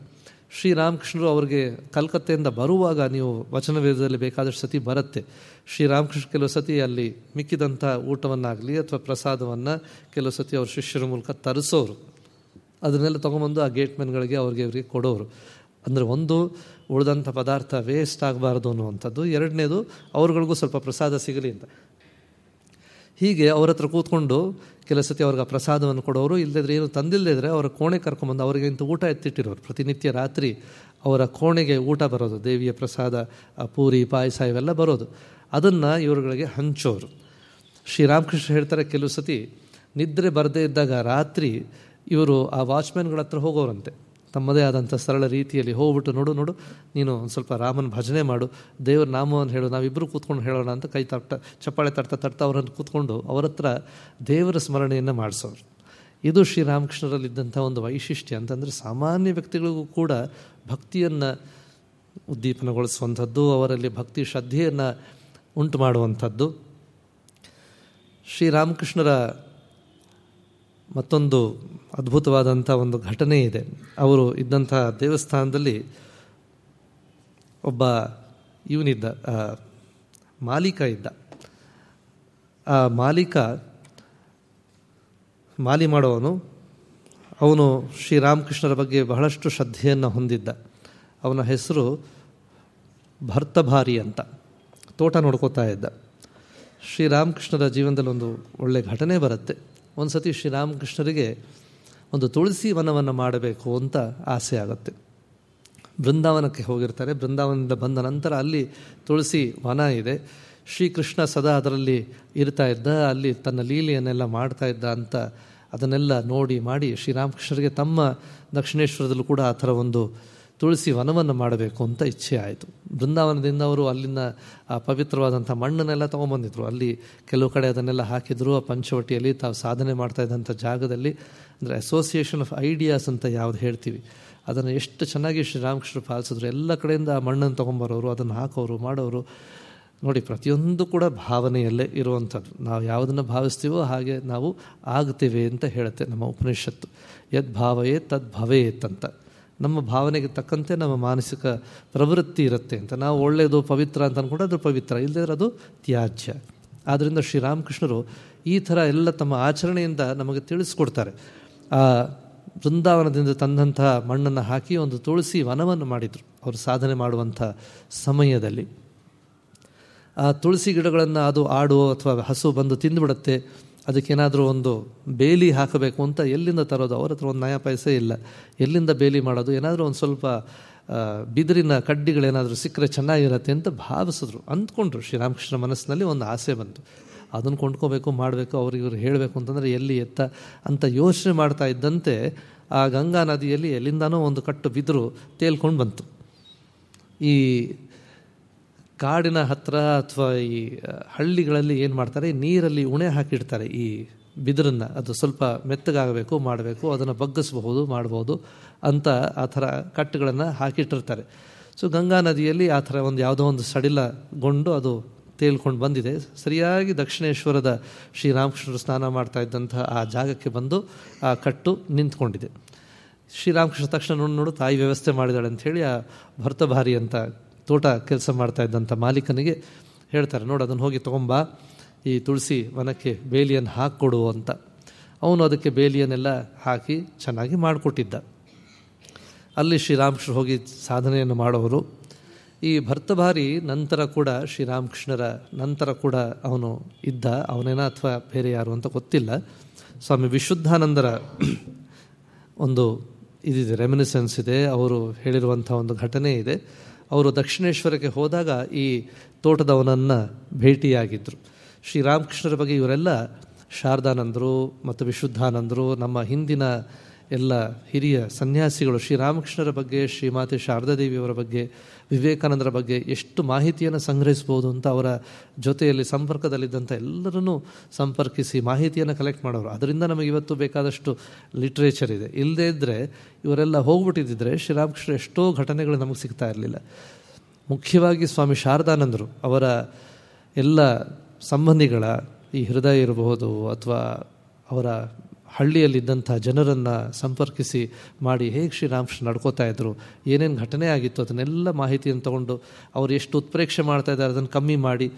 ಶ್ರೀರಾಮಕೃಷ್ಣರು ಅವ್ರಿಗೆ ಕಲ್ಕತ್ತೆಯಿಂದ ಬರುವಾಗ ನೀವು ವಚನ ವೇದದಲ್ಲಿ ಬೇಕಾದಷ್ಟು ಸತಿ ಬರುತ್ತೆ. ಶ್ರೀರಾಮಕೃಷ್ಣ ಕೆಲವು ಸತಿ ಅಲ್ಲಿ ಮಿಕ್ಕಿದಂಥ ಊಟವನ್ನಾಗಲಿ ಅಥವಾ ಪ್ರಸಾದವನ್ನು ಕೆಲವು ಸತಿ ಅವ್ರ ಶಿಷ್ಯರ ಮೂಲಕ ತರಿಸೋರು. ಅದನ್ನೆಲ್ಲ ತೊಗೊಂಬಂದು ಆ ಗೇಟ್ಮೆನ್ಗಳಿಗೆ ಅವ್ರಿಗೆ ಇವರಿಗೆ ಕೊಡೋರು. ಅಂದರೆ ಒಂದು, ಉಳಿದಂಥ ಪದಾರ್ಥ ವೇಸ್ಟ್ ಆಗಬಾರ್ದು ಅನ್ನುವಂಥದ್ದು. ಎರಡನೇದು, ಅವ್ರಗಳಿಗೂ ಸ್ವಲ್ಪ ಪ್ರಸಾದ ಸಿಗಲಿ ಅಂತ. ಹೀಗೆ ಅವ್ರ ಹತ್ರ ಕೂತ್ಕೊಂಡು ಕೆಲವು ಸತಿ ಅವ್ರಿಗೆ ಪ್ರಸಾದವನ್ನು ಕೊಡೋರು ಇಲ್ಲದಿದ್ರೆ ಏನು ತಂದಿಲ್ಲದಿದ್ರೆ ಅವರ ಕೋಣೆ ಕರ್ಕೊಂಬಂದು ಅವರಿಗೆ ಇಂಥ ಊಟ ಎತ್ತಿಟ್ಟಿರೋರು. ಪ್ರತಿನಿತ್ಯ ರಾತ್ರಿ ಅವರ ಕೋಣೆಗೆ ಊಟ ಬರೋದು, ದೇವಿಯ ಪ್ರಸಾದ ಪೂರಿ, ಪಾಯಸ ಇವೆಲ್ಲ ಬರೋದು. ಅದನ್ನು ಇವರುಗಳಿಗೆ ಹಂಚೋರು. ಶ್ರೀರಾಮಕೃಷ್ಣ ಹೇಳ್ತಾರೆ ಕೆಲವು ಸತಿ, ನಿದ್ರೆ ಬರದೇ ಇದ್ದಾಗ ರಾತ್ರಿ ಇವರು ಆ ವಾಚ್ಮ್ಯಾನ್ಗಳ ಹತ್ರ ಹೋಗೋರಂತೆ. ತಮ್ಮದೇ ಆದಂಥ ಸರಳ ರೀತಿಯಲ್ಲಿ ಹೋಗ್ಬಿಟ್ಟು ನೋಡು ನೋಡು, ನೀನು ಒಂದು ಸ್ವಲ್ಪ ರಾಮನ ಭಜನೆ ಮಾಡು, ದೇವರ ನಾಮವನ್ನು ಹೇಳು ನಾವಿಬ್ಬರು ಕೂತ್ಕೊಂಡು ಹೇಳೋಣ ಅಂತ ಕೈ ತಟ್ಟ, ಚಪ್ಪಾಳೆ ತಟ್ಟ ತಟ್ಟ ಅವರನ್ನು ಕೂತ್ಕೊಂಡು ಅವರ ಹತ್ರ ದೇವರ ಸ್ಮರಣೆಯನ್ನು ಮಾಡಿಸೋರು. ಇದು ಶ್ರೀರಾಮಕೃಷ್ಣರಲ್ಲಿದ್ದಂಥ ಒಂದು ವೈಶಿಷ್ಟ್ಯ ಅಂತಂದರೆ ಸಾಮಾನ್ಯ ವ್ಯಕ್ತಿಗಳಿಗೂ ಕೂಡ ಭಕ್ತಿಯನ್ನು ಉದ್ದೀಪನಗೊಳಿಸುವಂಥದ್ದು, ಅವರಲ್ಲಿ ಭಕ್ತಿ ಶ್ರದ್ಧೆಯನ್ನು ಉಂಟು ಮಾಡುವಂಥದ್ದು ಶ್ರೀರಾಮಕೃಷ್ಣರ ಮತ್ತೊಂದು ಅದ್ಭುತವಾದಂಥ ಒಂದು ಘಟನೆ ಇದೆ. ಅವರು ಇದ್ದಂಥ ದೇವಸ್ಥಾನದಲ್ಲಿ ಒಬ್ಬ ಇವನಿದ್ದ ಮಾಲೀಕ ಇದ್ದ. ಆ ಮಾಲೀಕ ಮಾಲಿ ಮಾಡೋವನು, ಅವನು ಶ್ರೀರಾಮಕೃಷ್ಣರ ಬಗ್ಗೆ ಬಹಳಷ್ಟು ಶ್ರದ್ಧೆಯನ್ನು ಹೊಂದಿದ್ದ. ಅವನ ಹೆಸರು ಭರ್ತಭಾರಿ ಅಂತ, ತೋಟ ನೋಡ್ಕೋತಾ ಇದ್ದ. ಶ್ರೀರಾಮಕೃಷ್ಣರ ಜೀವನದಲ್ಲಿ ಒಂದು ಒಳ್ಳೆಯ ಘಟನೆ ಬರುತ್ತೆ. ಒಂದು ಸತಿ ಶ್ರೀರಾಮಕೃಷ್ಣರಿಗೆ ಒಂದು ತುಳಸಿ ವನವನ್ನು ಮಾಡಬೇಕು ಅಂತ ಆಸೆ ಆಗುತ್ತೆ. ಬೃಂದಾವನಕ್ಕೆ ಹೋಗಿರ್ತಾರೆ. ಬೃಂದಾವನದಿಂದ ಬಂದ ನಂತರ ಅಲ್ಲಿ ತುಳಸಿ ವನ ಇದೆ. ಶ್ರೀಕೃಷ್ಣ ಸದಾ ಅದರಲ್ಲಿ ಇರ್ತಾ ಇದ್ದ, ಅಲ್ಲಿ ತನ್ನ ಲೀಲೆಯನ್ನೆಲ್ಲ ಮಾಡ್ತಾ ಇದ್ದ ಅಂತ ಅದನ್ನೆಲ್ಲ ನೋಡಿ ಮಾಡಿ ಶ್ರೀರಾಮಕೃಷ್ಣರಿಗೆ ತಮ್ಮ ದಕ್ಷಿಣೇಶ್ವರದಲ್ಲೂ ಕೂಡ ಆ ಥರ ಒಂದು ತುಳಸಿ ವನವನ್ನು ಮಾಡಬೇಕು ಅಂತ ಇಚ್ಛೆ ಆಯಿತು. ಬೃಂದಾವನದಿಂದ ಅವರು ಅಲ್ಲಿನ, ಆ, ಪವಿತ್ರವಾದಂಥ ಮಣ್ಣನ್ನೆಲ್ಲ ತೊಗೊಂಬಂದಿದ್ರು. ಅಲ್ಲಿ ಕೆಲವು ಕಡೆ ಅದನ್ನೆಲ್ಲ ಹಾಕಿದ್ರು, ಆ ಪಂಚವಟಿಯಲ್ಲಿ ತಾವು ಸಾಧನೆ ಮಾಡ್ತಾ ಇದ್ದಂಥ ಜಾಗದಲ್ಲಿ. ಅಂದರೆ ಅಸೋಸಿಯೇಷನ್ ಆಫ್ ಐಡಿಯಾಸ್ ಅಂತ ಯಾವ್ದು ಹೇಳ್ತೀವಿ. ಅದನ್ನು ಎಷ್ಟು ಚೆನ್ನಾಗಿ ಶ್ರೀರಾಮಕೃಷ್ಣರು ಪಾಲಿಸಿದ್ರು. ಎಲ್ಲ ಕಡೆಯಿಂದ ಆ ಮಣ್ಣನ್ನು ತೊಗೊಂಬರೋರು, ಅದನ್ನು ಹಾಕೋರು, ಮಾಡೋರು. ನೋಡಿ, ಪ್ರತಿಯೊಂದು ಕೂಡ ಭಾವನೆಯಲ್ಲೇ ಇರುವಂಥದ್ದು. ನಾವು ಯಾವುದನ್ನು ಭಾವಿಸ್ತೀವೋ ಹಾಗೆ ನಾವು ಆಗ್ತೇವೆ ಅಂತ ಹೇಳುತ್ತೆ ನಮ್ಮ ಉಪನಿಷತ್ತು. ಯದ್ ಭಾವಯೇ ತದ್ ಅಂತ. ನಮ್ಮ ಭಾವನೆಗೆ ತಕ್ಕಂತೆ ನಮ್ಮ ಮಾನಸಿಕ ಪ್ರವೃತ್ತಿ ಇರುತ್ತೆ ಅಂತ. ನಾವು ಒಳ್ಳೆಯದು ಪವಿತ್ರ ಅಂತ ಅಂದ್ಕೊಂಡ್ರೆ ಅದು ಪವಿತ್ರ ಇಲ್ಲದಿದ್ರೆ ಅದು ತ್ಯಾಜ್ಯ. ಆದ್ದರಿಂದ ಶ್ರೀರಾಮಕೃಷ್ಣರು ಈ ಥರ ಎಲ್ಲ ತಮ್ಮ ಆಚರಣೆಯಿಂದ ನಮಗೆ ತಿಳಿಸ್ಕೊಡ್ತಾರೆ. ಆ ಬೃಂದಾವನದಿಂದ ತಂದಂತಹ ಮಣ್ಣನ್ನು ಹಾಕಿ ಒಂದು ತುಳಸಿ ವನವನ್ನು ಮಾಡಿದರು ಅವರು ಸಾಧನೆ ಮಾಡುವಂಥ ಸಮಯದಲ್ಲಿ. ಆ ತುಳಸಿ ಗಿಡಗಳನ್ನು ಅದು ಆಡು ಅಥವಾ ಹಸು ಬಂದು ತಿಂದುಬಿಡುತ್ತೆ ಅದಕ್ಕೇನಾದರೂ ಒಂದು ಬೇಲಿ ಹಾಕಬೇಕು ಅಂತ ಎಲ್ಲಿಂದ ತರೋದು? ಅವ್ರ ಹತ್ರ ಒಂದು ನಯ ಪೈಸೆ ಇಲ್ಲ. ಎಲ್ಲಿಂದ ಬೇಲಿ ಮಾಡೋದು? ಏನಾದರೂ ಒಂದು ಸ್ವಲ್ಪ ಬಿದಿರಿನ ಕಡ್ಡಿಗಳೇನಾದರೂ ಸಿಕ್ಕರೆ ಚೆನ್ನಾಗಿರತ್ತೆ ಅಂತ ಭಾವಿಸಿದ್ರು. ಅಂದ್ಕೊಂಡ್ರು ಶ್ರೀರಾಮಕೃಷ್ಣ ಮನಸ್ಸಿನಲ್ಲಿ ಒಂದು ಆಸೆ ಬಂತು. ಅದನ್ನು ಕೊಂಡ್ಕೋಬೇಕು, ಮಾಡಬೇಕು, ಅವ್ರಿಗೆ ಇವ್ರು ಹೇಳಬೇಕು ಅಂತಂದರೆ ಎಲ್ಲಿ ಎತ್ತ ಅಂತ ಯೋಚನೆ ಮಾಡ್ತಾ ಇದ್ದಂತೆ ಆ ಗಂಗಾ ನದಿಯಲ್ಲಿ ಎಲ್ಲಿಂದನೋ ಒಂದು ಕಟ್ಟು ಬಿದಿರು ತೇಲ್ಕೊಂಡು ಬಂತು. ಈ ಕಾಡಿನ ಹತ್ರ ಅಥವಾ ಈ ಹಳ್ಳಿಗಳಲ್ಲಿ ಏನು ಮಾಡ್ತಾರೆ? ನೀರಲ್ಲಿ ಉಣೆ ಹಾಕಿಡ್ತಾರೆ ಈ ಬಿದಿರನ್ನು. ಅದು ಸ್ವಲ್ಪ ಮೆತ್ತಗಾಗಬೇಕು, ಮಾಡಬೇಕು, ಅದನ್ನು ಬಗ್ಗಿಸಬಹುದು, ಮಾಡ್ಬೋದು ಅಂತ ಆ ಥರ ಕಟ್ಟುಗಳನ್ನು ಹಾಕಿಟ್ಟಿರ್ತಾರೆ. ಸೊ, ಗಂಗಾ ನದಿಯಲ್ಲಿ ಆ ಥರ ಒಂದು ಯಾವುದೋ ಒಂದು ಸಡಿಲಗೊಂಡು ಅದು ತೇಲ್ಕೊಂಡು ಬಂದಿದೆ. ಸರಿಯಾಗಿ ದಕ್ಷಿಣೇಶ್ವರದ ಶ್ರೀರಾಮಕೃಷ್ಣರು ಸ್ನಾನ ಮಾಡ್ತಾ ಇದ್ದಂತಹ ಆ ಜಾಗಕ್ಕೆ ಬಂದು ಆ ಕಟ್ಟು ನಿಂತ್ಕೊಂಡಿದೆ. ಶ್ರೀರಾಮಕೃಷ್ಣ ತಕ್ಷಣ ನೋಡಿ, ನೋಡು, ತಾಯಿ ವ್ಯವಸ್ಥೆ ಮಾಡಿದಾಳೆ ಅಂಥೇಳಿ ಆ ಭರ್ತಭಾರಿ ಅಂತ ತೋಟ ಕೆಲಸ ಮಾಡ್ತಾ ಇದ್ದಂಥ ಮಾಲೀಕನಿಗೆ ಹೇಳ್ತಾರೆ, ನೋಡು, ಅದನ್ನು ಹೋಗಿ ತೊಗೊಂಬ, ಈ ತುಳಸಿ ವನಕ್ಕೆ ಬೇಲಿಯನ್ನು ಹಾಕಿಕೊಡು ಅಂತ. ಅವನು ಅದಕ್ಕೆ ಬೇಲಿಯನ್ನೆಲ್ಲ ಹಾಕಿ ಚೆನ್ನಾಗಿ ಮಾಡಿಕೊಟ್ಟಿದ್ದ. ಅಲ್ಲಿ ಶ್ರೀರಾಮಕೃಷ್ಣ ಹೋಗಿ ಸಾಧನೆಯನ್ನು ಮಾಡೋರು. ಈ ಭರ್ತಭಾರಿ ನಂತರ ಕೂಡ ಶ್ರೀರಾಮಕೃಷ್ಣರ ನಂತರ ಕೂಡ ಅವನು ಇದ್ದ. ಅವನೇನ ಅಥವಾ ಬೇರೆ ಯಾರು ಅಂತ ಗೊತ್ತಿಲ್ಲ. ಸ್ವಾಮಿ ವಿಶುದ್ಧಾನಂದರ ಒಂದು ಇದಿದೆ ರೆಮಿನಿಸೆನ್ಸ್ ಇದೆ. ಅವರು ಹೇಳಿರುವಂಥ ಒಂದು ಘಟನೆ ಇದೆ. ಅವರು ದಕ್ಷಿಣೇಶ್ವರಕ್ಕೆ ಹೋದಾಗ ಈ ತೋಟದವನನ್ನು ಭೇಟಿಯಾಗಿದ್ದರು ಶ್ರೀರಾಮಕೃಷ್ಣರ ಬಗ್ಗೆ ಇವರೆಲ್ಲ ಶಾರದಾನಂದರು ಮತ್ತು ವಿಶುದ್ಧಾನಂದರು. ನಮ್ಮ ಹಿಂದಿನ ಎಲ್ಲ ಹಿರಿಯ ಸನ್ಯಾಸಿಗಳು ಶ್ರೀರಾಮಕೃಷ್ಣರ ಬಗ್ಗೆ, ಶ್ರೀಮಾತೆ ಶಾರದಾದೇವಿಯವರ ಬಗ್ಗೆ, ವಿವೇಕಾನಂದರ ಬಗ್ಗೆ ಎಷ್ಟು ಮಾಹಿತಿಯನ್ನು ಸಂಗ್ರಹಿಸ್ಬೋದು ಅಂತ ಅವರ ಜೊತೆಯಲ್ಲಿ ಸಂಪರ್ಕದಲ್ಲಿದ್ದಂಥ ಎಲ್ಲರನ್ನೂ ಸಂಪರ್ಕಿಸಿ ಮಾಹಿತಿಯನ್ನು ಕಲೆಕ್ಟ್ ಮಾಡೋರು. ಅದರಿಂದ ನಮಗೆ ಇವತ್ತು ಬೇಕಾದಷ್ಟು ಲಿಟ್ರೇಚರ್ ಇದೆ. ಇಲ್ಲದೇ ಇದ್ದರೆ ಇವರೆಲ್ಲ ಹೋಗ್ಬಿಟ್ಟಿದ್ದರೆ ಶ್ರೀರಾಮಕೃಷ್ಣ ಎಷ್ಟೋ ಘಟನೆಗಳು ನಮಗೆ ಸಿಗ್ತಾ ಇರಲಿಲ್ಲ. ಮುಖ್ಯವಾಗಿ ಸ್ವಾಮಿ ಶಾರದಾನಂದರು ಅವರ ಎಲ್ಲ ಸಂಬಂಧಿಗಳ ಈ ಹೃದಯ ಇರಬಹುದು ಅಥವಾ ಅವರ ಹಳ್ಳಿಯಲ್ಲಿದ್ದಂಥ ಜನರನ್ನು ಸಂಪರ್ಕಿಸಿ ಮಾಡಿ ಹೇಗೆ ಶ್ರೀರಾಮಕೃಷ್ಣ ನಡ್ಕೋತಾ ಇದ್ದರು ಏನೇನು ಘಟನೆ ಆಗಿತ್ತು ಅದನ್ನೆಲ್ಲ ಮಾಹಿತಿಯನ್ನು ತಗೊಂಡು ಅವ್ರು ಎಷ್ಟು ಉತ್ಪ್ರೇಕ್ಷೆ ಮಾಡ್ತಾ ಇದ್ದಾರೆ ಅದನ್ನು ಕಮ್ಮಿ ಮಾಡಿ,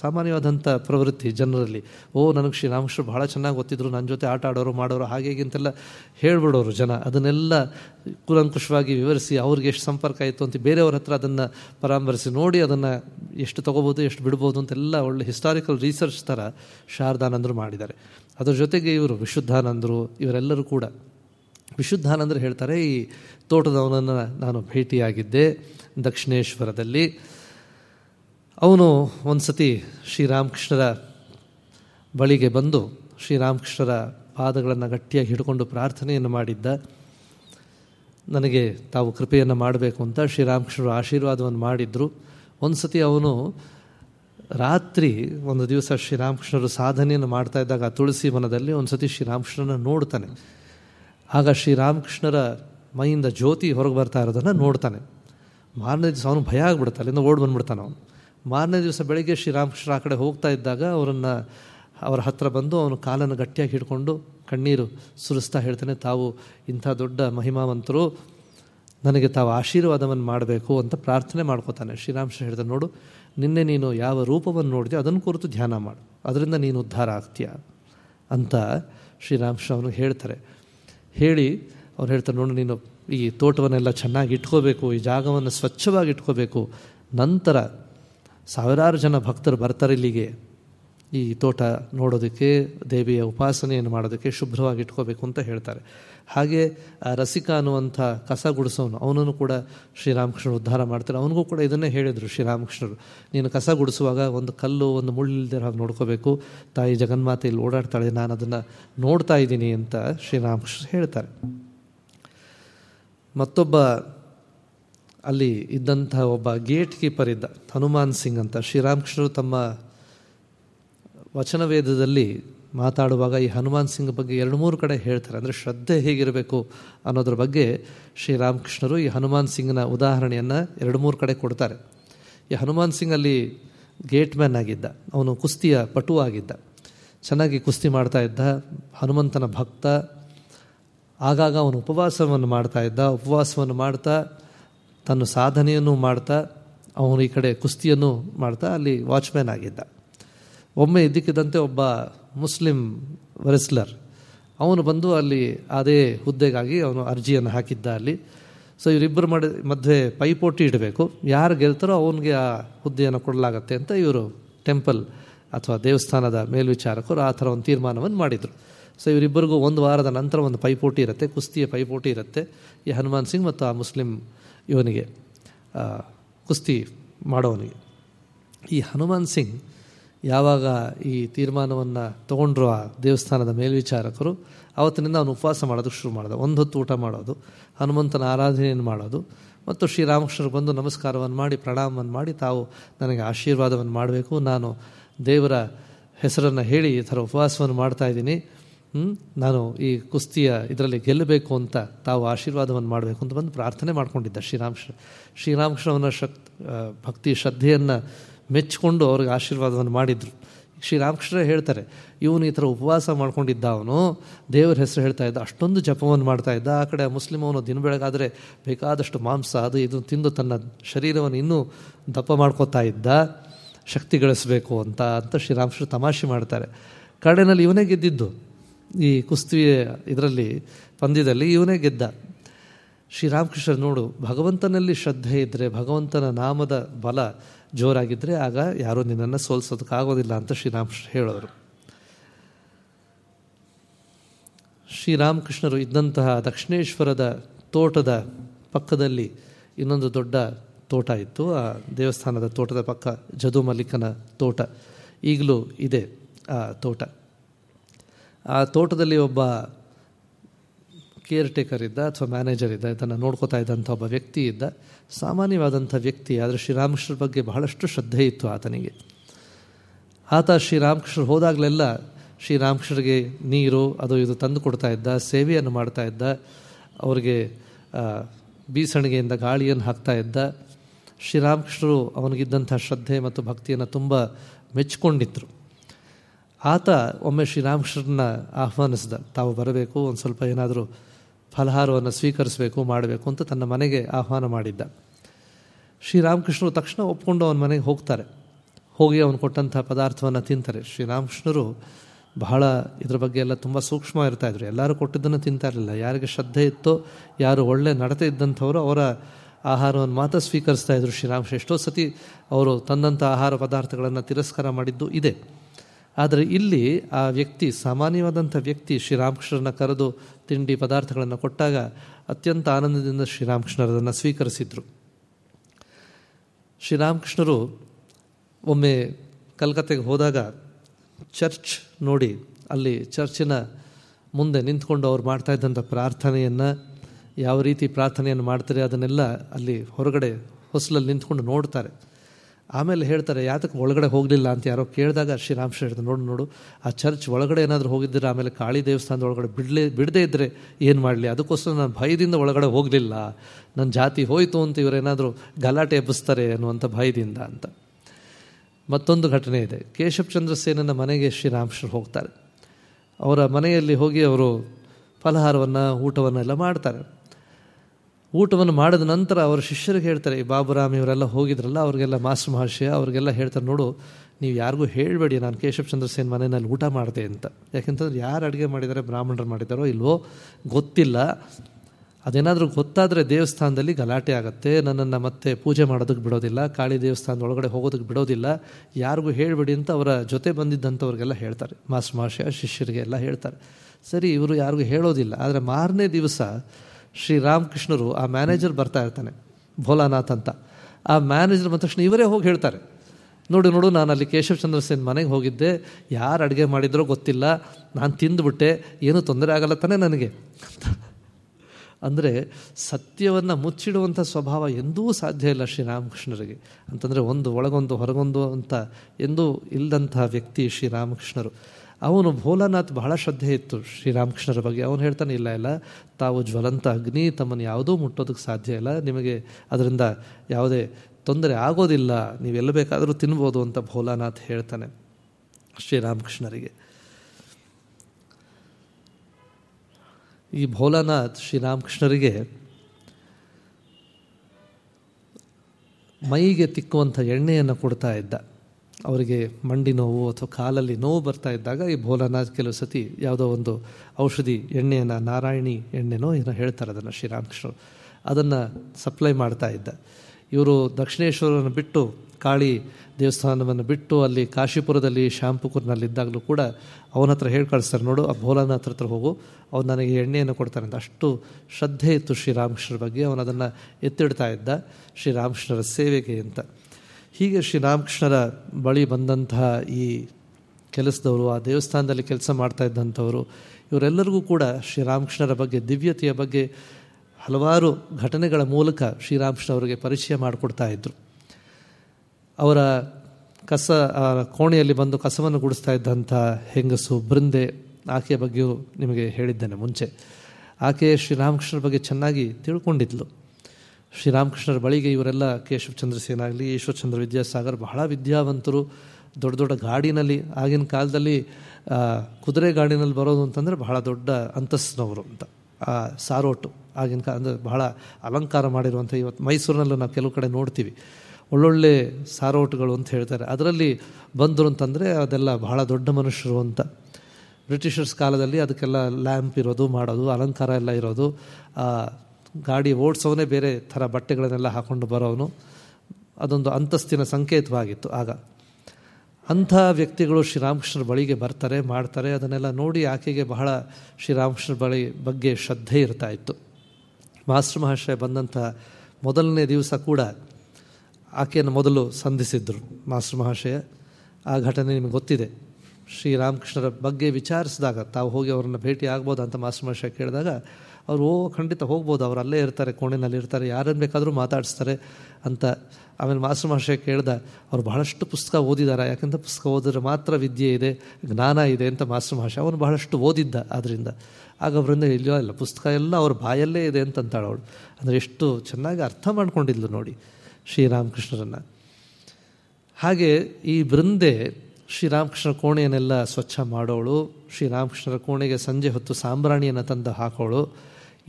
ಸಾಮಾನ್ಯವಾದಂಥ ಪ್ರವೃತ್ತಿ ಜನರಲ್ಲಿ. ಓ, ನನಗೆ ಶ್ರೀರಾಮಕೃಷ್ಣ ಭಾಳ ಚೆನ್ನಾಗಿ ಗೊತ್ತಿದ್ರು ನನ್ನ ಜೊತೆ ಆಟ ಆಡೋರು, ಮಾಡೋರು ಹಾಗೆ ಅಂತೆಲ್ಲ ಹೇಳ್ಬಿಡೋರು ಜನ. ಅದನ್ನೆಲ್ಲ ಕೂಲಂಕುಷವಾಗಿ ವಿವರಿಸಿ ಅವ್ರಿಗೆ ಎಷ್ಟು ಸಂಪರ್ಕ ಆಯಿತು ಅಂತ ಬೇರೆಯವ್ರ ಹತ್ರ ಅದನ್ನು ಪರಾಮರ್ಶಿಸಿ ನೋಡಿ ಅದನ್ನು ಎಷ್ಟು ತೊಗೋಬೋದು, ಎಷ್ಟು ಬಿಡ್ಬೋದು ಅಂತೆಲ್ಲ ಒಳ್ಳೆ ಹಿಸ್ಟಾರಿಕಲ್ ರಿಸರ್ಚ್ ಥರ ಶಾರದಾನಂದರು ಮಾಡಿದ್ದಾರೆ. ಅದರ ಜೊತೆಗೆ ಇವರು ವಿಶುದ್ಧಾನಂದರು, ಇವರೆಲ್ಲರೂ ಕೂಡ. ವಿಶುದ್ಧಾನಂದರು ಹೇಳ್ತಾರೆ, ಈ ತೋಟದವನನ್ನು ನಾನು ಭೇಟಿಯಾಗಿದ್ದೆ ದಕ್ಷಿಣೇಶ್ವರದಲ್ಲಿ. ಅವನು ಒಂದು ಸತಿ ಶ್ರೀರಾಮಕೃಷ್ಣರ ಬಳಿಗೆ ಬಂದು ಶ್ರೀರಾಮಕೃಷ್ಣರ ಪಾದಗಳನ್ನು ಗಟ್ಟಿಯಾಗಿ ಹಿಡ್ಕೊಂಡು ಪ್ರಾರ್ಥನೆಯನ್ನು ಮಾಡಿದ್ದ. ನನಗೆ ತಾವು ಕೃಪೆಯನ್ನು ಮಾಡಬೇಕು ಅಂತ ಶ್ರೀರಾಮಕೃಷ್ಣರು ಆಶೀರ್ವಾದವನ್ನು ಮಾಡಿದರು. ಒಂದು ಸತಿ ಅವನು ರಾತ್ರಿ ಒಂದು ದಿವಸ ಶ್ರೀರಾಮಕೃಷ್ಣರು ಸಾಧನೆಯನ್ನು ಮಾಡ್ತಾ ಇದ್ದಾಗ ಆ ತುಳಸಿ ವನದಲ್ಲಿ ಒಂದು ಸತಿ ಶ್ರೀರಾಮಕೃಷ್ಣನ ನೋಡ್ತಾನೆ. ಆಗ ಶ್ರೀರಾಮಕೃಷ್ಣರ ಮೈಯಿಂದ ಜ್ಯೋತಿ ಹೊರಗೆ ಬರ್ತಾ ಇರೋದನ್ನು ನೋಡ್ತಾನೆ. ಮಾರನೇ ದಿವಸ ಅವನು ಭಯ ಆಗ್ಬಿಡುತ್ತೆ, ಅಲ್ಲಿಂದ ಓಡ್ ಬಂದ್ಬಿಡ್ತಾನೆ ಅವನು. ಮಾರನೇ ದಿವಸ ಬೆಳಗ್ಗೆ ಶ್ರೀರಾಮಕೃಷ್ಣ ಆ ಕಡೆ ಹೋಗ್ತಾ ಇದ್ದಾಗ ಅವರನ್ನು ಅವರ ಹತ್ರ ಬಂದು ಅವನು ಕಾಲನ್ನು ಗಟ್ಟಿಯಾಗಿ ಹಿಡ್ಕೊಂಡು ಕಣ್ಣೀರು ಸುರಿಸ್ತಾ ಹೇಳ್ತಾನೆ, ತಾವು ಇಂಥ ದೊಡ್ಡ ಮಹಿಮಾವಂತರು, ನನಗೆ ತಾವು ಆಶೀರ್ವಾದವನ್ನು ಮಾಡಬೇಕು ಅಂತ ಪ್ರಾರ್ಥನೆ ಮಾಡ್ಕೋತಾನೆ. ಶ್ರೀರಾಮಕೃಷ್ಣ ಹೇಳ್ತಾನೆ, ನೋಡು ನಿನ್ನೆ ನೀನು ಯಾವ ರೂಪವನ್ನು ನೋಡಿದೆ ಅದನ್ನು ಕುರಿತು ಧ್ಯಾನ ಮಾಡು. ಅದರಿಂದ ನೀನು ಉದ್ಧಾರ ಆಗ್ತೀಯ ಅಂತ ಶ್ರೀರಾಮಕೃಷ್ಣ ಹೇಳ್ತಾರೆ. ಹೇಳಿ ಅವ್ರು ಹೇಳ್ತಾರೆ, ನೋಡು, ನೀನು ಈ ತೋಟವನ್ನೆಲ್ಲ ಚೆನ್ನಾಗಿ ಇಟ್ಕೋಬೇಕು, ಈ ಜಾಗವನ್ನು ಸ್ವಚ್ಛವಾಗಿ ಇಟ್ಕೋಬೇಕು. ನಂತರ ಸಾವಿರಾರು ಜನ ಭಕ್ತರು ಬರ್ತಾರೆ ಇಲ್ಲಿಗೆ. ಈ ತೋಟ ನೋಡೋದಕ್ಕೆ, ದೇವಿಯ ಉಪಾಸನೆಯನ್ನು ಮಾಡೋದಕ್ಕೆ ಶುಭ್ರವಾಗಿ ಇಟ್ಕೋಬೇಕು ಅಂತ ಹೇಳ್ತಾರೆ. ಹಾಗೆ ರಸಿಕ ಅನ್ನುವಂಥ ಕಸ ಗುಡಿಸೋನು. ಅವನನ್ನು ಕೂಡ ಶ್ರೀರಾಮಕೃಷ್ಣರು ಉದ್ಧಾರ ಮಾಡ್ತಾರೆ. ಅವನಿಗೂ ಕೂಡ ಇದನ್ನೇ ಹೇಳಿದರು ಶ್ರೀರಾಮಕೃಷ್ಣರು. ನೀನು ಕಸ ಗುಡಿಸುವಾಗ ಒಂದು ಕಲ್ಲು, ಒಂದು ಮುಳ್ಳಿಲ್ದಿರೋ ಹಾಗೆ ನೋಡ್ಕೋಬೇಕು. ತಾಯಿ ಜಗನ್ಮಾತೆ ಇಲ್ಲಿ ಓಡಾಡ್ತಾಳೆ, ನಾನು ಅದನ್ನು ನೋಡ್ತಾ ಇದ್ದೀನಿ ಅಂತ ಶ್ರೀರಾಮಕೃಷ್ಣ ಹೇಳ್ತಾರೆ. ಮತ್ತೊಬ್ಬ ಅಲ್ಲಿ ಇದ್ದಂಥ ಒಬ್ಬ ಗೇಟ್ ಕೀಪರ್ ಇದ್ದ ಹನುಮಾನ್ ಸಿಂಗ್ ಅಂತ. ಶ್ರೀರಾಮಕೃಷ್ಣರು ತಮ್ಮ ವಚನವೇದದಲ್ಲಿ ಮಾತಾಡುವಾಗ ಈ ಹನುಮಾನ್ ಸಿಂಗ್ ಬಗ್ಗೆ ಎರಡು ಮೂರು ಕಡೆ ಹೇಳ್ತಾರೆ. ಅಂದರೆ ಶ್ರದ್ಧೆ ಹೇಗಿರಬೇಕು ಅನ್ನೋದ್ರ ಬಗ್ಗೆ ಶ್ರೀರಾಮಕೃಷ್ಣರು ಈ ಹನುಮಾನ್ ಸಿಂಗ್ನ ಉದಾಹರಣೆಯನ್ನು ಎರಡು ಮೂರು ಕಡೆ ಕೊಡ್ತಾರೆ. ಈ ಹನುಮಾನ್ ಸಿಂಗ್ ಅಲ್ಲಿ ಗೇಟ್ ಮ್ಯಾನ್ ಆಗಿದ್ದ, ಅವನು ಕುಸ್ತಿಯ ಪಟು ಆಗಿದ್ದ. ಚೆನ್ನಾಗಿ ಕುಸ್ತಿ ಮಾಡ್ತಾ ಇದ್ದ, ಹನುಮಂತನ ಭಕ್ತ. ಆಗಾಗ ಅವನು ಉಪವಾಸವನ್ನು ಮಾಡ್ತಾ ಇದ್ದ, ಉಪವಾಸವನ್ನು ಮಾಡ್ತಾ ತನ್ನ ಸಾಧನೆಯನ್ನು ಮಾಡ್ತಾ ಅವನು ಈ ಕಡೆ ಕುಸ್ತಿಯನ್ನು ಮಾಡ್ತಾ ಅಲ್ಲಿ ವಾಚ್ಮ್ಯಾನ್ ಆಗಿದ್ದ. ಒಮ್ಮೆ ಇದ್ದಕ್ಕಿದ್ದಂತೆ ಒಬ್ಬ ಮುಸ್ಲಿಂ ರೆಸ್ಲರ್. ಅವನು ಬಂದು ಅಲ್ಲಿ ಅದೇ ಹುದ್ದೆಗಾಗಿ ಅವನು ಅರ್ಜಿಯನ್ನು ಹಾಕಿದ್ದ ಅಲ್ಲಿ. ಸೊ ಇವರಿಬ್ಬರು ಮಾಡಿ, ಮಧ್ಯೆ ಪೈಪೋಟಿ ಇಡಬೇಕು. ಯಾರು ಗೆಲ್ತಾರೋ ಅವನಿಗೆ ಆ ಹುದ್ದೆಯನ್ನು ಕೊಡಲಾಗತ್ತೆ ಅಂತ ಇವರು ಟೆಂಪಲ್ ಅಥವಾ ದೇವಸ್ಥಾನದ ಮೇಲ್ವಿಚಾರಕರು ಆ ಥರ ಒಂದು ತೀರ್ಮಾನವನ್ನು ಮಾಡಿದರು. ಸೊ ಇವರಿಬ್ಬರಿಗೂ ಒಂದು ವಾರದ ನಂತರ ಒಂದು ಪೈಪೋಟಿ ಇರುತ್ತೆ, ಕುಸ್ತಿಯ ಪೈಪೋಟಿ ಇರುತ್ತೆ ಈ ಹನುಮಾನ್ ಸಿಂಗ್ ಮತ್ತು ಆ ಮುಸ್ಲಿಂ ಇವನಿಗೆ ಕುಸ್ತಿ ಮಾಡೋವನಿಗೆ. ಈ ಹನುಮಾನ್ ಸಿಂಗ್ ಯಾವಾಗ ಈ ತೀರ್ಮಾನವನ್ನು ತೊಗೊಂಡ್ರು ಆ ದೇವಸ್ಥಾನದ ಮೇಲ್ವಿಚಾರಕರು, ಅವತ್ತಿನಿಂದ ಅವನು ಉಪವಾಸ ಮಾಡೋದಕ್ಕೆ ಶುರು ಮಾಡಿದ. ಒಂದು ಹೊತ್ತು ಊಟ ಮಾಡೋದು, ಹನುಮಂತನ ಆರಾಧನೆಯನ್ನು ಮಾಡೋದು, ಮತ್ತು ಶ್ರೀರಾಮಕೃಷ್ಣರು ಬಂದು ನಮಸ್ಕಾರವನ್ನು ಮಾಡಿ, ಪ್ರಣಾಮವನ್ನು ಮಾಡಿ, ತಾವು ನನಗೆ ಆಶೀರ್ವಾದವನ್ನು ಮಾಡಬೇಕು, ನಾನು ದೇವರ ಹೆಸರನ್ನು ಹೇಳಿ ಈ ಥರ ಉಪವಾಸವನ್ನು ಮಾಡ್ತಾ ಇದ್ದೀನಿ ನಾನು ಈ ಕುಸ್ತಿಯ ಇದರಲ್ಲಿ ಗೆಲ್ಲಬೇಕು ಅಂತ ತಾವು ಆಶೀರ್ವಾದವನ್ನು ಮಾಡಬೇಕು ಅಂತ ಬಂದು ಪ್ರಾರ್ಥನೆ ಮಾಡ್ಕೊಂಡಿದ್ದ ಶ್ರೀರಾಮಕೃಷ್ಣ. ಶ್ರೀರಾಮಕೃಷ್ಣವನ್ನ ಶಕ್ ಭಕ್ತಿ, ಶ್ರದ್ಧೆಯನ್ನು ಮೆಚ್ಚಿಕೊಂಡು ಅವ್ರಿಗೆ ಆಶೀರ್ವಾದವನ್ನು ಮಾಡಿದರು. ಶ್ರೀರಾಮಕೃಷ್ಣ ಹೇಳ್ತಾರೆ, ಇವನು ಈ ಥರ ಉಪವಾಸ ಮಾಡ್ಕೊಂಡಿದ್ದ ಅವನು, ದೇವರ ಹೆಸರು ಹೇಳ್ತಾ ಇದ್ದ, ಅಷ್ಟೊಂದು ಜಪವನ್ನು ಮಾಡ್ತಾ ಇದ್ದ. ಆ ಕಡೆ ಮುಸ್ಲಿಮ್ ಅವನು ದಿನ ಬೆಳಗಾದರೆ ಬೇಕಾದಷ್ಟು ಮಾಂಸ, ಅದು ಇದು ತಿಂದು ತನ್ನ ಶರೀರವನ್ನು ಇನ್ನೂ ದಪ್ಪ ಮಾಡ್ಕೋತಾ ಇದ್ದ. ಶಕ್ತಿ ಗಳಿಸಬೇಕು ಅಂತ ಅಂತ ಶ್ರೀರಾಮಕೃಷ್ಣ ತಮಾಷೆ ಮಾಡ್ತಾರೆ. ಕಡೆಯಲ್ಲಿ ಇವನೇ ಗೆದ್ದಿದ್ದು. ಈ ಕುಸ್ತಿ ಇದರಲ್ಲಿ, ಪಂದ್ಯದಲ್ಲಿ ಇವನೇ ಗೆದ್ದ. ಶ್ರೀರಾಮಕೃಷ್ಣ ನೋಡು, ಭಗವಂತನಲ್ಲಿ ಶ್ರದ್ಧೆ ಇದ್ದರೆ ಭಗವಂತನ ನಾಮದ ಬಲ ಜೋರಾಗಿದ್ದರೆ ಆಗ ಯಾರೂ ನಿನ್ನನ್ನು ಸೋಲ್ಸೋದಕ್ಕಾಗೋದಿಲ್ಲ ಅಂತ ಶ್ರೀರಾಮಕೃಷ್ಣ ಹೇಳೋರು. ಶ್ರೀರಾಮಕೃಷ್ಣರು ಇದ್ದಂತಹ ದಕ್ಷಿಣೇಶ್ವರದ ತೋಟದ ಪಕ್ಕದಲ್ಲಿ ಇನ್ನೊಂದು ದೊಡ್ಡ ತೋಟ ಇತ್ತು. ಆ ದೇವಸ್ಥಾನದ ತೋಟದ ಪಕ್ಕ ಜದು ಮಲ್ಲಿಕನ ತೋಟ ಈಗಲೂ ಇದೆ ಆ ತೋಟ. ಆ ತೋಟದಲ್ಲಿ ಒಬ್ಬ ಕೇರ್ ಟೇಕರ್ ಇದ್ದ ಅಥವಾ ಮ್ಯಾನೇಜರ್ ಇದ್ದ, ಇದನ್ನು ನೋಡ್ಕೋತಾ ಇದ್ದಂಥ ಒಬ್ಬ ವ್ಯಕ್ತಿ ಇದ್ದ ಸಾಮಾನ್ಯವಾದಂಥ ವ್ಯಕ್ತಿ, ಆದರೆ ಶ್ರೀರಾಮಕೃಷ್ಣರ ಬಗ್ಗೆ ಬಹಳಷ್ಟು ಶ್ರದ್ಧೆ ಇತ್ತು ಆತನಿಗೆ. ಆತ ಶ್ರೀರಾಮಕೃಷ್ಣರು ಹೋದಾಗಲೆಲ್ಲ ಶ್ರೀರಾಮಕೃಷ್ಣರಿಗೆ ನೀರು, ಅದು ಇದು ತಂದು ಕೊಡ್ತಾ ಇದ್ದ, ಸೇವೆಯನ್ನು ಮಾಡ್ತಾ ಇದ್ದ, ಅವರಿಗೆ ಬೀಸಣಿಗೆಯಿಂದ ಗಾಳಿಯನ್ನು ಹಾಕ್ತಾ ಇದ್ದ. ಶ್ರೀರಾಮಕೃಷ್ಣರು ಅವನಿಗಿದ್ದಂಥ ಶ್ರದ್ಧೆ ಮತ್ತು ಭಕ್ತಿಯನ್ನು ತುಂಬ ಮೆಚ್ಚಿಕೊಂಡಿದ್ರು ಆತ ಒಮ್ಮೆ ಶ್ರೀರಾಮಕೃಷ್ಣರನ್ನ ಆಹ್ವಾನಿಸಿದ, ತಾವು ಬರಬೇಕು, ಒಂದು ಸ್ವಲ್ಪ ಏನಾದರೂ ಫಲಹಾರವನ್ನು ಸ್ವೀಕರಿಸಬೇಕು, ಮಾಡಬೇಕು ಅಂತ ತನ್ನ ಮನೆಗೆ ಆಹ್ವಾನ ಮಾಡಿದ್ದ. ಶ್ರೀರಾಮಕೃಷ್ಣರು ತಕ್ಷಣ ಒಪ್ಕೊಂಡು ಅವನ ಮನೆಗೆ ಹೋಗ್ತಾರೆ. ಹೋಗಿ ಅವನು ಕೊಟ್ಟಂಥ ಪದಾರ್ಥವನ್ನು ತಿಂತಾರೆ. ಶ್ರೀರಾಮಕೃಷ್ಣರು ಬಹಳ ಇದ್ರ ಬಗ್ಗೆ ಎಲ್ಲ ತುಂಬ ಸೂಕ್ಷ್ಮ ಇರ್ತಾ ಇದ್ರು ಎಲ್ಲರೂ ಕೊಟ್ಟಿದ್ದನ್ನು ತಿಂತಾ ಇರಲಿಲ್ಲ. ಯಾರಿಗೆ ಶ್ರದ್ಧೆ ಇತ್ತೋ, ಯಾರು ಒಳ್ಳೆ ನಡತೆ ಇದ್ದಂಥವರು ಅವರ ಆಹಾರವನ್ನು ಮಾತ್ರ ಸ್ವೀಕರಿಸ್ತಾ ಇದ್ರು. ಶ್ರೀರಾಮಕೃಷ್ಣ ಎಷ್ಟೋ ಸತಿ ಅವರು ತಂದಂಥ ಆಹಾರ ಪದಾರ್ಥಗಳನ್ನು ತಿರಸ್ಕಾರ ಮಾಡಿದ್ದು ಇದೆ. ಆದರೆ ಇಲ್ಲಿ ಆ ವ್ಯಕ್ತಿ, ಸಾಮಾನ್ಯವಾದಂಥ ವ್ಯಕ್ತಿ ಶ್ರೀರಾಮಕೃಷ್ಣರನ್ನ ಕರೆದು ತಿಂಡಿ ಪದಾರ್ಥಗಳನ್ನು ಕೊಟ್ಟಾಗ ಅತ್ಯಂತ ಆನಂದದಿಂದ ಶ್ರೀರಾಮಕೃಷ್ಣರದನ್ನು ಸ್ವೀಕರಿಸಿದರು. ಶ್ರೀರಾಮಕೃಷ್ಣರು ಒಮ್ಮೆ ಕಲ್ಕತ್ತೆಗೆ ಹೋದಾಗ ಚರ್ಚ್ ನೋಡಿ, ಅಲ್ಲಿ ಚರ್ಚಿನ ಮುಂದೆ ನಿಂತ್ಕೊಂಡು ಅವ್ರು ಮಾಡ್ತಾ ಇದ್ದಂಥ ಪ್ರಾರ್ಥನೆಯನ್ನು, ಯಾವ ರೀತಿ ಪ್ರಾರ್ಥನೆಯನ್ನು ಮಾಡ್ತಾರೆ ಅದನ್ನೆಲ್ಲ ಅಲ್ಲಿ ಹೊರಗಡೆ ಹೊಸಲಲ್ಲಿ ನಿಂತ್ಕೊಂಡು ನೋಡ್ತಾರೆ. ಆಮೇಲೆ ಹೇಳ್ತಾರೆ ಯಾತಕ್ಕೆ ಒಳಗಡೆ ಹೋಗಲಿಲ್ಲ? ಅಂತ ಯಾರೋ ಕೇಳಿದಾಗ ಶ್ರೀರಾಮ್ ಹೇಳ್ತಾರೆ ನೋಡು ನೋಡು, ಆ ಚರ್ಚ್ ಒಳಗಡೆ ಏನಾದರೂ ಹೋಗಿದ್ದರೆ? ಆಮೇಲೆ ಕಾಳಿ ದೇವಸ್ಥಾನದ ಒಳಗಡೆ ಬಿಡಲೇ, ಬಿಡದೇ ಇದ್ದರೆ ಏನು ಮಾಡಲಿ? ಅದಕ್ಕೋಸ್ಕರ ನಾನು ಭಯದಿಂದ ಒಳಗಡೆ ಹೋಗಲಿಲ್ಲ. ನನ್ನ ಜಾತಿ ಹೋಯಿತು ಅಂತ ಇವರೇನಾದರೂ ಗಲಾಟೆ ಎಬ್ಬಿಸ್ತಾರೆ ಅನ್ನುವಂಥ ಭಯದಿಂದ ಅಂತ. ಮತ್ತೊಂದು ಘಟನೆ ಇದೆ. ಕೇಶವಚಂದ್ರ ಸೇನನ ಮನೆಗೆ ಶ್ರೀರಾಮಕೃಷ್ಣ ಹೋಗ್ತಾರೆ. ಅವರ ಮನೆಯಲ್ಲಿ ಹೋಗಿ ಅವರು ಫಲಹಾರವನ್ನು, ಊಟವನ್ನೆಲ್ಲ ಮಾಡ್ತಾರೆ. ಊಟವನ್ನು ಮಾಡಿದ ನಂತರ ಅವರ ಶಿಷ್ಯರಿಗೆ ಹೇಳ್ತಾರೆ, ಈ ಬಾಬುರಾಮ್ ಇವರೆಲ್ಲ ಹೋಗಿದ್ರಲ್ಲ, ಅವ್ರಿಗೆಲ್ಲ ಮಾಸ್ಟರ್ ಮಹಾಶಯ ಅವ್ರಿಗೆಲ್ಲ ಹೇಳ್ತಾರೆ, ನೋಡು, ನೀವು ಯಾರಿಗೂ ಹೇಳಬೇಡಿ, ನಾನು ಕೇಶವ್ ಚಂದ್ರ ಸೇನ್ ಮನೆಯಲ್ಲಿ ಊಟ ಮಾಡಿದೆ ಅಂತ. ಯಾಕೆಂತಂದ್ರೆ ಯಾರು ಅಡುಗೆ ಮಾಡಿದ್ದಾರೆ, ಬ್ರಾಹ್ಮಣರು ಮಾಡಿದ್ದಾರೋ ಇಲ್ವೋ, ಗೊತ್ತಿಲ್ಲ. ಅದೇನಾದರೂ ಗೊತ್ತಾದರೆ ದೇವಸ್ಥಾನದಲ್ಲಿ ಗಲಾಟೆ ಆಗುತ್ತೆ, ನನ್ನನ್ನು ಮತ್ತೆ ಪೂಜೆ ಮಾಡೋದಕ್ಕೆ ಬಿಡೋದಿಲ್ಲ, ಕಾಳಿ ದೇವಸ್ಥಾನದ ಒಳಗಡೆ ಹೋಗೋದಕ್ಕೆ ಬಿಡೋದಿಲ್ಲ. ಯಾರಿಗೂ ಹೇಳಬೇಡಿ ಅಂತ ಅವರ ಜೊತೆ ಬಂದಿದ್ದಂಥವ್ರಿಗೆಲ್ಲ ಹೇಳ್ತಾರೆ, ಮಾಸ್ ಶಿಷ್ಯರಿಗೆ ಎಲ್ಲ ಹೇಳ್ತಾರೆ. ಸರಿ, ಇವರು ಯಾರಿಗೂ ಹೇಳೋದಿಲ್ಲ, ಆದರೆ ಮಾರನೇ ದಿವಸ ಶ್ರೀರಾಮಕೃಷ್ಣರು ಆ ಮ್ಯಾನೇಜರ್ ಬರ್ತಾ ಇರ್ತಾನೆ, ಭೋಲಾನಾಥ್ ಅಂತ. ಆ ಮ್ಯಾನೇಜರ್ ಬಂದ ತಕ್ಷಣ ಇವರೇ ಹೋಗಿ ಹೇಳ್ತಾರೆ, ನೋಡು ನೋಡು, ನಾನು ಅಲ್ಲಿ ಕೇಶವ್ ಚಂದ್ರ ಸೇನ್ ಮನೆಗೆ ಹೋಗಿದ್ದೆ, ಯಾರು ಅಡುಗೆ ಮಾಡಿದ್ರೋ ಗೊತ್ತಿಲ್ಲ, ನಾನು ತಿಂದುಬಿಟ್ಟೆ, ಏನೂ ತೊಂದರೆ ಆಗಲ್ಲ ತಾನೇ ನನಗೆ? ಅಂದರೆ ಸತ್ಯವನ್ನು ಮುಚ್ಚಿಡುವಂಥ ಸ್ವಭಾವ ಎಂದೂ ಸಾಧ್ಯ ಇಲ್ಲ ಶ್ರೀರಾಮಕೃಷ್ಣರಿಗೆ ಅಂತಂದರೆ ಒಂದು ಒಳಗೊಂದು ಹೊರಗೊಂದು ಅಂತ ಎಂದೂ ಇಲ್ಲದಂತಹ ವ್ಯಕ್ತಿ ಶ್ರೀರಾಮಕೃಷ್ಣರು ಅವನು ಭೋಲಾನಾಥ್ ಬಹಳ ಶ್ರದ್ಧೆ ಇತ್ತು ಶ್ರೀರಾಮಕೃಷ್ಣರ ಬಗ್ಗೆ. ಅವನು ಹೇಳ್ತಾನೆ, ಇಲ್ಲ ಇಲ್ಲ, ತಾವು ಜ್ವಲಂತ ಅಗ್ನಿ, ತಮ್ಮನ್ನು ಯಾವುದೂ ಮುಟ್ಟೋದಕ್ಕೆ ಸಾಧ್ಯ ಇಲ್ಲ. ನಿಮಗೆ ಅದರಿಂದ ಯಾವುದೇ ತೊಂದರೆ ಆಗೋದಿಲ್ಲ. ನೀವೆಲ್ಲ ಬೇಕಾದರೂ ತಿನ್ಬೋದು ಅಂತ ಭೋಲಾನಾಥ್ ಹೇಳ್ತಾನೆ ಶ್ರೀರಾಮಕೃಷ್ಣರಿಗೆ. ಈ ಭೋಲಾನಾಥ್ ಶ್ರೀರಾಮಕೃಷ್ಣರಿಗೆ ಮೈಗೆ ತಿಕ್ಕುವಂಥ ಎಣ್ಣೆಯನ್ನು ಕೊಡ್ತಾ ಇದ್ದ. ಅವರಿಗೆ ಮಂಡಿ ನೋವು ಅಥವಾ ಕಾಲಲ್ಲಿ ನೋವು ಬರ್ತಾ ಇದ್ದಾಗ ಈ ಭೋಲಾನಾಥ್ ಕೆಲವು ಸತಿ ಯಾವುದೋ ಒಂದು ಔಷಧಿ ಎಣ್ಣೆಯನ್ನು, ನಾರಾಯಣಿ ಎಣ್ಣೆನೋ ಏನೋ ಹೇಳ್ತಾರೆ ಅದನ್ನು ಶ್ರೀರಾಮಕೃಷ್ಣರು. ಅದನ್ನು ಸಪ್ಲೈ ಮಾಡ್ತಾ ಇದ್ದ. ಇವರು ದಕ್ಷಿಣೇಶ್ವರನ ಬಿಟ್ಟು ಕಾಳಿ ದೇವಸ್ಥಾನವನ್ನು ಬಿಟ್ಟು ಅಲ್ಲಿ ಕಾಶಿಪುರದಲ್ಲಿ ಶ್ಯಾಂಪುಕೂರ್ನಲ್ಲಿದ್ದಾಗಲೂ ಕೂಡ ಅವನ ಹತ್ರ ಹೇಳಿ ಕಳಿಸ್ತಾರೆ, ನೋಡು, ಆ ಭೋಲಾನಾಥ್ ಹತ್ರ ಹೋಗು. ಅವ್ನು ನನಗೆ ಎಣ್ಣೆಯನ್ನು ಕೊಡ್ತಾನೆ. ಅಂತ ಅಷ್ಟು ಶ್ರದ್ಧೆ ಇತ್ತು ಶ್ರೀರಾಮಕೃಷ್ಣರ ಬಗ್ಗೆ. ಅವನು ಎತ್ತಿಡ್ತಾ ಇದ್ದ ಶ್ರೀರಾಮಕೃಷ್ಣರ ಸೇವೆಗೆ ಅಂತ. ಹೀಗೆ ಶ್ರೀರಾಮಕೃಷ್ಣರ ಬಳಿ ಬಂದಂತಹ ಈ ಕೆಲಸದವರು, ಆ ದೇವಸ್ಥಾನದಲ್ಲಿ ಕೆಲಸ ಮಾಡ್ತಾ ಇದ್ದಂಥವರು, ಇವರೆಲ್ಲರಿಗೂ ಕೂಡ ಶ್ರೀರಾಮಕೃಷ್ಣರ ಬಗ್ಗೆ, ದಿವ್ಯತೆಯ ಬಗ್ಗೆ ಹಲವಾರು ಘಟನೆಗಳ ಮೂಲಕ ಶ್ರೀರಾಮಕೃಷ್ಣ ಅವರಿಗೆ ಪರಿಚಯ ಮಾಡಿಕೊಡ್ತಾ ಇದ್ದರು ಅವರ ಕಸ ಕೋಣೆಯಲ್ಲಿ ಬಂದು ಕಸವನ್ನು ಗುಡಿಸ್ತಾ ಇದ್ದಂಥ ಹೆಂಗಸು ಬೃಂದೆ, ಆಕೆಯ ಬಗ್ಗೆಯೂ ನಿಮಗೆ ಹೇಳಿದ್ದೇನೆ ಮುಂಚೆ. ಆಕೆ ಶ್ರೀರಾಮಕೃಷ್ಣರ ಬಗ್ಗೆ ಚೆನ್ನಾಗಿ ತಿಳ್ಕೊಂಡಿದ್ಲು. ಶ್ರೀರಾಮಕೃಷ್ಣರ ಬಳಿಗೆ ಇವರೆಲ್ಲ ಕೇಶವಚಂದ್ರ ಚಂದ್ರಸೇನ ಆಗಲಿ, ಈಶ್ವರಚಂದ್ರ ವಿದ್ಯಾಸಾಗರ್ ಬಹಳ ವಿದ್ಯಾವಂತರು. ದೊಡ್ಡ ದೊಡ್ಡ ಗಾಡಿನಲ್ಲಿ, ಆಗಿನ ಕಾಲದಲ್ಲಿ ಕುದುರೆ ಗಾಡಿನಲ್ಲಿ ಬರೋದು ಅಂತಂದರೆ ಬಹಳ ದೊಡ್ಡ ಅಂತಸ್ತಿನವರು ಅಂತ. ಆ, ಸಾರೋಟು ಆಗಿನ ಕಾಲ, ಅಂದರೆ ಬಹಳ ಅಲಂಕಾರ ಮಾಡಿರುವಂಥ ಇವತ್ತು ಮೈಸೂರಿನಲ್ಲೂ ನಾವು ಕೆಲವು ಕಡೆ ನೋಡ್ತೀವಿ. ಒಳ್ಳೊಳ್ಳೆ ಸಾರೋಟುಗಳು ಅಂತ ಹೇಳ್ತಾರೆ. ಅದರಲ್ಲಿ ಬಂದರು ಅಂತಂದರೆ ಅದೆಲ್ಲ ಬಹಳ ದೊಡ್ಡ ಮನುಷ್ಯರು ಅಂತ. ಬ್ರಿಟಿಷರ್ಸ್ ಕಾಲದಲ್ಲಿ ಅದಕ್ಕೆಲ್ಲ ಲ್ಯಾಂಪ್ ಇರೋದು ಮಾಡೋದು, ಅಲಂಕಾರ ಎಲ್ಲ ಇರೋದು. ಗಾಡಿ ಓಡಿಸೋನೇ ಬೇರೆ ಥರ ಬಟ್ಟೆಗಳನ್ನೆಲ್ಲ ಹಾಕ್ಕೊಂಡು ಬರೋನು ಅದೊಂದು ಅಂತಸ್ತಿನ ಸಂಕೇತವಾಗಿತ್ತು ಆಗ. ಅಂಥ ವ್ಯಕ್ತಿಗಳು ಶ್ರೀರಾಮಕೃಷ್ಣರ ಬಳಿಗೆ ಬರ್ತಾರೆ, ಮಾಡ್ತಾರೆ. ಅದನ್ನೆಲ್ಲ ನೋಡಿ ಆಕೆಗೆ ಬಹಳ ಶ್ರೀರಾಮಕೃಷ್ಣರ ಬಳಿ ಬಗ್ಗೆ ಶ್ರದ್ಧೆ ಇರ್ತಾ ಇತ್ತು. ಮಾಸ್ಟರ್ ಮಹಾಶಯ ಬಂದಂಥ ಮೊದಲನೇ ದಿವಸ ಕೂಡ ಆಕೆಯನ್ನು ಮೊದಲು ಸಂಧಿಸಿದ್ರು ಮಾಸ್ಟರ್ ಮಹಾಶಯ ಆ ಘಟನೆ ನಿಮಗೆ ಗೊತ್ತಿದೆ. ಶ್ರೀರಾಮಕೃಷ್ಣರ ಬಗ್ಗೆ ವಿಚಾರಿಸಿದಾಗ ತಾವು ಹೋಗಿ ಅವರನ್ನು ಭೇಟಿ ಆಗ್ಬೋದಾ ಅಂತ ಮಾಸ್ಟರ್ ಮಹಾಶಯ ಕೇಳಿದಾಗ ಅವರು ಖಂಡಿತ ಹೋಗ್ಬೋದು, ಅವ್ರು ಅಲ್ಲೇ ಇರ್ತಾರೆ ಕೋಣೆನಲ್ಲಿ ಇರ್ತಾರೆ ಯಾರನ್ನು ಬೇಕಾದರೂ ಮಾತಾಡಿಸ್ತಾರೆ ಅಂತ ಆಮೇಲೆ ಮಾಸ್ಟರ್ ಮಹಾಶಯ ಕೇಳ್ದ, ಅವ್ರು ಬಹಳಷ್ಟು ಪುಸ್ತಕ ಓದಿದ್ದಾರೆ ಯಾಕಂದ್ರೆ ಪುಸ್ತಕ ಓದಿದ್ರೆ ಮಾತ್ರ ವಿದ್ಯೆ ಇದೆ, ಜ್ಞಾನ ಇದೆ ಅಂತ ಮಾಸ್ಟರ್ ಮಹಾಶಯ ಅವನು ಬಹಳಷ್ಟು ಓದಿದ್ದ ಅದರಿಂದ ಆಗ ಅವರಿಂದ, ಇಲ್ಲೋ, ಇಲ್ಲ, ಪುಸ್ತಕ ಎಲ್ಲ ಅವ್ರ ಬಾಯಲ್ಲೇ ಇದೆ ಅಂತ ಅಂತಾಳೆ ಅವಳು. ಅಂದರೆ ಎಷ್ಟು ಚೆನ್ನಾಗಿ ಅರ್ಥ ಮಾಡ್ಕೊಂಡಿದ್ಲು ನೋಡಿ ಶ್ರೀರಾಮಕೃಷ್ಣರನ್ನು. ಹಾಗೆ ಈ ಬೃಂದೆ ಶ್ರೀರಾಮಕೃಷ್ಣ ಕೋಣೆಯನ್ನೆಲ್ಲ ಸ್ವಚ್ಛ ಮಾಡೋಳು, ಶ್ರೀರಾಮಕೃಷ್ಣರ ಕೋಣೆಗೆ ಸಂಜೆ ಹೊತ್ತು ಸಾಂಬ್ರಾಣಿಯನ್ನು ತಂದು ಹಾಕೋಳು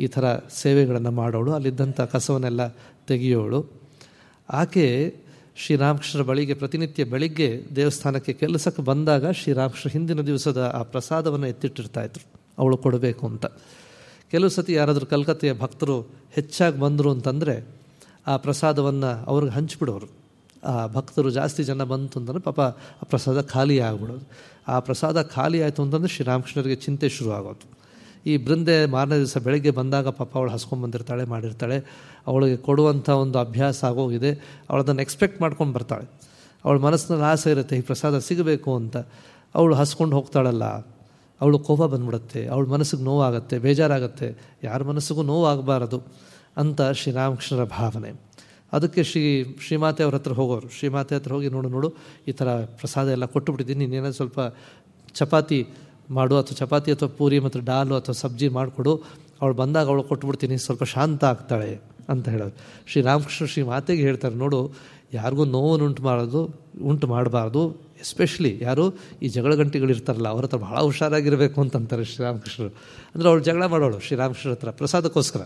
ಈ ಥರ ಸೇವೆಗಳನ್ನು ಮಾಡೋಳು, ಅಲ್ಲಿದ್ದಂಥ ಕಸವನ್ನೆಲ್ಲ ತೆಗೆಯೋಳು. ಆಕೆ ಶ್ರೀರಾಮಕೃಷ್ಣರ ಬಳಿಗೆ, ಪ್ರತಿನಿತ್ಯ ಬೆಳಿಗ್ಗೆ ದೇವಸ್ಥಾನಕ್ಕೆ ಕೆಲಸಕ್ಕೆ ಬಂದಾಗ ಶ್ರೀರಾಮಕೃಷ್ಣ ಹಿಂದಿನ ದಿವಸದ ಆ ಪ್ರಸಾದವನ್ನು ಎತ್ತಿಟ್ಟಿರ್ತಾ ಇದ್ರು. ಅವಳು ಕೊಡಬೇಕು ಅಂತ. ಕೆಲವು ಸತಿ ಯಾರಾದರೂ ಕಲ್ಕತ್ತೆಯ ಭಕ್ತರು ಹೆಚ್ಚಾಗಿ ಬಂದರು ಅಂತಂದರೆ ಆ ಪ್ರಸಾದವನ್ನು ಅವ್ರಿಗೆ ಹಂಚಿಬಿಡೋರು. ಆ ಭಕ್ತರು ಜಾಸ್ತಿ ಜನ ಬಂತು ಅಂತಂದರೆ ಪಾಪ ಆ ಪ್ರಸಾದ ಖಾಲಿ ಆಗ್ಬಿಡೋದು. ಆ ಪ್ರಸಾದ ಖಾಲಿ ಆಯಿತು ಅಂತಂದರೆ ಶ್ರೀರಾಮಕೃಷ್ಣರಿಗೆ ಚಿಂತೆ ಶುರು ಆಗೋದು ಈ ಬೃಂದೆ ಮಾರನೇ ದಿವಸ ಬೆಳಗ್ಗೆ ಬಂದಾಗ ಪಾಪ ಅವಳು ಹಸ್ಕೊಂಡ್ಬಂದಿರ್ತಾಳೆ ಮಾಡಿರ್ತಾಳೆ. ಅವಳಿಗೆ ಕೊಡುವಂಥ ಒಂದು ಅಭ್ಯಾಸ ಆಗೋಗಿದೆ. ಅವಳದನ್ನು ಎಕ್ಸ್ಪೆಕ್ಟ್ ಮಾಡ್ಕೊಂಡು ಬರ್ತಾಳೆ. ಅವಳ ಮನಸ್ಸಿನಲ್ಲಿ ಆಸೆ ಇರುತ್ತೆ, ಈ ಪ್ರಸಾದ ಸಿಗಬೇಕು ಅಂತ. ಅವಳು ಹಸ್ಕೊಂಡು ಹೋಗ್ತಾಳಲ್ಲ. ಅವಳು ಕೋಪ ಬಂದ್ಬಿಡುತ್ತೆ. ಅವಳ ಮನಸ್ಸಿಗೆ ನೋವಾಗುತ್ತೆ, ಬೇಜಾರಾಗುತ್ತೆ. ಯಾರ ಮನಸ್ಸಿಗೂ ನೋವಾಗಬಾರದು ಅಂತ ಶ್ರೀರಾಮಕೃಷ್ಣರ ಭಾವನೆ. ಅದಕ್ಕೆ ಶ್ರೀ ಶ್ರೀಮಾತೆ ಅವ್ರ ಹತ್ರ ಹೋಗೋರು. ಶ್ರೀಮಾತೆ ಹತ್ರ ಹೋಗಿ ನೋಡು ನೋಡು, ಈ ಥರ ಪ್ರಸಾದ ಎಲ್ಲ ಕೊಟ್ಟುಬಿಟ್ಟಿದ್ದೀನಿ ನೀನೇನೋ ಸ್ವಲ್ಪ ಚಪಾತಿ ಮಾಡು ಅಥವಾ ಚಪಾತಿ ಅಥವಾ ಪೂರಿ ಮತ್ತು ಡಾಲು ಅಥವಾ ಸಬ್ಜಿ ಮಾಡಿಕೊಡು. ಅವಳು ಬಂದಾಗ ಅವಳು ಕೊಟ್ಬಿಡ್ತೀನಿ, ಸ್ವಲ್ಪ ಶಾಂತ ಆಗ್ತಾಳೆ ಅಂತ ಹೇಳೋದು. ಶ್ರೀರಾಮಕೃಷ್ಣ ಶ್ರೀ ಮಾತೆಗೆ ಹೇಳ್ತಾರೆ, ನೋಡು, ಯಾರಿಗೂ ನೋವನ್ನು ಉಂಟು ಮಾಡೋದು, ಉಂಟು ಮಾಡಬಾರ್ದು. ಎಸ್ಪೆಷಲಿ ಯಾರು ಈ ಜಗಳ ಗಂಟೆಗಳು ಇರ್ತಾರಲ್ಲ ಅವ್ರ ಹತ್ರ ಭಾಳ ಹುಷಾರಾಗಿರಬೇಕು ಅಂತಂತಾರೆ ಶ್ರೀರಾಮಕೃಷ್ಣರು ಅಂದರೆ ಅವಳು ಜಗಳ ಮಾಡೋಳು ಶ್ರೀರಾಮಕೃಷ್ಣರ ಹತ್ರ, ಪ್ರಸಾದಕ್ಕೋಸ್ಕರ.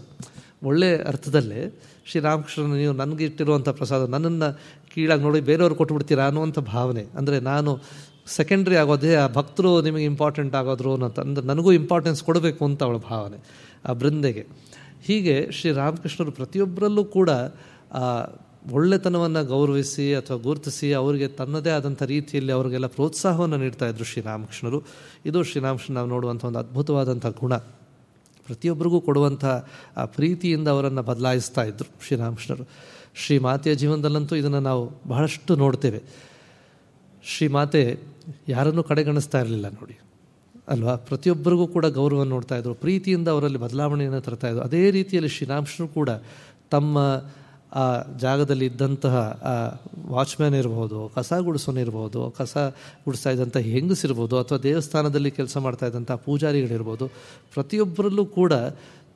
ಒಳ್ಳೆ ಅರ್ಥದಲ್ಲೇ ಶ್ರೀರಾಮಕೃಷ್ಣನ ನೀವು ನನಗೆ ಇಟ್ಟಿರುವಂಥ ಪ್ರಸಾದ ನನ್ನನ್ನು ಕೀಳಾಗಿ ನೋಡಿ ಬೇರೆಯವ್ರು ಕೊಟ್ಬಿಡ್ತೀರಾ ಅನ್ನುವಂಥ ಭಾವನೆ. ಅಂದರೆ ನಾನು ಸೆಕೆಂಡ್ರಿ ಆಗೋದೇ, ಆ ಭಕ್ತರು ನಿಮಗೆ ಇಂಪಾರ್ಟೆಂಟ್ ಆಗೋದ್ರು ಅಂತ ಅಂದರೆ ನನಗೂ ಇಂಪಾರ್ಟೆನ್ಸ್ ಕೊಡಬೇಕು ಅಂತ ಅವಳ ಭಾವನೆ, ಆ ಬೃಂದೆಗೆ. ಹೀಗೆ ಶ್ರೀರಾಮಕೃಷ್ಣರು ಪ್ರತಿಯೊಬ್ಬರಲ್ಲೂ ಕೂಡ ಒಳ್ಳೆತನವನ್ನು ಗೌರವಿಸಿ ಅಥವಾ ಗುರುತಿಸಿ ಅವರಿಗೆ ತನ್ನದೇ ಆದಂಥ ರೀತಿಯಲ್ಲಿ ಅವರಿಗೆಲ್ಲ ಪ್ರೋತ್ಸಾಹವನ್ನು ನೀಡ್ತಾ ಇದ್ರು ಶ್ರೀರಾಮಕೃಷ್ಣರು ಇದು ಶ್ರೀರಾಮಕೃಷ್ಣ ನಾವು ನೋಡುವಂಥ ಒಂದು ಅದ್ಭುತವಾದಂಥ ಗುಣ. ಪ್ರತಿಯೊಬ್ಬರಿಗೂ ಕೊಡುವಂಥ, ಆ ಪ್ರೀತಿಯಿಂದ ಅವರನ್ನು ಬದಲಾಯಿಸ್ತಾ ಇದ್ದರು ಶ್ರೀರಾಮಕೃಷ್ಣರು ಶ್ರೀಮಾತೆಯ ಜೀವನದಲ್ಲಂತೂ ಇದನ್ನು ನಾವು ಬಹಳಷ್ಟು ನೋಡ್ತೇವೆ. ಶ್ರೀಮಾತೆ ಯಾರನ್ನೂ ಕಡೆಗಣಿಸ್ತಾ ಇರಲಿಲ್ಲ ನೋಡಿ. ಅಲ್ವಾ? ಪ್ರತಿಯೊಬ್ಬರಿಗೂ ಕೂಡ ಗೌರವ ನೋಡ್ತಾ ಇದ್ರು. ಪ್ರೀತಿಯಿಂದ ಅವರಲ್ಲಿ ಬದಲಾವಣೆಯನ್ನು ತರ್ತಾ ಇದ್ರು. ಅದೇ ರೀತಿಯಲ್ಲಿ ಶ್ರೀರಾಮಕೃಷ್ಣರು ಕೂಡ ತಮ್ಮ, ಆ, ಜಾಗದಲ್ಲಿ ಇದ್ದಂತಹ, ಆ, ವಾಚ್ಮ್ಯಾನ್ ಇರ್ಬೋದು, ಕಸ ಗುಡಿಸೋನು ಇರ್ಬೋದು, ಕಸ ಗುಡಿಸ್ತಾ ಇದ್ದಂಥ ಹೆಂಗಸಿರ್ಬೋದು ಅಥವಾ ದೇವಸ್ಥಾನದಲ್ಲಿ ಕೆಲಸ ಮಾಡ್ತಾ ಇದ್ದಂಥ ಪೂಜಾರಿಗಳಿರ್ಬೋದು, ಪ್ರತಿಯೊಬ್ಬರಲ್ಲೂ ಕೂಡ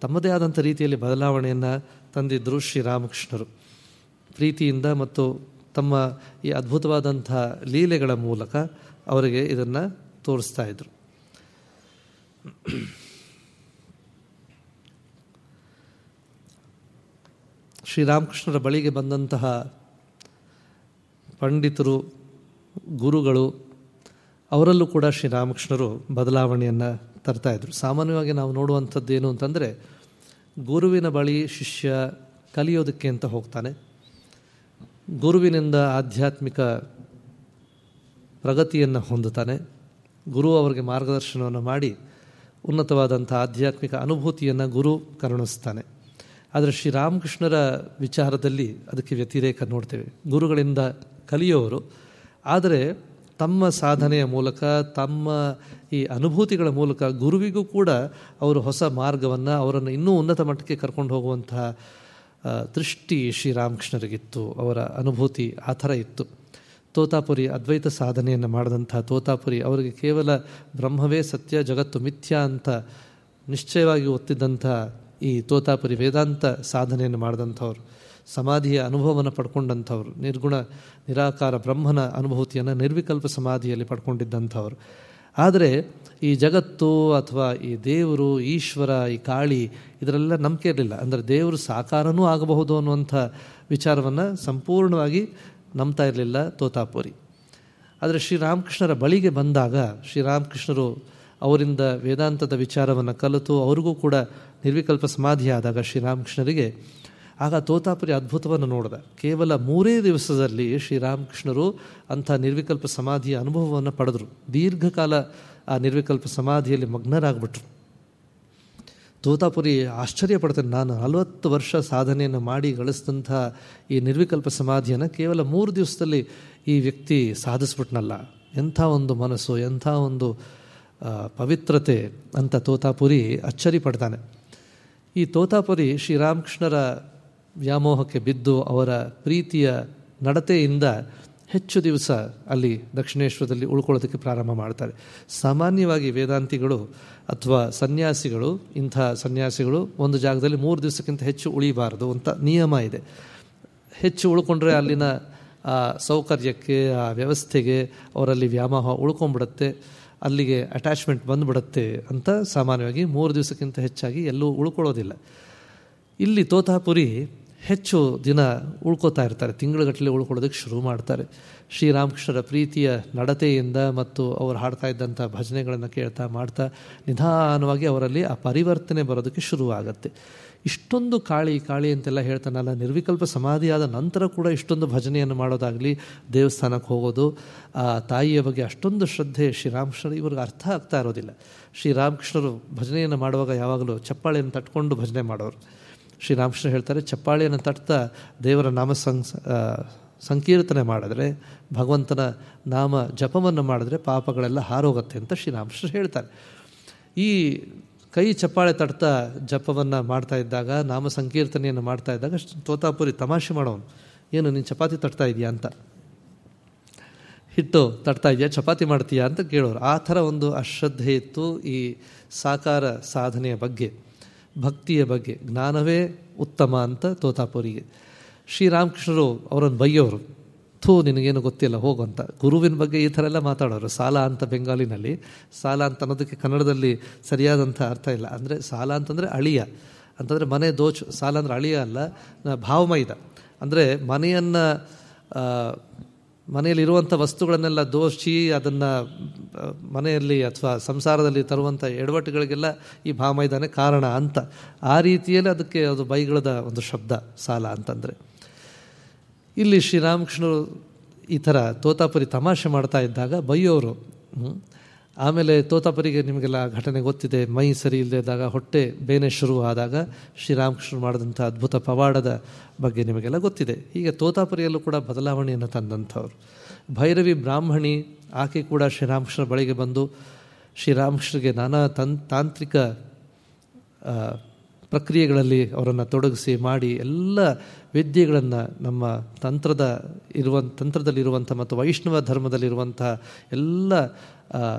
ತಮ್ಮದೇ ಆದಂಥ ರೀತಿಯಲ್ಲಿ ಬದಲಾವಣೆಯನ್ನು ತಂದಿದ್ದರು ಶ್ರೀರಾಮಕೃಷ್ಣರು. ಪ್ರೀತಿಯಿಂದ ಮತ್ತು ತಮ್ಮ ಈ ಅದ್ಭುತವಾದಂಥ ಲೀಲೆಗಳ ಮೂಲಕ ಅವರಿಗೆ ಇದನ್ನು ತೋರಿಸ್ತಾ ಇದ್ರು. ಶ್ರೀರಾಮಕೃಷ್ಣರ ಬಳಿಗೆ ಬಂದಂತಹ ಪಂಡಿತರು, ಗುರುಗಳು, ಅವರಲ್ಲೂ ಕೂಡ ಶ್ರೀರಾಮಕೃಷ್ಣರು ಬದಲಾವಣೆಯನ್ನು ತರ್ತಾ ಇದ್ರು. ಸಾಮಾನ್ಯವಾಗಿ ನಾವು ನೋಡುವಂಥದ್ದು ಏನು ಅಂತಂದರೆ, ಗುರುವಿನ ಬಳಿ ಶಿಷ್ಯ ಕಲಿಯೋದಕ್ಕೆ ಅಂತ ಹೋಗ್ತಾನೆ. ಗುರುವಿನಿಂದ ಆಧ್ಯಾತ್ಮಿಕ ಪ್ರಗತಿಯನ್ನು ಹೊಂದುತ್ತಾನೆ. ಗುರು ಅವರಿಗೆ ಮಾರ್ಗದರ್ಶನವನ್ನು ಮಾಡಿ ಉನ್ನತವಾದಂಥ ಆಧ್ಯಾತ್ಮಿಕ ಅನುಭೂತಿಯನ್ನು ಗುರು ಕರುಣಿಸ್ತಾನೆ ಆದರೆ ಶ್ರೀರಾಮಕೃಷ್ಣರ ವಿಚಾರದಲ್ಲಿ ಅದಕ್ಕೆ ವ್ಯತಿರೇಕ ನೋಡ್ತೇವೆ. ಗುರುಗಳಿಂದ ಕಲಿಯೋರು, ಆದರೆ ತಮ್ಮ ಸಾಧನೆಯ ಮೂಲಕ, ತಮ್ಮ ಈ ಅನುಭೂತಿಗಳ ಮೂಲಕ ಗುರುವಿಗೂ ಕೂಡ ಅವರು ಹೊಸ ಮಾರ್ಗವನ್ನು, ಅವರನ್ನು ಇನ್ನೂ ಉನ್ನತ ಮಟ್ಟಕ್ಕೆ ಕರ್ಕೊಂಡು ಹೋಗುವಂತಹ ದೃಷ್ಟಿ ಶ್ರೀರಾಮಕೃಷ್ಣರಿಗಿತ್ತು ಅವರ ಅನುಭೂತಿ ಆ ಥರ ಇತ್ತು. ತೋತಾಪುರಿ ಅದ್ವೈತ ಸಾಧನೆಯನ್ನು ಮಾಡಿದಂಥ ತೋತಾಪುರಿ ಅವರಿಗೆ ಕೇವಲ ಬ್ರಹ್ಮವೇ ಸತ್ಯ, ಜಗತ್ತು ಮಿಥ್ಯ ಅಂತ ನಿಶ್ಚಯವಾಗಿ ಒತ್ತಿದ್ದಂಥ ಈ ತೋತಾಪುರಿ ವೇದಾಂತ ಸಾಧನೆಯನ್ನು ಮಾಡಿದಂಥವ್ರು. ಸಮಾಧಿಯ ಅನುಭವವನ್ನು ಪಡ್ಕೊಂಡಂಥವ್ರು. ನಿರ್ಗುಣ, ನಿರಾಕಾರ ಬ್ರಹ್ಮನ ಅನುಭೂತಿಯನ್ನು ನಿರ್ವಿಕಲ್ಪ ಸಮಾಧಿಯಲ್ಲಿ ಪಡ್ಕೊಂಡಿದ್ದಂಥವ್ರು. ಆದರೆ ಈ ಜಗತ್ತು ಅಥವಾ ಈ ದೇವರು, ಈಶ್ವರ, ಈ ಕಾಳಿ ಇದರೆಲ್ಲ ನಂಬಿಕೆ ಇರಲಿಲ್ಲ. ಅಂದರೆ ದೇವರು ಸಾಕಾರನೂ ಆಗಬಹುದು ಅನ್ನುವಂಥ ವಿಚಾರವನ್ನು ಸಂಪೂರ್ಣವಾಗಿ ನಂಬ್ತಾ ಇರಲಿಲ್ಲ ತೋತಾಪುರಿ. ಆದರೆ ಶ್ರೀರಾಮಕೃಷ್ಣರ ಬಳಿಗೆ ಬಂದಾಗ ಶ್ರೀರಾಮಕೃಷ್ಣರು ಅವರಿಂದ ವೇದಾಂತದ ವಿಚಾರವನ್ನು ಕಲಿತು ಅವ್ರಿಗೂ ಕೂಡ ನಿರ್ವಿಕಲ್ಪ ಸಮಾಧಿ ಆದಾಗ ಶ್ರೀರಾಮಕೃಷ್ಣರಿಗೆ ಆಗ ತೋತಾಪುರಿ ಅದ್ಭುತವನ್ನು ನೋಡಿದ. ಕೇವಲ ಮೂರೇ ದಿವಸದಲ್ಲಿ ಶ್ರೀರಾಮಕೃಷ್ಣರು ಅಂಥ ನಿರ್ವಿಕಲ್ಪ ಸಮಾಧಿಯ ಅನುಭವವನ್ನು ಪಡೆದರು. ದೀರ್ಘಕಾಲ ಆ ನಿರ್ವಿಕಲ್ಪ ಸಮಾಧಿಯಲ್ಲಿ ಮಗ್ನರಾಗ್ಬಿಟ್ರು. ತೋತಾಪುರಿ ಆಶ್ಚರ್ಯ ಪಡ್ತೇನೆ ನಾನು. ನಲವತ್ತು ವರ್ಷ ಸಾಧನೆಯನ್ನು ಮಾಡಿ ಗಳಿಸಿದಂಥ ಈ ನಿರ್ವಿಕಲ್ಪ ಸಮಾಧಿಯನ್ನು ಕೇವಲ ಮೂರು ದಿವಸದಲ್ಲಿ ಈ ವ್ಯಕ್ತಿ ಸಾಧಿಸ್ಬಿಟ್ನಲ್ಲ. ಎಂಥ ಒಂದು ಮನಸ್ಸು, ಎಂಥ ಒಂದು ಪವಿತ್ರತೆ ಅಂತ ತೋತಾಪುರಿ ಅಚ್ಚರಿ ಪಡ್ತಾನೆ. ಈ ತೋತಾಪುರಿ ಶ್ರೀರಾಮಕೃಷ್ಣರ ವ್ಯಾಮೋಹಕ್ಕೆ ಬಿದ್ದು ಅವರ ಪ್ರೀತಿಯ ನಡತೆಯಿಂದ ಹೆಚ್ಚು ದಿವಸ ಅಲ್ಲಿ ದಕ್ಷಿಣೇಶ್ವರದಲ್ಲಿ ಉಳ್ಕೊಳ್ಳೋದಕ್ಕೆ ಪ್ರಾರಂಭ ಮಾಡ್ತಾರೆ. ಸಾಮಾನ್ಯವಾಗಿ ವೇದಾಂತಿಗಳು ಅಥವಾ ಸನ್ಯಾಸಿಗಳು, ಇಂಥ ಸನ್ಯಾಸಿಗಳು ಒಂದು ಜಾಗದಲ್ಲಿ ಮೂರು ದಿವಸಕ್ಕಿಂತ ಹೆಚ್ಚು ಉಳಿಬಾರದು ಅಂತ ನಿಯಮ ಇದೆ. ಹೆಚ್ಚು ಉಳ್ಕೊಂಡ್ರೆ ಅಲ್ಲಿನ, ಆ, ಸೌಕರ್ಯಕ್ಕೆ, ಆ, ವ್ಯವಸ್ಥೆಗೆ ಅವರಲ್ಲಿ ವ್ಯಾಮೋಹ ಉಳ್ಕೊಂಡ್ಬಿಡುತ್ತೆ, ಅಲ್ಲಿಗೆ ಅಟ್ಯಾಚ್ಮೆಂಟ್ ಬಂದುಬಿಡುತ್ತೆ ಅಂತ ಸಾಮಾನ್ಯವಾಗಿ ಮೂರು ದಿವಸಕ್ಕಿಂತ ಹೆಚ್ಚಾಗಿ ಎಲ್ಲೂ ಉಳ್ಕೊಳ್ಳೋದಿಲ್ಲ. ಇಲ್ಲಿ ತೋತಾಪುರಿ ಹೆಚ್ಚು ದಿನ ಉಳ್ಕೋತಾ ಇರ್ತಾರೆ, ತಿಂಗಳುಗಟ್ಟಲೆ ಉಳ್ಕೊಳ್ಳೋದಕ್ಕೆ ಶುರು ಮಾಡ್ತಾರೆ. ಶ್ರೀರಾಮಕೃಷ್ಣರ ಪ್ರೀತಿಯ ನಡತೆಯಿಂದ ಮತ್ತು ಅವರು ಹಾಡ್ತಾ ಇದ್ದಂಥ ಭಜನೆಗಳನ್ನು ಕೇಳ್ತಾ ಮಾಡ್ತಾ ನಿಧಾನವಾಗಿ ಅವರಲ್ಲಿ ಆ ಪರಿವರ್ತನೆ ಬರೋದಕ್ಕೆ ಶುರುವಾಗತ್ತೆ. ಇಷ್ಟೊಂದು ಕಾಳಿ ಕಾಳಿ ಅಂತೆಲ್ಲ ಹೇಳ್ತಾನಲ್ಲ, ನಿರ್ವಿಕಲ್ಪ ಸಮಾಧಿಯಾದ ನಂತರ ಕೂಡ ಇಷ್ಟೊಂದು ಭಜನೆಯನ್ನು ಮಾಡೋದಾಗಲಿ, ದೇವಸ್ಥಾನಕ್ಕೆ ಹೋಗೋದು, ಆ ತಾಯಿಯ ಬಗ್ಗೆ ಅಷ್ಟೊಂದು ಶ್ರದ್ಧೆ ಶ್ರೀರಾಮಕೃಷ್ಣರು, ಇವ್ರಿಗೆ ಅರ್ಥ ಆಗ್ತಾ ಇರೋದಿಲ್ಲ. ಶ್ರೀರಾಮಕೃಷ್ಣರು ಭಜನೆಯನ್ನು ಮಾಡುವಾಗ ಯಾವಾಗಲೂ ಚಪ್ಪಾಳೆಯನ್ನು ತಟ್ಕೊಂಡು ಭಜನೆ ಮಾಡೋರು. ಶ್ರೀರಾಮಕೃಷ್ಣ ಹೇಳ್ತಾರೆ, ಚಪ್ಪಾಳಿಯನ್ನು ತಟ್ತಾ ದೇವರ ನಾಮ ಸಂಕೀರ್ತನೆ ಮಾಡಿದ್ರೆ, ಭಗವಂತನ ನಾಮ ಜಪವನ್ನು ಮಾಡಿದ್ರೆ ಪಾಪಗಳೆಲ್ಲ ಹಾರೋಗುತ್ತೆ ಅಂತ ಶ್ರೀರಾಮಕೃಷ್ಣ ಹೇಳ್ತಾರೆ. ಈ ಕೈ ಚಪ್ಪಾಳೆ ತಟ್ತಾ ಜಪವನ್ನು ಮಾಡ್ತಾ ಇದ್ದಾಗ, ನಾಮ ಸಂಕೀರ್ತನೆಯನ್ನು ಮಾಡ್ತಾ ಇದ್ದಾಗ ತೋತಾಪುರಿ ತಮಾಷೆ ಮಾಡೋನು. ಏನು, ನೀನು ಚಪಾತಿ ತಟ್ತಾ ಇದೆಯಾ ಅಂತ. ಹಿಟ್ಟು ತಟ್ತಾ ಇದೆಯಾ, ಚಪಾತಿ ಮಾಡ್ತೀಯಾ ಅಂತ ಕೇಳೋರು. ಆ ಥರ ಒಂದು ಅಶ್ರದ್ಧೆ ಇತ್ತು ಈ ಸಾಕಾರ ಸಾಧನೆಯ ಬಗ್ಗೆ. ಭಕ್ತಿಯ ಬಗ್ಗೆ, ಜ್ಞಾನವೇ ಉತ್ತಮ ಅಂತ ತೋತಾಪುರಿಗೆ. ಶ್ರೀರಾಮಕೃಷ್ಣರು ಅವರನ್ನು ಬೈಯೋರು, ಥೂ, ನಿನಗೇನು ಗೊತ್ತಿಲ್ಲ, ಹೋಗು ಅಂತ. ಗುರುವಿನ ಬಗ್ಗೆ ಈ ಥರ ಎಲ್ಲ ಮಾತಾಡೋರು. ಸಾಲ ಅಂತ ಬೆಂಗಾಲಿನಲ್ಲಿ, ಸಾಲ ಅಂತ ಅನ್ನೋದಕ್ಕೆ ಕನ್ನಡದಲ್ಲಿ ಸರಿಯಾದಂಥ ಅರ್ಥ ಇಲ್ಲ. ಅಂದರೆ ಸಾಲ ಅಂತಂದರೆ ಅಳಿಯ. ಅಂತಂದರೆ ಮನೆ ದೋಚು. ಸಾಲ ಅಂದರೆ ಅಳಿಯ ಅಲ್ಲ ಭಾವಮೈದ. ಅಂದರೆ ಮನೆಯನ್ನು ಮನೆಯಲ್ಲಿರುವಂಥ ವಸ್ತುಗಳನ್ನೆಲ್ಲ ದೋಷಿ, ಅದನ್ನು ಮನೆಯಲ್ಲಿ ಅಥವಾ ಸಂಸಾರದಲ್ಲಿ ತರುವಂಥ ಎಡವಟ್ಟುಗಳಿಗೆಲ್ಲ ಈ ಭಾವಮೈದಾನೆ ಕಾರಣ ಅಂತ. ಆ ರೀತಿಯಲ್ಲಿ ಅದಕ್ಕೆ ಅದು ಬೈಗಳದ ಒಂದು ಶಬ್ದ, ಸಾಲ ಅಂತಂದರೆ. ಇಲ್ಲಿ ಶ್ರೀರಾಮಕೃಷ್ಣರು ಈ ಥರ ತೋತಾಪುರಿ ತಮಾಷೆ ಮಾಡ್ತಾ ಇದ್ದಾಗ ಬೈಯೋರು ಆಮೇಲೆ ತೋತಾಪರಿಗೆ ನಿಮಗೆಲ್ಲ ಘಟನೆ ಗೊತ್ತಿದೆ, ಮೈ ಸರಿ ಇದ್ದಾಗ ಹೊಟ್ಟೆ, ಬೇನೆ ಶುರು ಆದಾಗ ಶ್ರೀರಾಮಕೃಷ್ಣರು ಮಾಡಿದಂಥ ಅದ್ಭುತ ಪವಾಡದ ಬಗ್ಗೆ ನಿಮಗೆಲ್ಲ ಗೊತ್ತಿದೆ. ಹೀಗೆ ತೋತಾಪುರಿಯಲ್ಲೂ ಕೂಡ ಬದಲಾವಣೆಯನ್ನು ತಂದಂಥವ್ರು. ಭೈರವಿ ಬ್ರಾಹ್ಮಣಿ, ಆಕೆ ಕೂಡ ಶ್ರೀರಾಮಕೃಷ್ಣ ಬಳಿಗೆ ಬಂದು ಶ್ರೀರಾಮಕೃಷ್ಣಗೆ ನಾನಾ ತನ್ ತಾಂತ್ರಿಕ ಪ್ರಕ್ರಿಯೆಗಳಲ್ಲಿ ಅವರನ್ನು ತೊಡಗಿಸಿ ಮಾಡಿ ಎಲ್ಲ ವಿದ್ಯೆಗಳನ್ನು ನಮ್ಮ ತಂತ್ರದ ಇರುವ, ತಂತ್ರದಲ್ಲಿರುವಂಥ ಮತ್ತು ವೈಷ್ಣವ ಧರ್ಮದಲ್ಲಿರುವಂಥ ಎಲ್ಲ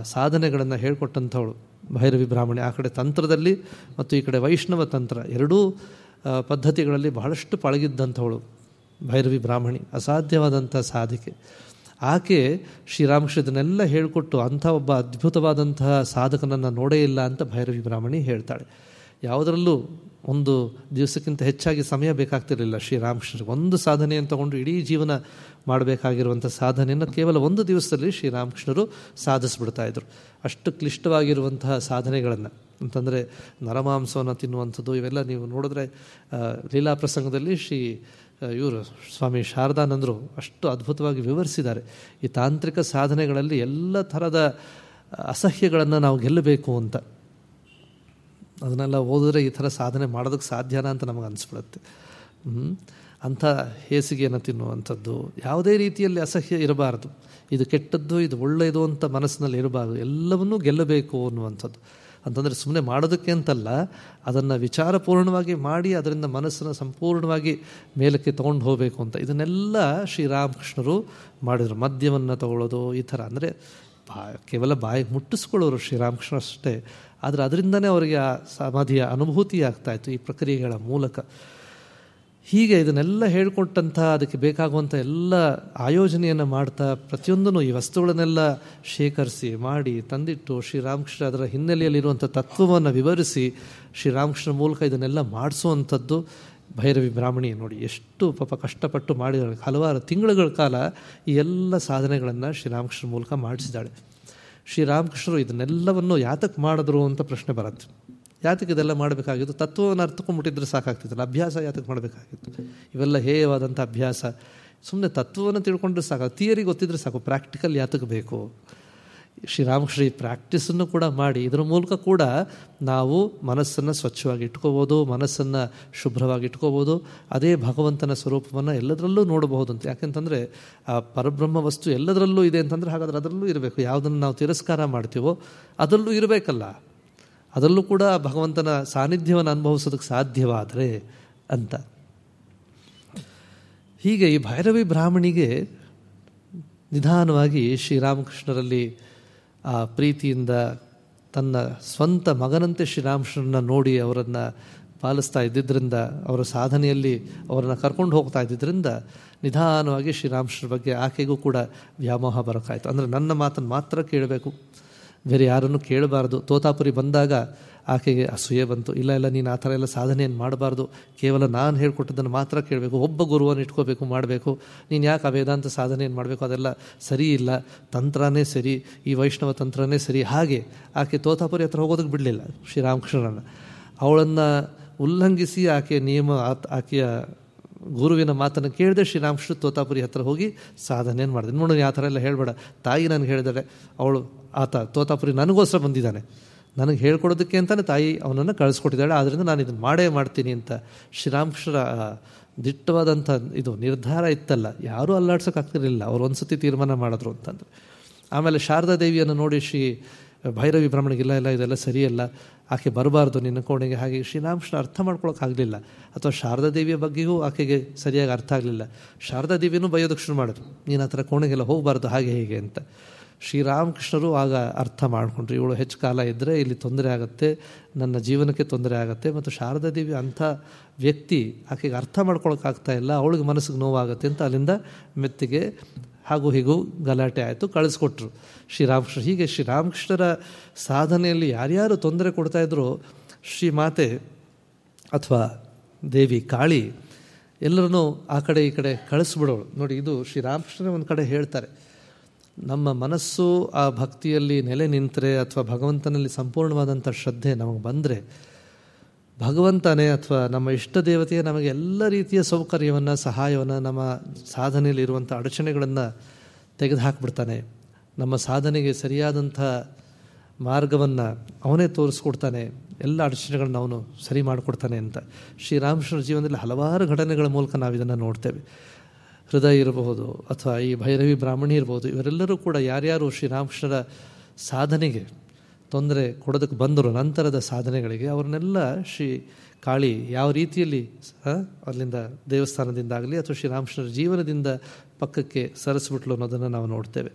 ಸಾಧನೆಗಳನ್ನು ಹೇಳ್ಕೊಟ್ಟಂಥವಳು ಭೈರವಿ ಬ್ರಾಹ್ಮಣಿ. ಆ ಕಡೆ ತಂತ್ರದಲ್ಲಿ ಮತ್ತು ಈ ಕಡೆ ವೈಷ್ಣವ ತಂತ್ರ ಎರಡೂ ಪದ್ಧತಿಗಳಲ್ಲಿ ಬಹಳಷ್ಟು ಪಳಗಿದ್ದಂಥವಳು ಭೈರವಿ ಬ್ರಾಹ್ಮಣಿ. ಅಸಾಧ್ಯವಾದಂಥ ಸಾಧಿಕೆ. ಆಕೆ ಶ್ರೀರಾಮಕೃಷ್ಣನೆಲ್ಲ ಹೇಳಿಕೊಟ್ಟು ಅಂಥ ಒಬ್ಬ ಅದ್ಭುತವಾದಂತಹ ಸಾಧಕನನ್ನು ನೋಡೇ ಇಲ್ಲ ಅಂತ ಭೈರವಿ ಬ್ರಾಹ್ಮಣಿ ಹೇಳ್ತಾಳೆ. ಯಾವುದರಲ್ಲೂ ಒಂದು ದಿವಸಕ್ಕಿಂತ ಹೆಚ್ಚಾಗಿ ಸಮಯ ಬೇಕಾಗ್ತಿರಲಿಲ್ಲ. ಶ್ರೀರಾಮಕೃಷ್ಣರಿಗೆ ಒಂದು ಸಾಧನೆಯನ್ನು ತಗೊಂಡು ಇಡೀ ಜೀವನ ಮಾಡಬೇಕಾಗಿರುವಂಥ ಸಾಧನೆಯನ್ನು ಕೇವಲ ಒಂದು ದಿವಸದಲ್ಲಿ ಶ್ರೀರಾಮಕೃಷ್ಣರು ಸಾಧಿಸ್ಬಿಡ್ತಾ ಇದ್ರು. ಅಷ್ಟು ಕ್ಲಿಷ್ಟವಾಗಿರುವಂತಹ ಸಾಧನೆಗಳನ್ನು. ಅಂತಂದರೆ ನರಮಾಂಸವನ್ನು ತಿನ್ನುವಂಥದ್ದು, ಇವೆಲ್ಲ ನೀವು ನೋಡಿದ್ರೆ ಲೀಲಾ ಪ್ರಸಂಗದಲ್ಲಿ ಶ್ರೀ ಇವರು ಸ್ವಾಮಿ ಶಾರದಾನಂದರು ಅಷ್ಟು ಅದ್ಭುತವಾಗಿ ವಿವರಿಸಿದ್ದಾರೆ. ಈ ತಾಂತ್ರಿಕ ಸಾಧನೆಗಳಲ್ಲಿ ಎಲ್ಲ ಥರದ ಅಸಹ್ಯಗಳನ್ನು ನಾವು ಗೆಲ್ಲಬೇಕು ಅಂತ. ಅದನ್ನೆಲ್ಲ ಓದಿದ್ರೆ ಈ ಥರ ಸಾಧನೆ ಮಾಡೋದಕ್ಕೆ ಸಾಧ್ಯನಾ ಅಂತ ನಮಗೆ ಅನಿಸ್ಬಿಡುತ್ತೆ. ಅಂಥ ಹೇಸಿಗೆಯನ್ನು ತಿನ್ನುವಂಥದ್ದು ಯಾವುದೇ ರೀತಿಯಲ್ಲಿ ಅಸಹ್ಯ ಇರಬಾರ್ದು. ಇದು ಕೆಟ್ಟದ್ದು, ಇದು ಒಳ್ಳೆಯದು ಅಂತ ಮನಸ್ಸಿನಲ್ಲಿ ಇರಬಾರ್ದು. ಎಲ್ಲವನ್ನೂ ಗೆಲ್ಲಬೇಕು ಅನ್ನುವಂಥದ್ದು. ಅಂತಂದರೆ ಸುಮ್ಮನೆ ಮಾಡೋದಕ್ಕೆ ಅಂತಲ್ಲ, ಅದನ್ನು ವಿಚಾರಪೂರ್ಣವಾಗಿ ಮಾಡಿ ಅದರಿಂದ ಮನಸ್ಸನ್ನು ಸಂಪೂರ್ಣವಾಗಿ ಮೇಲಕ್ಕೆ ತೊಗೊಂಡು ಹೋಗಬೇಕು ಅಂತ. ಇದನ್ನೆಲ್ಲ ಶ್ರೀರಾಮಕೃಷ್ಣರು ಮಾಡಿದರು. ಮದ್ಯವನ್ನು ತಗೊಳ್ಳೋದು ಈ ಥರ. ಅಂದರೆ ಕೇವಲ ಬಾಯಿ ಮುಟ್ಟಿಸ್ಕೊಳ್ಳೋರು ಶ್ರೀರಾಮಕೃಷ್ಣ ಅಷ್ಟೇ. ಆದರೆ ಅದರಿಂದನೇ ಅವರಿಗೆ ಆ ಸಮಾಧಿಯ ಅನುಭೂತಿ ಆಗ್ತಾಯಿತ್ತು ಈ ಪ್ರಕ್ರಿಯೆಗಳ ಮೂಲಕ. ಹೀಗೆ ಇದನ್ನೆಲ್ಲ ಹೇಳ್ಕೊಟ್ಟಂಥ, ಅದಕ್ಕೆ ಬೇಕಾಗುವಂಥ ಎಲ್ಲ ಆಯೋಜನೆಯನ್ನು ಮಾಡ್ತಾ ಪ್ರತಿಯೊಂದನ್ನು ಈ ವಸ್ತುಗಳನ್ನೆಲ್ಲ ಶೇಖರಿಸಿ, ಮಾಡಿ, ತಂದಿಟ್ಟು ಶ್ರೀರಾಮಕೃಷ್ಣ ಅದರ ಹಿನ್ನೆಲೆಯಲ್ಲಿರುವಂಥ ತತ್ವವನ್ನು ವಿವರಿಸಿ ಶ್ರೀರಾಮಕೃಷ್ಣ ಮೂಲಕ ಇದನ್ನೆಲ್ಲ ಮಾಡಿಸುವಂಥದ್ದು. ಭೈರವಿ ಬ್ರಾಹ್ಮಣಿ ನೋಡಿ ಎಷ್ಟು ಪಾಪ ಕಷ್ಟಪಟ್ಟು ಮಾಡಿದಾಳೆ ಹಲವಾರು ತಿಂಗಳುಗಳ ಕಾಲ ಈ ಎಲ್ಲ ಸಾಧನೆಗಳನ್ನು ಶ್ರೀರಾಮಕೃಷ್ಣ ಮೂಲಕ ಮಾಡಿಸಿದ್ದಾಳೆ. ಶ್ರೀರಾಮಕೃಷ್ಣರು ಇದನ್ನೆಲ್ಲವನ್ನು ಯಾತಕ್ಕೆ ಮಾಡಿದ್ರು ಅಂತ ಪ್ರಶ್ನೆ ಬರುತ್ತೆ. ಯಾತಕ್ಕೆ ಇದೆಲ್ಲ ಮಾಡಬೇಕಾಗಿತ್ತು? ತತ್ವವನ್ನು ಅರ್ಥಕೊಂಡ್ಬಿಟ್ಟಿದ್ರೆ ಸಾಕಾಗ್ತಿತ್ತಲ್ಲ, ಅಭ್ಯಾಸ ಯಾತಕ್ಕೆ ಮಾಡಬೇಕಾಗಿತ್ತು? ಇವೆಲ್ಲ ಹೇಯವಾದಂಥ ಅಭ್ಯಾಸ. ಸುಮ್ಮನೆ ತತ್ವವನ್ನು ತಿಳ್ಕೊಂಡ್ರೆ ಸಾಕು ಥಿಯರಿ ಗೊತ್ತಿದ್ರೆ ಸಾಕು ಪ್ರಾಕ್ಟಿಕಲ್ ಯಾತಕ್ಕೆ ಬೇಕು? ಶ್ರೀರಾಮಕೃಷ್ಣ ಈ ಪ್ರಾಕ್ಟೀಸನ್ನು ಕೂಡ ಮಾಡಿ, ಇದರ ಮೂಲಕ ಕೂಡ ನಾವು ಮನಸ್ಸನ್ನು ಸ್ವಚ್ಛವಾಗಿ ಇಟ್ಕೋಬೋದು, ಮನಸ್ಸನ್ನು ಶುಭ್ರವಾಗಿ ಇಟ್ಕೋಬೋದು, ಅದೇ ಭಗವಂತನ ಸ್ವರೂಪವನ್ನು ಎಲ್ಲದರಲ್ಲೂ ನೋಡಬಹುದು ಅಂತ. ಯಾಕೆಂತಂದರೆ, ಆ ಪರಬ್ರಹ್ಮ ವಸ್ತು ಎಲ್ಲದರಲ್ಲೂ ಇದೆ ಅಂತಂದರೆ ಹಾಗಾದ್ರೆ ಅದರಲ್ಲೂ ಇರಬೇಕು. ಯಾವುದನ್ನು ನಾವು ತಿರಸ್ಕಾರ ಮಾಡ್ತೀವೋ ಅದರಲ್ಲೂ ಇರಬೇಕಲ್ಲ. ಅದರಲ್ಲೂ ಕೂಡ ಭಗವಂತನ ಸಾನ್ನಿಧ್ಯವನ್ನು ಅನುಭವಿಸೋದಕ್ಕೆ ಸಾಧ್ಯವಾದರೆ ಅಂತ. ಹೀಗೆ ಈ ಭೈರವಿ ಬ್ರಾಹ್ಮಣಿಗೆ ನಿಧಾನವಾಗಿ ಶ್ರೀರಾಮಕೃಷ್ಣರಲ್ಲಿ ಆ ಪ್ರೀತಿಯಿಂದ ತನ್ನ ಸ್ವಂತ ಮಗನಂತೆ ಶ್ರೀರಾಮಕೃಷ್ಣನ ನೋಡಿ ಅವರನ್ನು ಪಾಲಿಸ್ತಾ ಇದ್ದಿದ್ದರಿಂದ ಅವರ ಸಾಧನೆಯಲ್ಲಿ ಅವರನ್ನು ಕರ್ಕೊಂಡು ಹೋಗ್ತಾ ಇದ್ದಿದ್ದರಿಂದ ನಿಧಾನವಾಗಿ ಶ್ರೀರಾಮಕೃಷ್ಣರ ಬಗ್ಗೆ ಆಕೆಗೂ ಕೂಡ ವ್ಯಾಮೋಹ ಬರೋಕ್ಕಾಯಿತು. ಅಂದರೆ ನನ್ನ ಮಾತನ್ನು ಮಾತ್ರ ಕೇಳಬೇಕು. ಬೇರೆ ಯಾರನ್ನು ಕೇಳಬಾರ್ದು. ತೋತಾಪುರಿ ಬಂದಾಗ ಆಕೆಗೆ, ಅಸೂಯೆ ಬಂತು. ಇಲ್ಲ ಇಲ್ಲ, ನೀನು ಆ ಥರ ಎಲ್ಲ ಸಾಧನೆಯನ್ನು ಮಾಡಬಾರ್ದು. ಕೇವಲ ನಾನು ಹೇಳ್ಕೊಟ್ಟಿದ್ದನ್ನು ಮಾತ್ರ ಕೇಳಬೇಕು. ಒಬ್ಬ ಗುರುವನ್ನು ಇಟ್ಕೋಬೇಕು, ಮಾಡಬೇಕು. ನೀನು ಯಾಕೆ ಆ ವೇದಾಂತ ಸಾಧನೆಯನ್ನು ಮಾಡಬೇಕು? ಅದೆಲ್ಲ ಸರಿ ಇಲ್ಲ. ತಂತ್ರನೇ ಸರಿ. ಈ ವೈಷ್ಣವ ತಂತ್ರನೇ ಸರಿ. ಹಾಗೆ ಆಕೆ ತೋತಾಪುರಿ ಹತ್ರ ಹೋಗೋದಕ್ಕೆ ಬಿಡಲಿಲ್ಲ, ಶ್ರೀರಾಮಕೃಷ್ಣನನ್ನು. ಅವಳನ್ನು ಉಲ್ಲಂಘಿಸಿ ಆಕೆಯ ನಿಯಮ ಆಕೆಯ ಗುರುವಿನ ಮಾತನ್ನು ಕೇಳಿದೆ ಶ್ರೀರಾಮಕೃಷ್ಣ ತೋತಾಪುರಿ ಹತ್ರ ಹೋಗಿ ಸಾಧನೆಯನ್ನು ಮಾಡಿದೆ. ನೋಡೋಣ ಆ ಥರ ಎಲ್ಲ ಹೇಳಬೇಡ. ತಾಯಿ ನನಗೆ ಹೇಳಿದಾಳೆ. ಅವಳು, ಆತ, ತೋತಾಪುರಿ ನನಗೋಸ್ಕರ ಬಂದಿದ್ದಾನೆ. ನನಗೆ ಹೇಳ್ಕೊಡೋದಕ್ಕೆ ಅಂತಲೇ ತಾಯಿ ಅವನನ್ನು ಕಳಿಸ್ಕೊಟ್ಟಿದ್ದಾಳೆ. ಆದ್ದರಿಂದ ನಾನು ಇದನ್ನು ಮಾಡೇ ಮಾಡ್ತೀನಿ ಅಂತ ಶ್ರೀರಾಮಕೃಷ್ಣರ ದಿಟ್ಟವಾದಂಥ ಇದು ನಿರ್ಧಾರ ಇತ್ತಲ್ಲ. ಯಾರೂ ಅಲ್ಲಾಡ್ಸೋಕ್ಕಾಗ್ತಿರಲಿಲ್ಲ ಅವ್ರು ಒಂದು ಸತಿ ತೀರ್ಮಾನ ಮಾಡಿದ್ರು ಅಂತಂದ್ರೆ. ಆಮೇಲೆ ಶಾರದಾ ದೇವಿಯನ್ನು ನೋಡಿ ಶ್ರೀ ಭೈರವಿ ಬ್ರಾಹ್ಮಣಿಗಿಲ್ಲ ಇಲ್ಲ ಇದೆಲ್ಲ ಸರಿಯಲ್ಲ. ಆಕೆ ಬರಬಾರ್ದು ನಿನ್ನ ಕೋಣೆಗೆ. ಹಾಗೆ ಶ್ರೀರಾಮಕೃಷ್ಣ ಅರ್ಥ ಮಾಡ್ಕೊಳಕ್ಕಾಗಲಿಲ್ಲ ಅಥವಾ ಶಾರದಾ ದೇವಿಯ ಬಗ್ಗೆಯೂ ಆಕೆಗೆ ಸರಿಯಾಗಿ ಅರ್ಥ ಆಗಲಿಲ್ಲ. ಶಾರದಾ ದೇವಿಯೂ ಬಯೋದಕ್ಕೆ ಶುರು ಮಾಡಿದ್ರು. ನೀನು ಆ ಥರ ಕೋಣೆಗೆಲ್ಲ ಹೋಗಬಾರ್ದು. ಹಾಗೆ, ಹೀಗೆ ಅಂತ. ಶ್ರೀರಾಮಕೃಷ್ಣರು ಆಗ ಅರ್ಥ ಮಾಡಿಕೊಂಡ್ರು, ಇವಳು ಹೆಚ್ಚು ಕಾಲ ಇದ್ದರೆ ಇಲ್ಲಿ ತೊಂದರೆ ಆಗುತ್ತೆ, ನನ್ನ ಜೀವನಕ್ಕೆ ತೊಂದರೆ ಆಗುತ್ತೆ ಮತ್ತು ಶಾರದಾ ದೇವಿ ಅಂಥ ವ್ಯಕ್ತಿ ಆಕೆಗೆ ಅರ್ಥ ಮಾಡ್ಕೊಳಕ್ಕಾಗ್ತಾ ಇಲ್ಲ, ಅವಳಿಗೆ ಮನಸ್ಸಿಗೆ ನೋವಾಗುತ್ತೆ ಅಂತ ಅಲ್ಲಿಂದ ಮೆತ್ತಿಗೆ ಹಾಗೂ ಹೀಗೂ ಗಲಾಟೆ ಆಯಿತು, ಕಳಿಸ್ಕೊಟ್ರು ಶ್ರೀರಾಮಕೃಷ್ಣ. ಹೀಗೆ ಶ್ರೀರಾಮಕೃಷ್ಣರ ಸಾಧನೆಯಲ್ಲಿ ಯಾರ್ಯಾರು ತೊಂದರೆ ಕೊಡ್ತಾಯಿದ್ರು ಶ್ರೀ ಮಾತೆ ಅಥವಾ ದೇವಿ ಕಾಳಿ ಎಲ್ಲರನ್ನೂ ಆ ಕಡೆ ಈ ಕಡೆ ಕಳಿಸ್ಬಿಡೋಳು. ನೋಡಿ, ಇದು ಶ್ರೀರಾಮಕೃಷ್ಣನೇ ಒಂದು ಕಡೆ ಹೇಳ್ತಾರೆ. ನಮ್ಮ ಮನಸ್ಸು ಆ ಭಕ್ತಿಯಲ್ಲಿ ನೆಲೆ ನಿಂತರೆ ಅಥವಾ ಭಗವಂತನಲ್ಲಿ ಸಂಪೂರ್ಣವಾದಂಥ ಶ್ರದ್ಧೆ ನಮಗೆ ಬಂದರೆ ಭಗವಂತನೇ ಅಥವಾ ನಮ್ಮ ಇಷ್ಟ ದೇವತೆಯೇ ನಮಗೆ ಎಲ್ಲ ರೀತಿಯ ಸೌಕರ್ಯವನ್ನು, ಸಹಾಯವನ್ನು, ನಮ್ಮ ಸಾಧನೆಯಲ್ಲಿ ಇರುವಂಥ ಅಡಚಣೆಗಳನ್ನು ತೆಗೆದುಹಾಕ್ಬಿಡ್ತಾನೆ. ನಮ್ಮ ಸಾಧನೆಗೆ ಸರಿಯಾದಂಥ ಮಾರ್ಗವನ್ನು ಅವನೇ ತೋರಿಸ್ಕೊಡ್ತಾನೆ. ಎಲ್ಲ ಅಡಚಣೆಗಳನ್ನ ಅವನು ಸರಿ ಮಾಡಿಕೊಡ್ತಾನೆ ಅಂತ. ಶ್ರೀರಾಮಕೃಷ್ಣರ ಜೀವನದಲ್ಲಿ ಹಲವಾರು ಘಟನೆಗಳ ಮೂಲಕ ನಾವು ಇದನ್ನು ನೋಡ್ತೇವೆ. ಹೃದಯ ಇರಬಹುದು ಅಥವಾ ಈ ಭೈರವಿ, ಬ್ರಾಹ್ಮಣಿ ಇರ್ಬೋದು ಇವರೆಲ್ಲರೂ ಕೂಡ ಯಾರ್ಯಾರು ಶ್ರೀರಾಮಕೃಷ್ಣರ ಸಾಧನೆಗೆ ತೊಂದರೆ ಕೊಡೋದಕ್ಕೆ ಬಂದರು ನಂತರದ ಸಾಧನೆಗಳಿಗೆ ಅವ್ರನ್ನೆಲ್ಲ ಶ್ರೀ ಕಾಳಿ ಯಾವ ರೀತಿಯಲ್ಲಿ ಅಲ್ಲಿಂದ ದೇವಸ್ಥಾನದಿಂದ ಆಗಲಿ ಅಥವಾ ಶ್ರೀರಾಮಕೃಷ್ಣರ ಜೀವನದಿಂದ ಪಕ್ಕಕ್ಕೆ ಸರಿಸ್ಬಿಟ್ಲು ಅನ್ನೋದನ್ನು ನಾವು ನೋಡ್ತೇವೆ.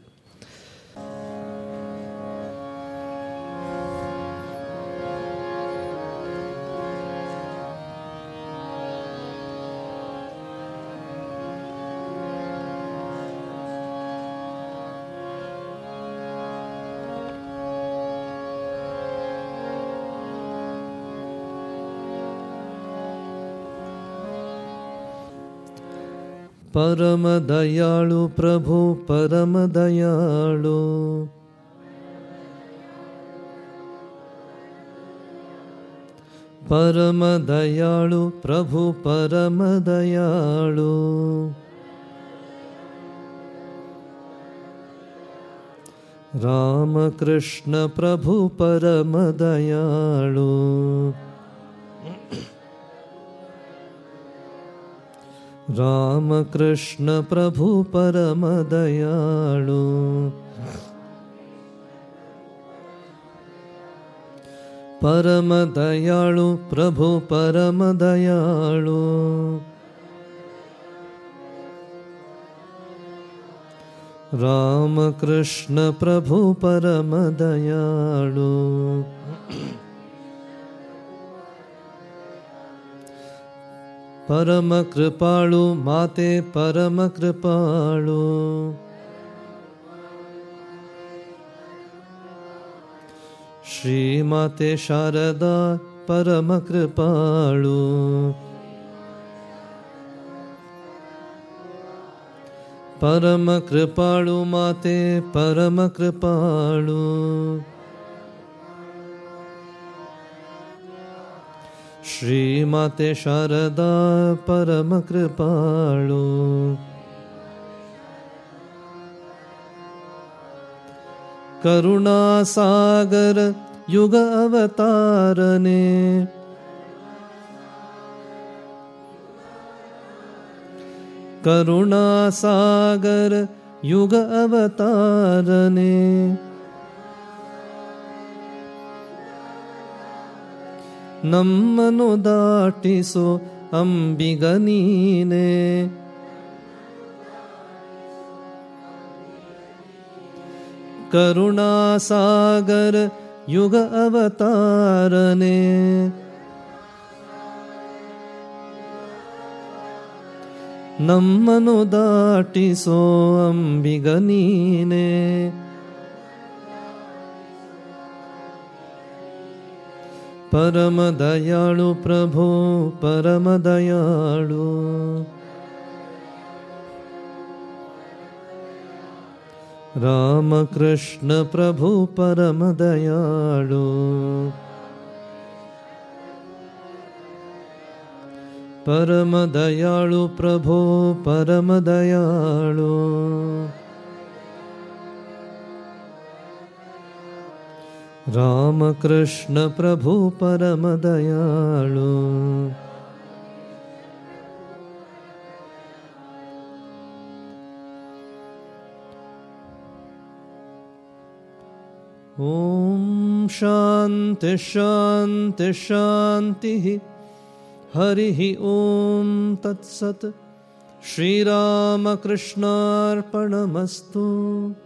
परमदयालु प्रभु परमदयालु परमदयालु प्रभु परमदयालु रामकृष्ण प्रभु परम ष्ण प्रभु परम दयालु प्रभु परम दयालु रामकृष्ण प्रभु परम परमकृपालु माते परमकृपालु श्रीमाते शारदा परमकृपालु परमकृपालु माते परम श्रीमाते शारदा परम कृपाळु करुणासागर युग अवतारने। करुणासागर युग अवतारने ನಮ್ಮನು ದಾಟಿಸೋ ಅಂಬಿಗ ನೀನೆ. ಕರುಣಾಸಾಗರ ಯುಗ ಅವತಾರನೆ. ನಮ್ಮನು ದಾಟಿಸೋ ಅಂಬಿಗ ನೀನೆ. दयालु प्रभो परम रामकृष्ण प्रभु परम दयालु प्रभो दयालु परम रामकृष्णप्रभु परमदयालु। ॐ शान्ति शान्ति शान्तिः। हरिः ॐ तत्सत्। श्रीरामकृष्णार्पणमस्तु।